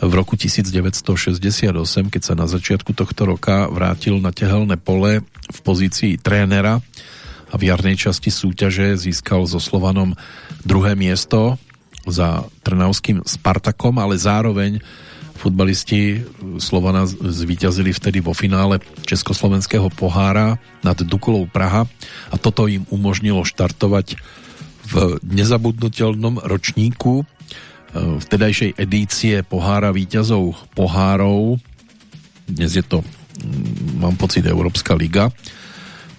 v roku 1968, keď sa na začiatku tohto roka vrátil na tehelné pole v pozícii trénera a v jarnej časti súťaže získal so Slovanom druhé miesto za Trnavským Spartakom, ale zároveň futbalisti Slovana zvíťazili vtedy vo finále Československého pohára nad Dukolou Praha a toto im umožnilo štartovať v nezabudnutelnom ročníku e, vtedajšej edície pohára víťazov pohárov. Dnes je to, mm, mám pocit, Európska liga.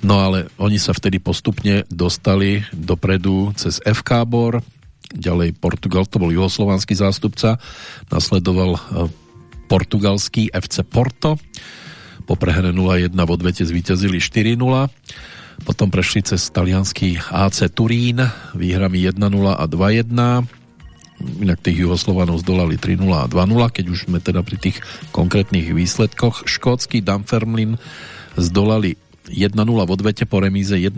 No ale oni sa vtedy postupne dostali dopredu cez FK Bor, ďalej Portugal, to bol juhoslovanský zástupca, nasledoval e, portugalský FC Porto, po prehre 0-1 v odvete zvíťazili 4-0 potom prešli cez talianský AC Turín výhrami 1-0 a 2-1. Inak tých Juhoslovanov zdolali 3-0 a 2-0, keď už sme teda pri tých konkrétnych výsledkoch. Škótsky Dunfermline zdolali 1-0 v odvete po remíze 1-1,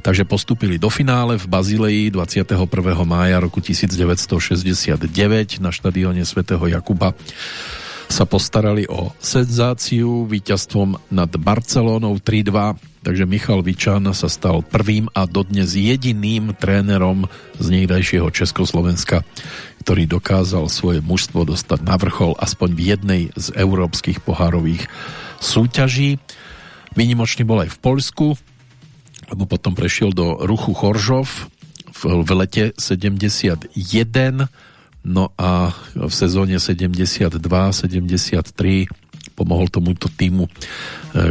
takže postupili do finále v Bazileji 21. mája roku 1969 na štadióne svätého Jakuba sa postarali o senzáciu víťazstvom nad Barcelónou 3-2, takže Michal Vičan sa stal prvým a dodnes jediným trénerom z niekdajšieho Československa, ktorý dokázal svoje mužstvo dostať na vrchol aspoň v jednej z európskych pohárových súťaží. Výnimočný bol aj v Poľsku, lebo potom prešiel do ruchu Choržov v, v lete 71 No a v sezóne 72-73 pomohol tomuto týmu e,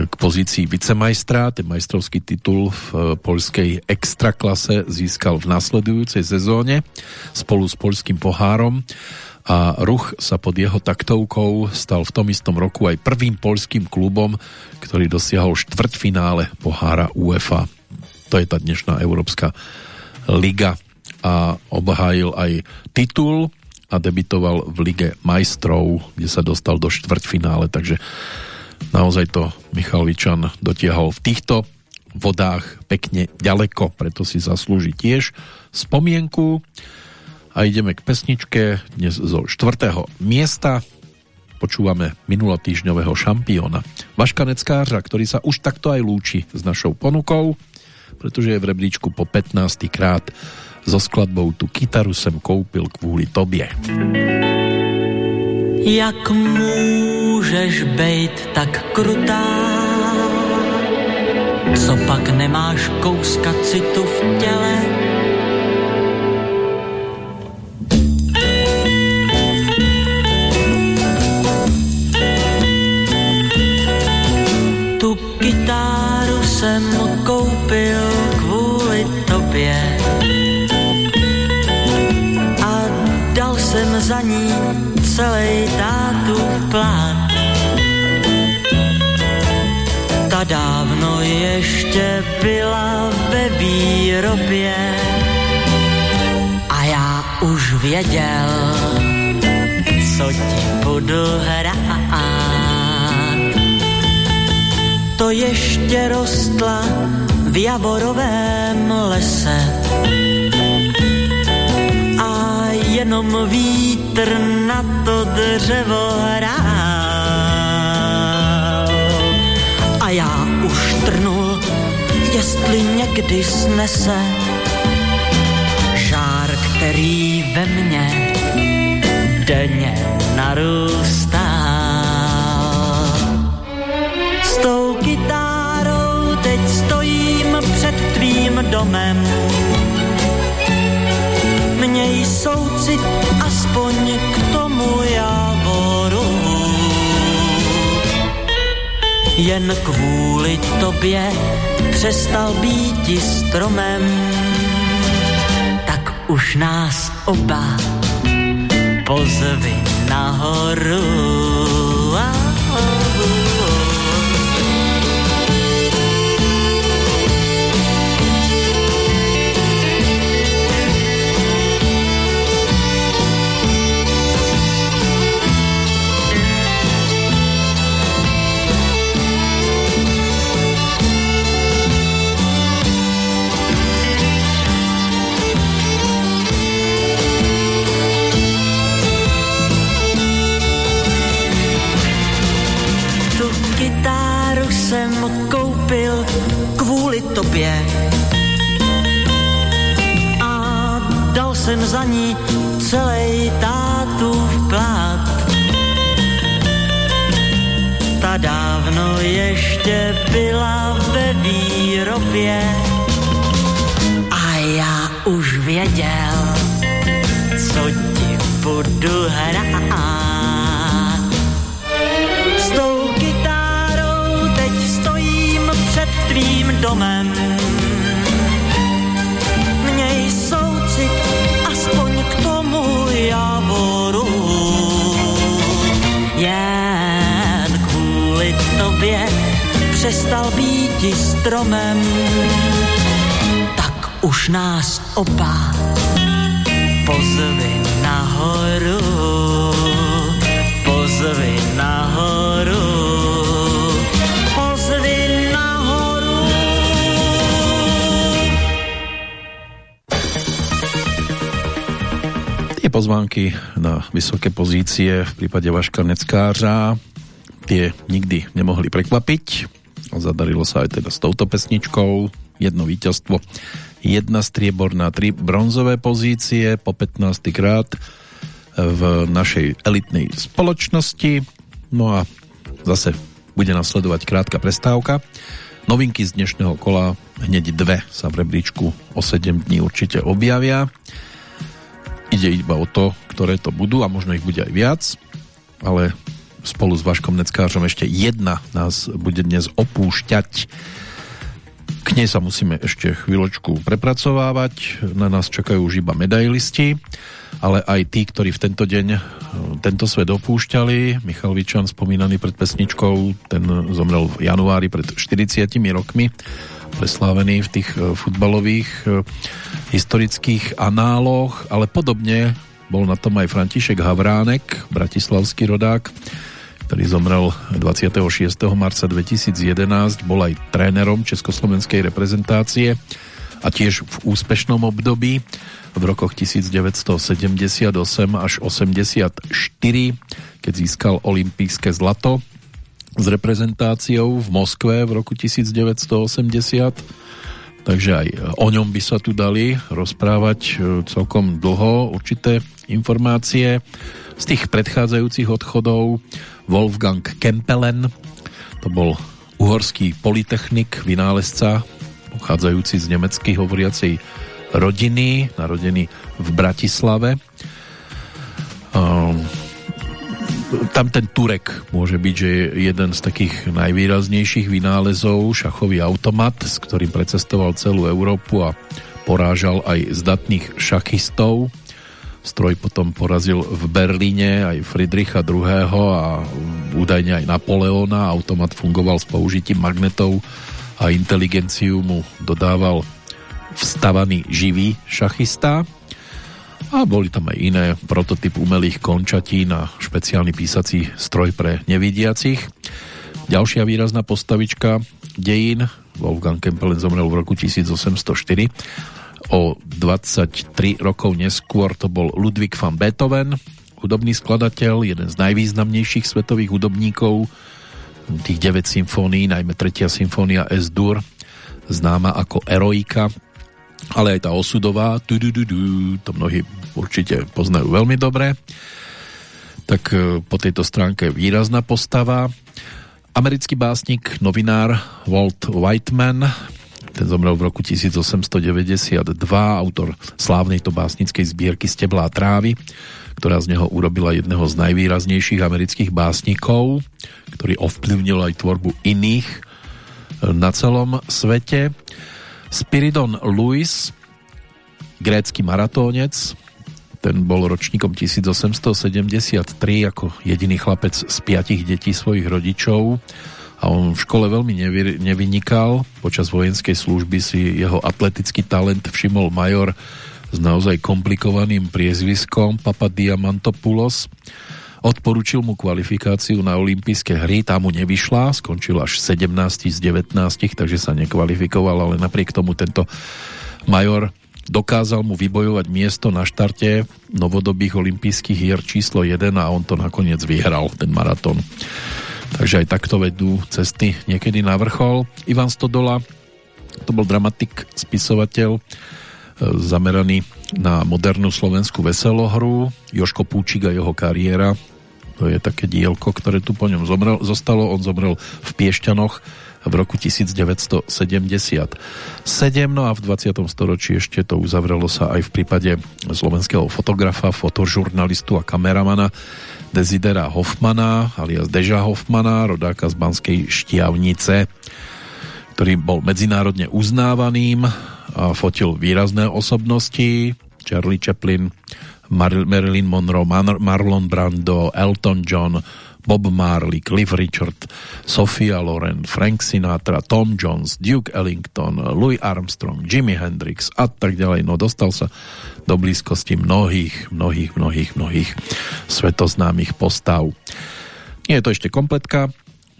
k pozícii vicemajstra. Ten majstrovský titul v e, poľskej extraklase získal v nasledujúcej sezóne spolu s poľským pohárom a Ruch sa pod jeho taktovkou stal v tom istom roku aj prvým poľským klubom, ktorý dosiahol štvrťfinále pohára UEFA. To je tá dnešná Európska liga a obhájil aj titul a debitoval v Lige majstrov, kde sa dostal do štvrťfinále, takže naozaj to Michal Ličan dotiahol v týchto vodách pekne ďaleko, preto si zaslúži tiež spomienku. A ideme k pesničke dnes zo štvrtého miesta. Počúvame minulotýžňového šampióna. Vaška Neckářa, ktorý sa už takto aj lúči s našou ponukou, pretože je v rebríčku po 15. krát so skladbou Tu kytaru jsem koupil kvůli tobě. Jak můžeš bejt tak krutá? Co pak nemáš kouska citu v těle? Tu kytáru jsem koupil celý tátu plán. Ta dávno ještě byla ve výrobě a já už věděl, co ti budu hrát. To ještě rostla v javorovém lese jenom vítr na to dřevo hrál. A já už trnul, jestli někdy snese žár, který ve mně denně narůstá. S tou kytárou teď stojím před tvým domem měj soucit aspoň k tomu javoru. Jen kvůli tobě přestal být stromem, tak už nás oba pozvi nahoru. Pozície v prípade Vaška Neckářa tie nikdy nemohli prekvapiť. Zadarilo sa aj teda s touto pesničkou. Jedno víťazstvo, jedna strieborná, tri bronzové pozície po 15. krát v našej elitnej spoločnosti. No a zase bude nasledovať krátka prestávka. Novinky z dnešného kola, hneď dve sa v rebríčku o 7 dní určite objavia. Ide iba o to, ktoré to budú a možno ich bude aj viac, ale spolu s Vaškom Neckářom ešte jedna nás bude dnes opúšťať. K nej sa musíme ešte chvíľočku prepracovávať. Na nás čakajú už iba medailisti, ale aj tí, ktorí v tento deň e, tento svet opúšťali. Michal Vičan, spomínaný pred pesničkou, ten zomrel v januári pred 40 rokmi preslávený v tých e, futbalových e, historických análoch, ale podobne bol na tom aj František Havránek, bratislavský rodák, ktorý zomrel 26. marca 2011, bol aj trénerom československej reprezentácie a tiež v úspešnom období v rokoch 1978 až 84, keď získal olympijské zlato s reprezentáciou v Moskve v roku 1980 takže aj o ňom by sa tu dali rozprávať e, celkom dlho určité informácie z tých predchádzajúcich odchodov Wolfgang Kempelen to bol uhorský polytechnik, vynálezca pochádzajúci z nemeckej hovoriacej rodiny, narodený v Bratislave. Um, tam ten Turek môže byť, že je jeden z takých najvýraznejších vynálezov, šachový automat, s ktorým precestoval celú Európu a porážal aj zdatných šachistov. Stroj potom porazil v Berlíne aj Friedricha II. a údajne aj Napoleona. Automat fungoval s použitím magnetov a inteligenciu mu dodával vstavaný živý šachista a boli tam aj iné prototyp umelých končatín a špeciálny písací stroj pre nevidiacich. Ďalšia výrazná postavička dejín Wolfgang Kempelen zomrel v roku 1804 o 23 rokov neskôr to bol Ludwig van Beethoven hudobný skladateľ, jeden z najvýznamnejších svetových hudobníkov tých 9 symfónií, najmä 3. symfónia S-dur známa ako Eroika ale aj tá osudová, to mnohí určite poznajú veľmi dobre. Tak e, po tejto stránke výrazná postava. Americký básnik, novinár Walt Whiteman, ten zomrel v roku 1892, autor slávnej to básnickej zbierky Steblá trávy, ktorá z neho urobila jedného z najvýraznejších amerických básnikov, ktorý ovplyvnil aj tvorbu iných e, na celom svete. Spiridon Lewis, grécky maratónec, ten bol ročníkom 1873 ako jediný chlapec z piatich detí svojich rodičov a on v škole veľmi nevy, nevynikal. Počas vojenskej služby si jeho atletický talent všimol major s naozaj komplikovaným priezviskom Papa Diamantopoulos Odporučil mu kvalifikáciu na olympijské hry, tá mu nevyšla, skončil až 17 z 19, takže sa nekvalifikoval, ale napriek tomu tento major dokázal mu vybojovať miesto na štarte novodobých olympijských hier číslo 1 a on to nakoniec vyhral, ten maratón. Takže aj takto vedú cesty niekedy na vrchol. Ivan Stodola, to bol dramatik, spisovateľ, e, zameraný na modernú slovenskú veselohru. Joško Púčik a jeho kariéra to je také dielko, ktoré tu po ňom zomrel, zostalo. On zomrel v Piešťanoch v roku 1977. No a v 20. storočí ešte to uzavrelo sa aj v prípade slovenského fotografa, fotožurnalistu a kameramana Desidera Hoffmana, alias Deža Hoffmana, rodáka z Banskej Štiavnice, ktorý bol medzinárodne uznávaným a fotil výrazné osobnosti, Charlie Chaplin, Mar- Marilyn Monroe, Mar- Marlon Brando, Elton John, Bob Marley, Cliff Richard, Sophia Loren, Frank Sinatra, Tom Jones, Duke Ellington, Louis Armstrong, Jimi Hendrix a tak ďalej. No dostal sa do blízkosti mnohých, mnohých, mnohých, mnohých svetoznámych postav. Nie je to ešte kompletka,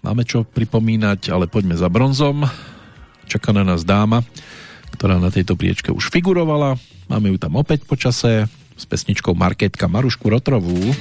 máme čo pripomínať, ale poďme za bronzom. Čaká na nás dáma, ktorá na tejto priečke už figurovala. Máme ju tam opäť počase s pesničkou Marketka Marušku Rotrovú.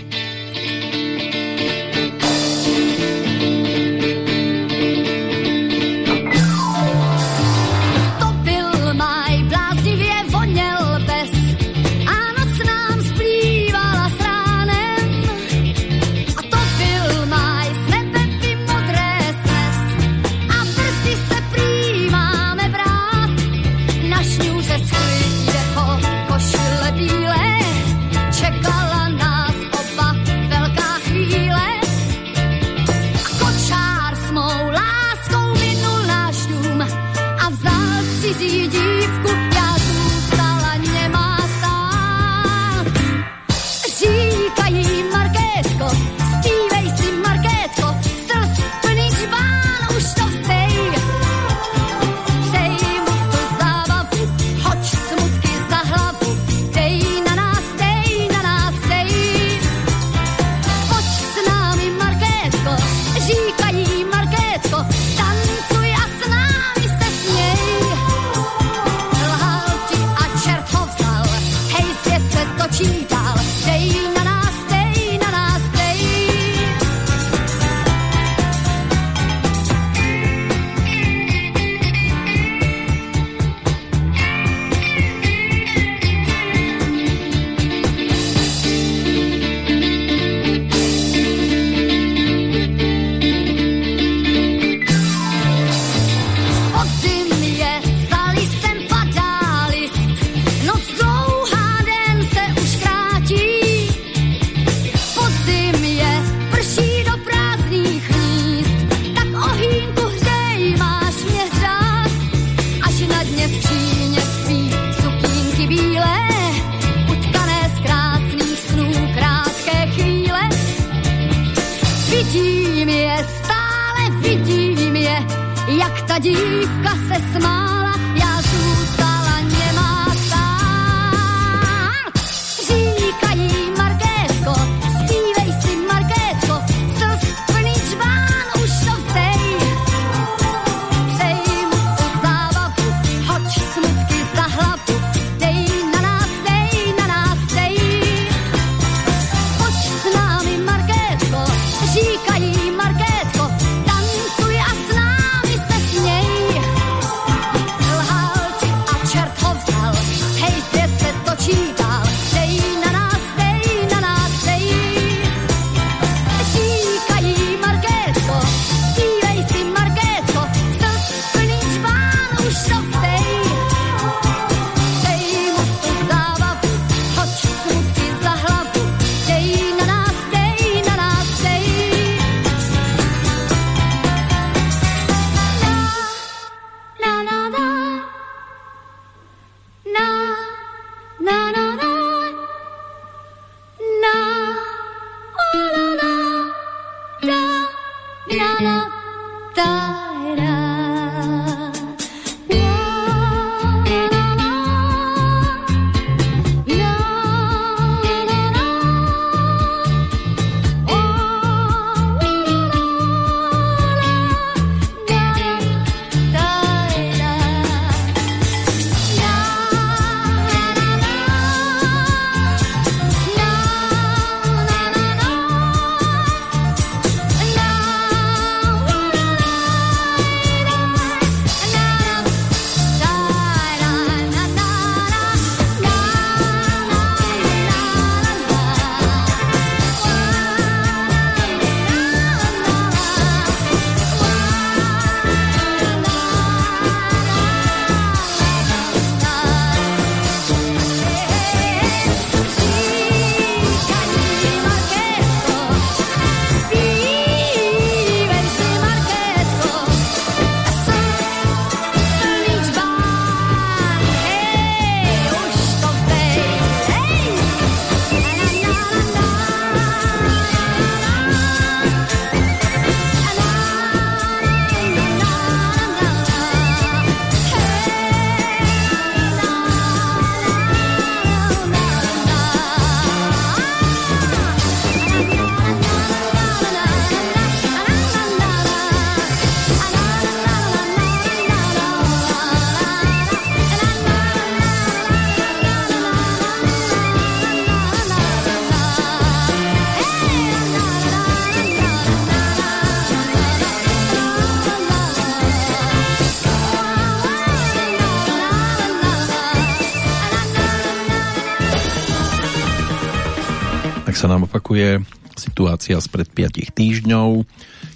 Opakuje situácia spred 5 týždňov,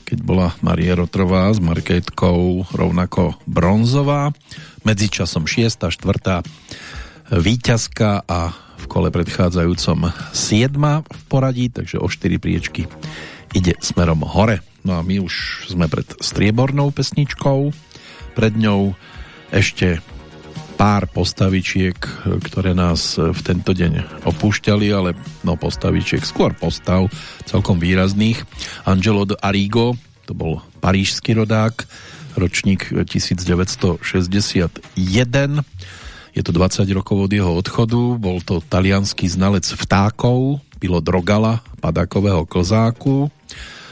keď bola Marie Rotrová s Markétkou rovnako bronzová. Medzičasom 6. 4. víťazka a v kole predchádzajúcom 7. v poradí, takže o 4 priečky ide smerom hore. No a my už sme pred striebornou pesničkou, pred ňou ešte pár postavičiek, ktoré nás v tento deň opúšťali, ale no postavičiek, skôr postav celkom výrazných. Angelo de Arrigo, to bol parížský rodák, ročník 1961. Je to 20 rokov od jeho odchodu, bol to talianský znalec vtákov, pilot Rogala, padákového klzáku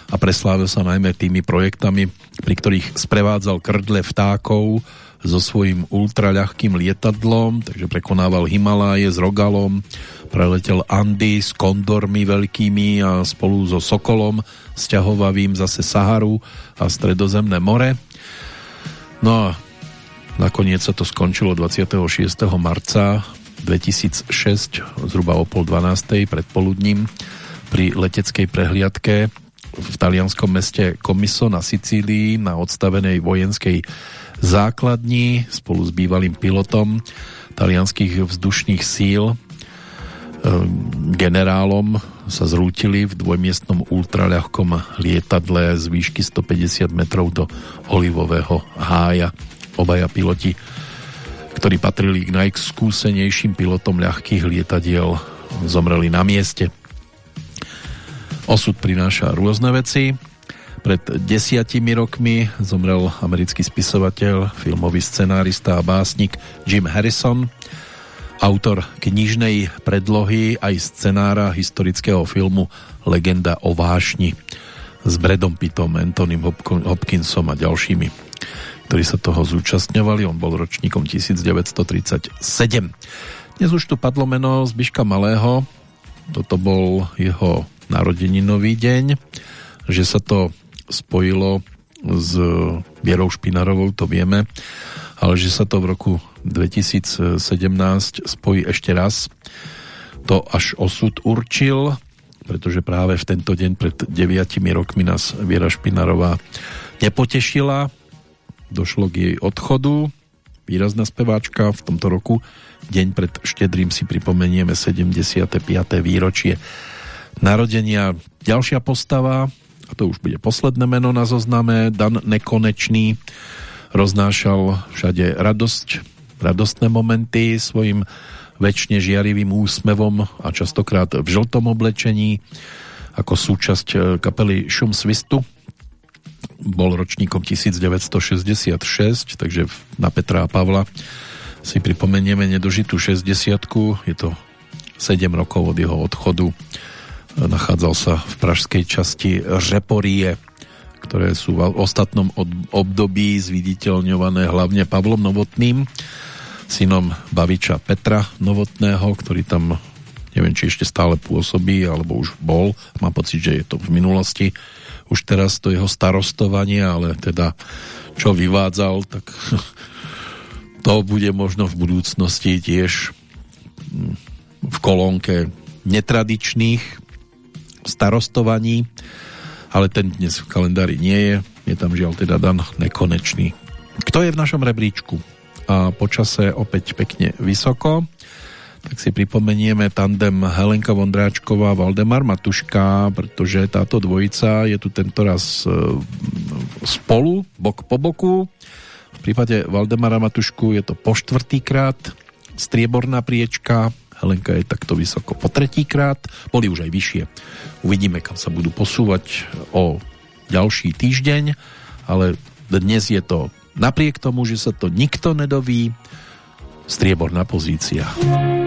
a preslávil sa najmä tými projektami, pri ktorých sprevádzal krdle vtákov so svojím ultraľahkým lietadlom, takže prekonával Himaláje s Rogalom, preletel Andy s kondormi veľkými a spolu so Sokolom sťahovavým zase Saharu a Stredozemné more. No a nakoniec sa to skončilo 26. marca 2006 zhruba o pol 12. predpoludním pri leteckej prehliadke v talianskom meste Komiso na Sicílii na odstavenej vojenskej základni spolu s bývalým pilotom talianských vzdušných síl ehm, generálom sa zrútili v dvojmiestnom ultraľahkom lietadle z výšky 150 metrov do olivového hája. Obaja piloti, ktorí patrili k najskúsenejším pilotom ľahkých lietadiel, zomreli na mieste. Osud prináša rôzne veci. Pred desiatimi rokmi zomrel americký spisovateľ, filmový scenárista a básnik Jim Harrison, autor knižnej predlohy aj scenára historického filmu Legenda o vášni s Bredom Pittom, Antonym Hopkinsom a ďalšími, ktorí sa toho zúčastňovali. On bol ročníkom 1937. Dnes už tu padlo meno Zbiška Malého. Toto bol jeho narodeninový deň. Že sa to spojilo s Vierou Špinarovou, to vieme, ale že sa to v roku 2017 spojí ešte raz, to až osud určil, pretože práve v tento deň pred 9 rokmi nás Viera Špinarová nepotešila, došlo k jej odchodu, výrazná speváčka v tomto roku, deň pred štedrým si pripomenieme 75. výročie narodenia. Ďalšia postava, a to už bude posledné meno na zozname, Dan Nekonečný, roznášal všade radosť, radostné momenty svojim väčšine žiarivým úsmevom a častokrát v žltom oblečení ako súčasť e, kapely Šum Svistu. Bol ročníkom 1966, takže na Petra a Pavla si pripomenieme nedožitú 60 Je to 7 rokov od jeho odchodu Nachádzal sa v pražskej časti Řeporie, ktoré sú v ostatnom období zviditeľňované hlavne Pavlom Novotným, synom Baviča Petra Novotného, ktorý tam neviem, či ešte stále pôsobí, alebo už bol. Mám pocit, že je to v minulosti. Už teraz to jeho starostovanie, ale teda čo vyvádzal, tak (laughs) to bude možno v budúcnosti tiež hm, v kolónke netradičných starostovaní, ale ten dnes v kalendári nie je. Je tam žiaľ teda Dan nekonečný. Kto je v našom rebríčku? A počase opäť pekne vysoko. Tak si pripomenieme tandem Helenka Vondráčková Valdemar Matuška, pretože táto dvojica je tu tento raz e, spolu, bok po boku. V prípade Valdemara Matušku je to po štvrtýkrát strieborná priečka, Helenka je takto vysoko po tretíkrát, boli už aj vyššie. Uvidíme, kam sa budú posúvať o ďalší týždeň, ale dnes je to napriek tomu, že sa to nikto nedoví, strieborná pozícia. medový,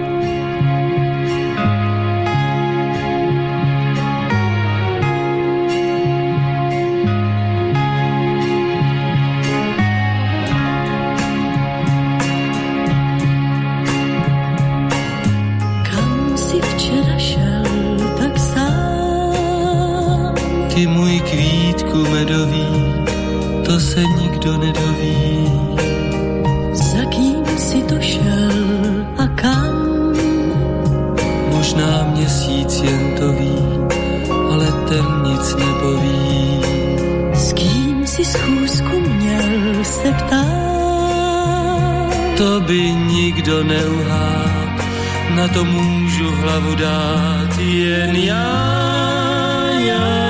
se nikdo nedoví. Za kým si to šel a kam? Možná měsíc jen to ví, ale ten nic nepoví. S kým si schůzku měl se ptát? To by nikdo neuhádl, na to můžu hlavu dát jen já, já.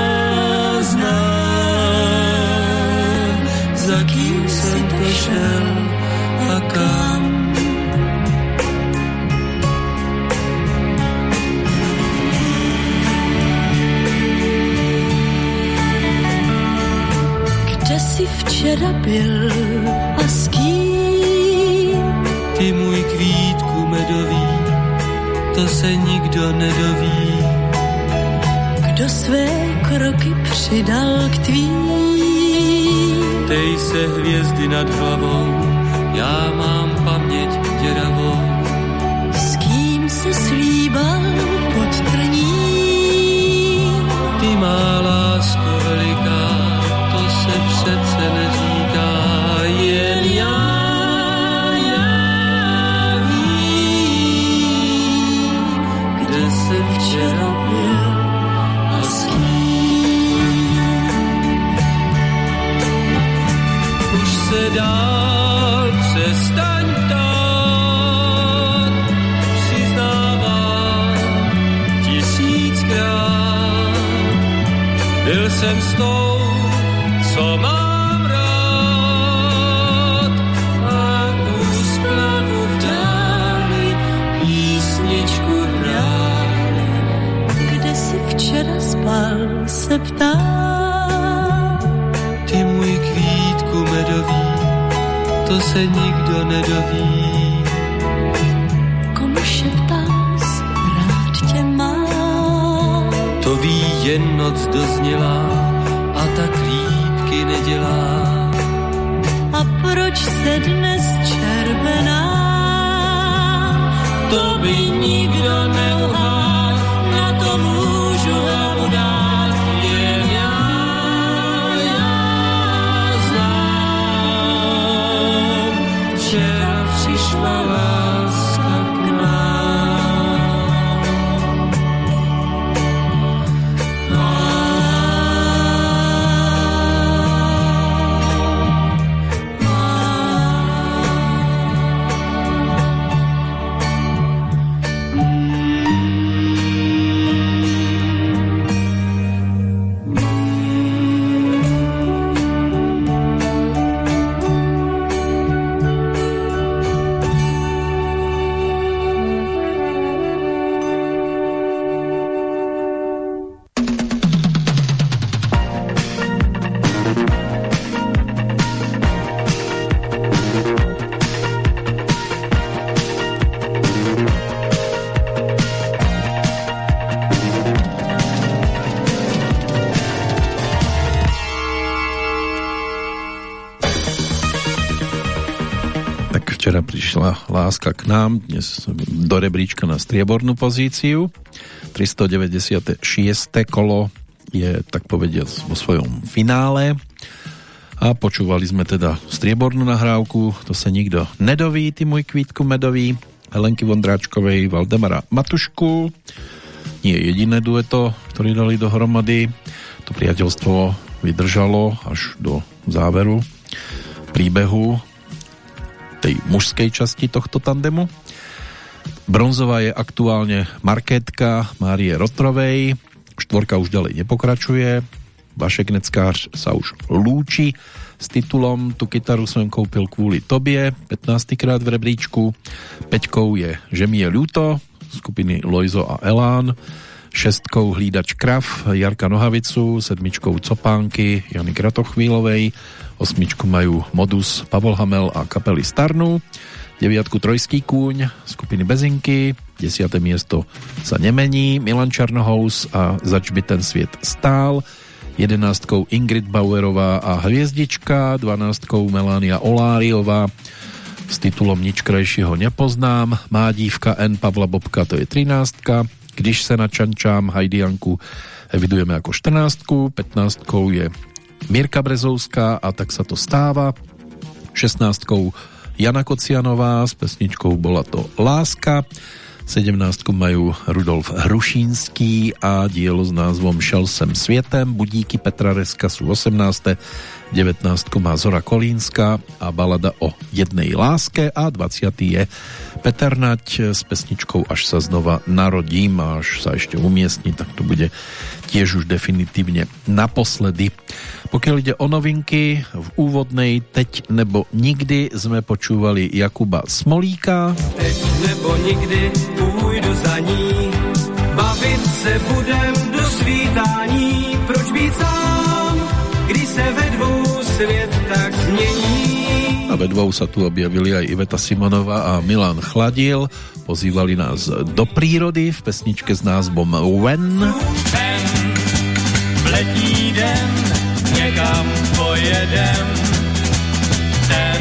Za kým si to šel a kam. Kde jsi včera byl a s kým? Ty můj kvítku medový, to se nikdo nedoví. Kdo své kroky přidal k tvým? Tej se hvězdy nad hlavou, já mám paměť děravou. S kým se slíbal pod trní? Ty má lásko veliká, to se přece neříká, jen vím, kde se včera dál přestaň ptát, přiznávám tisíckrát, byl jsem s tou, co mám včera spal, se ptá. To se nikdo nedoví. Komu šeptáš, rád tě mám. To ví jen noc doznělá a tak lípky nedělá. A proč se dnes červená? To by nikdo neuhál, na to můžu hlavu láska k nám, dnes do rebríčka na striebornú pozíciu. 396. kolo je, tak povediac, vo svojom finále. A počúvali sme teda striebornú nahrávku, to sa nikto nedoví, ty môj kvítku medový, Helenky Vondráčkovej, Valdemara Matušku. Nie jediné dueto, ktoré dali dohromady. To priateľstvo vydržalo až do záveru príbehu tej mužskej časti tohto tandemu. Bronzová je aktuálne marketka Márie Rotrovej, štvorka už ďalej nepokračuje, Vašek Neckář sa už lúči s titulom Tu kytaru som koupil kvôli tobie, 15. krát v rebríčku, peťkou je Že mi je ľúto, skupiny Lojzo a Elán, šestkou Hlídač Krav, Jarka Nohavicu, sedmičkou Copánky, Jany Kratochvílovej, osmičku majú Modus, Pavol Hamel a kapely Starnu, deviatku Trojský kúň, skupiny Bezinky, desiate miesto sa nemení, Milan Čarnohous a Zač by ten sviet stál, jedenáctkou Ingrid Bauerová a Hviezdička, dvanáctkou Melania Oláriová s titulom Nič krajšieho nepoznám, Mádívka N. Pavla Bobka, to je 13 Když se načančám Hajdianku evidujeme ako 14 15 je Mirka Brezovská a tak sa to stáva 16 Jana Kocianová s pesničkou Bola to láska. 17 majú Rudolf Hrušínský a dielo s názvom Šel sem světem, Budíky Petra Reska sú 18. 19 má Zora Kolínska a balada o jednej láske a 20 je Peter Nať s pesničkou Až sa znova narodím a až sa ešte umiestni, tak to bude tiež už definitívne naposledy. Pokiaľ ide o novinky, v úvodnej Teď nebo nikdy sme počúvali Jakuba Smolíka. Teď nebo nikdy půjdu za ní, bavit se budem do svítání, proč být sám, když se ve dvou svět tak změní. A ve dvou sa tu objavili aj Iveta Simonová a Milan Chladil. Pozývali nás do prírody v pesničke s názvom When. Ten v letní den někam pojedem. Ten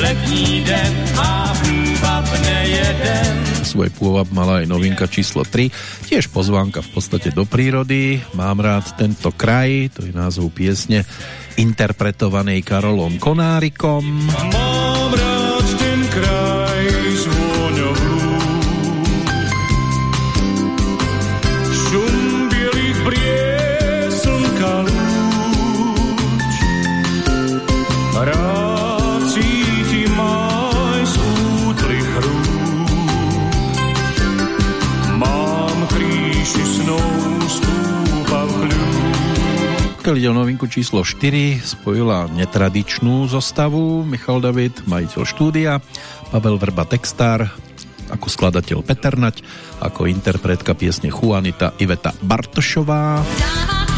letní den má půvab nejeden. Svoj pôvab mala aj novinka číslo 3, tiež pozvánka v podstate do prírody. Mám rád tento kraj, to je názov piesne, interpretovanej Karolom Konárikom. Pokiaľ ide o novinku číslo 4, spojila netradičnú zostavu Michal David, majiteľ štúdia, Pavel Vrba textár, ako skladateľ Peter Nať, ako interpretka piesne Juanita Iveta Bartošová. Rolničkou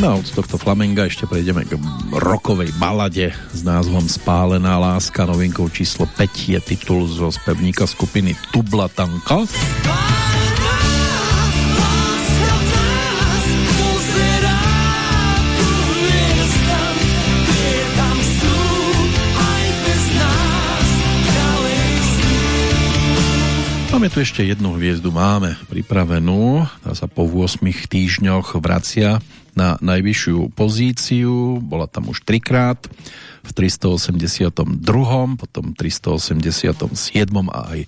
No a od tohto flamenga ešte prejdeme k rokovej balade s názvom Spálená láska. Novinkou číslo 5 je titul zo spevníka skupiny Tublatanka. Máme tu ešte jednu hviezdu, máme pripravenú, tá sa po 8 týždňoch vracia na najvyššiu pozíciu, bola tam už trikrát, v 382., potom 387. a aj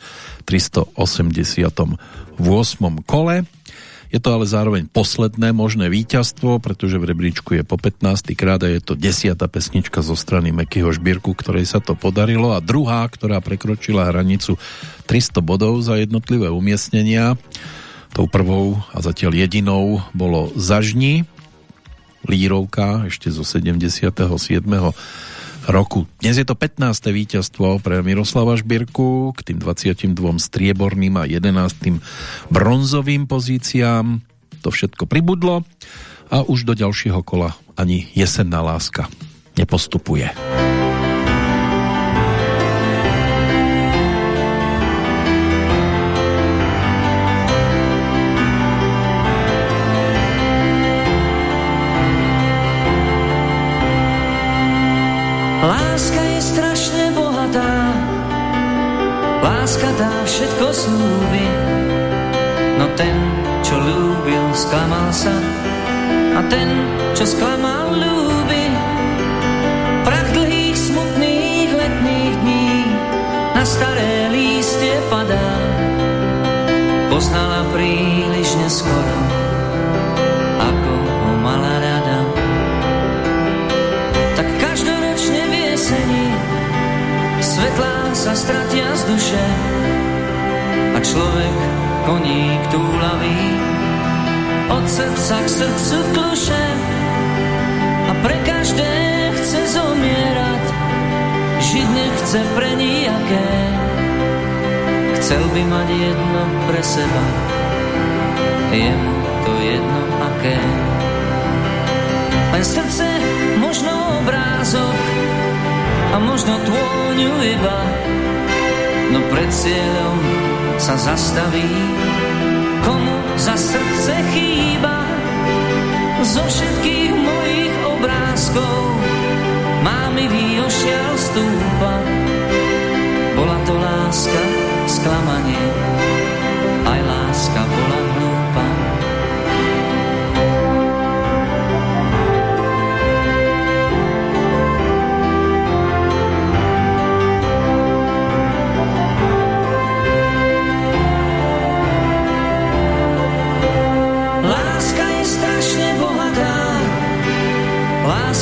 388. kole. Je to ale zároveň posledné možné víťazstvo, pretože v rebríčku je po 15. krát a je to desiata pesnička zo strany Mekyho Žbírku, ktorej sa to podarilo a druhá, ktorá prekročila hranicu 300 bodov za jednotlivé umiestnenia. Tou prvou a zatiaľ jedinou bolo Zažni, Lírovka ešte zo 77. roku. Dnes je to 15. víťazstvo pre Miroslava Žbírku k tým 22 strieborným a 11. bronzovým pozíciám. To všetko pribudlo a už do ďalšieho kola ani jesenná láska nepostupuje. Láska je strašne bohatá, láska dá všetko slúbi. No ten, čo ľúbil, sklamal sa a ten, čo sklamal, ľúbi. Prach dlhých, smutných letných dní na staré lístie padá. Poznala príliš neskoro, sa stratia z duše. A človek koník túlavý. Od srdca k srdcu kluše a pre každé chce zomierať. Žiť nechce pre nijaké chcel by mať jedno pre seba. Je mu to jedno aké. Len srdce možno obrázok a možno tvôňu iba. No pred cieľom sa zastaví. Komu za srdce chýba? Zo všetkých mojich obrázkov mámivý ošial stúpa. Bola to láska sklamanie. Aj láska bola hlúpa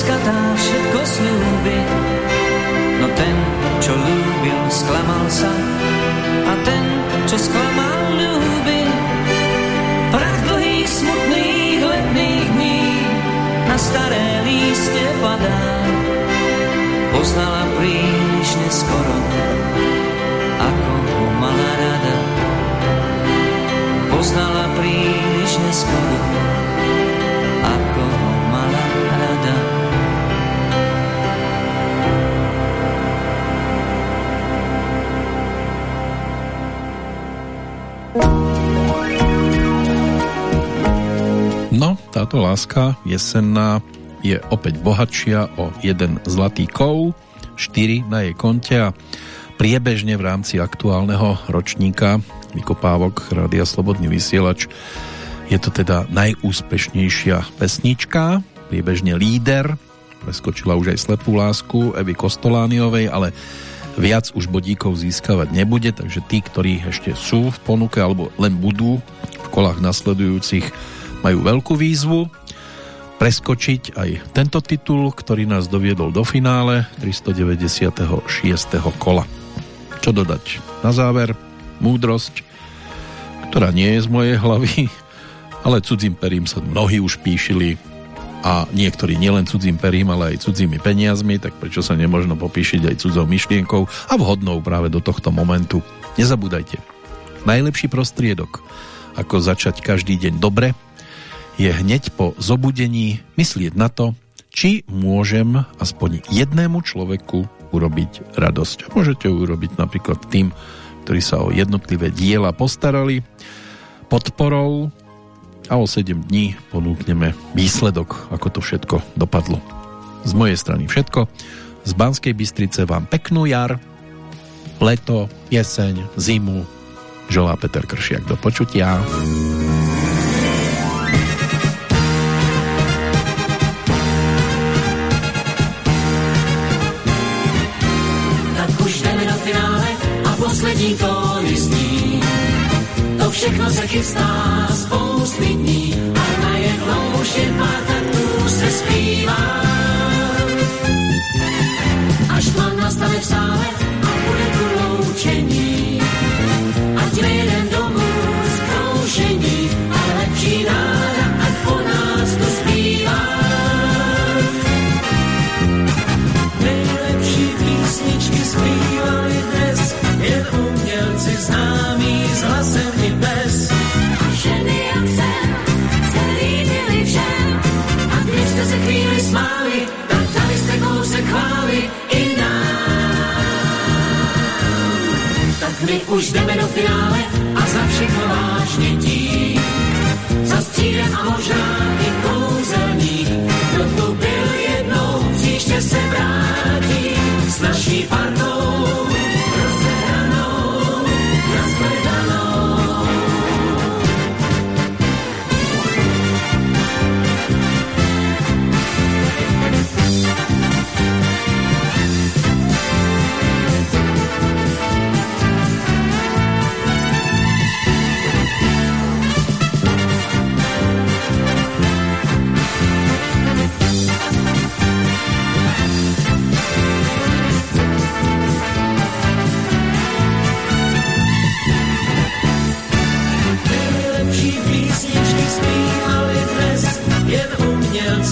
láska tá všetko snúbi. No ten, čo ľúbil, sklamal sa a ten, čo sklamal, ľúbi. Prach dlhých, smutných letných dní na staré líste padá. Poznala príliš neskoro, ako ho mala rada. Poznala príliš neskoro, táto láska jesenná je opäť bohatšia o jeden zlatý kov, 4 na jej konte a priebežne v rámci aktuálneho ročníka vykopávok Rádia Slobodný vysielač je to teda najúspešnejšia pesnička, priebežne líder, preskočila už aj slepú lásku Evy Kostolániovej, ale viac už bodíkov získavať nebude, takže tí, ktorí ešte sú v ponuke alebo len budú v kolách nasledujúcich, majú veľkú výzvu preskočiť aj tento titul, ktorý nás doviedol do finále 396. kola. Čo dodať? Na záver, múdrosť, ktorá nie je z mojej hlavy, ale cudzím perím sa mnohí už píšili a niektorí nielen cudzím perím, ale aj cudzími peniazmi, tak prečo sa nemožno popíšiť aj cudzou myšlienkou a vhodnou práve do tohto momentu. Nezabúdajte, najlepší prostriedok, ako začať každý deň dobre, je hneď po zobudení myslieť na to, či môžem aspoň jednému človeku urobiť radosť. Môžete ju urobiť napríklad tým, ktorí sa o jednotlivé diela postarali, podporou a o 7 dní ponúkneme výsledok, ako to všetko dopadlo. Z mojej strany všetko. Z Banskej Bystrice vám peknú jar, leto, jeseň, zimu. Želá Peter Kršiak do počutia. Všechno se chystá spousty dní a najednou už jen pár taktů se zpívá. Až tma nastane v sále my už jdeme do finále a za všechno vážně tím. Za střídem a možná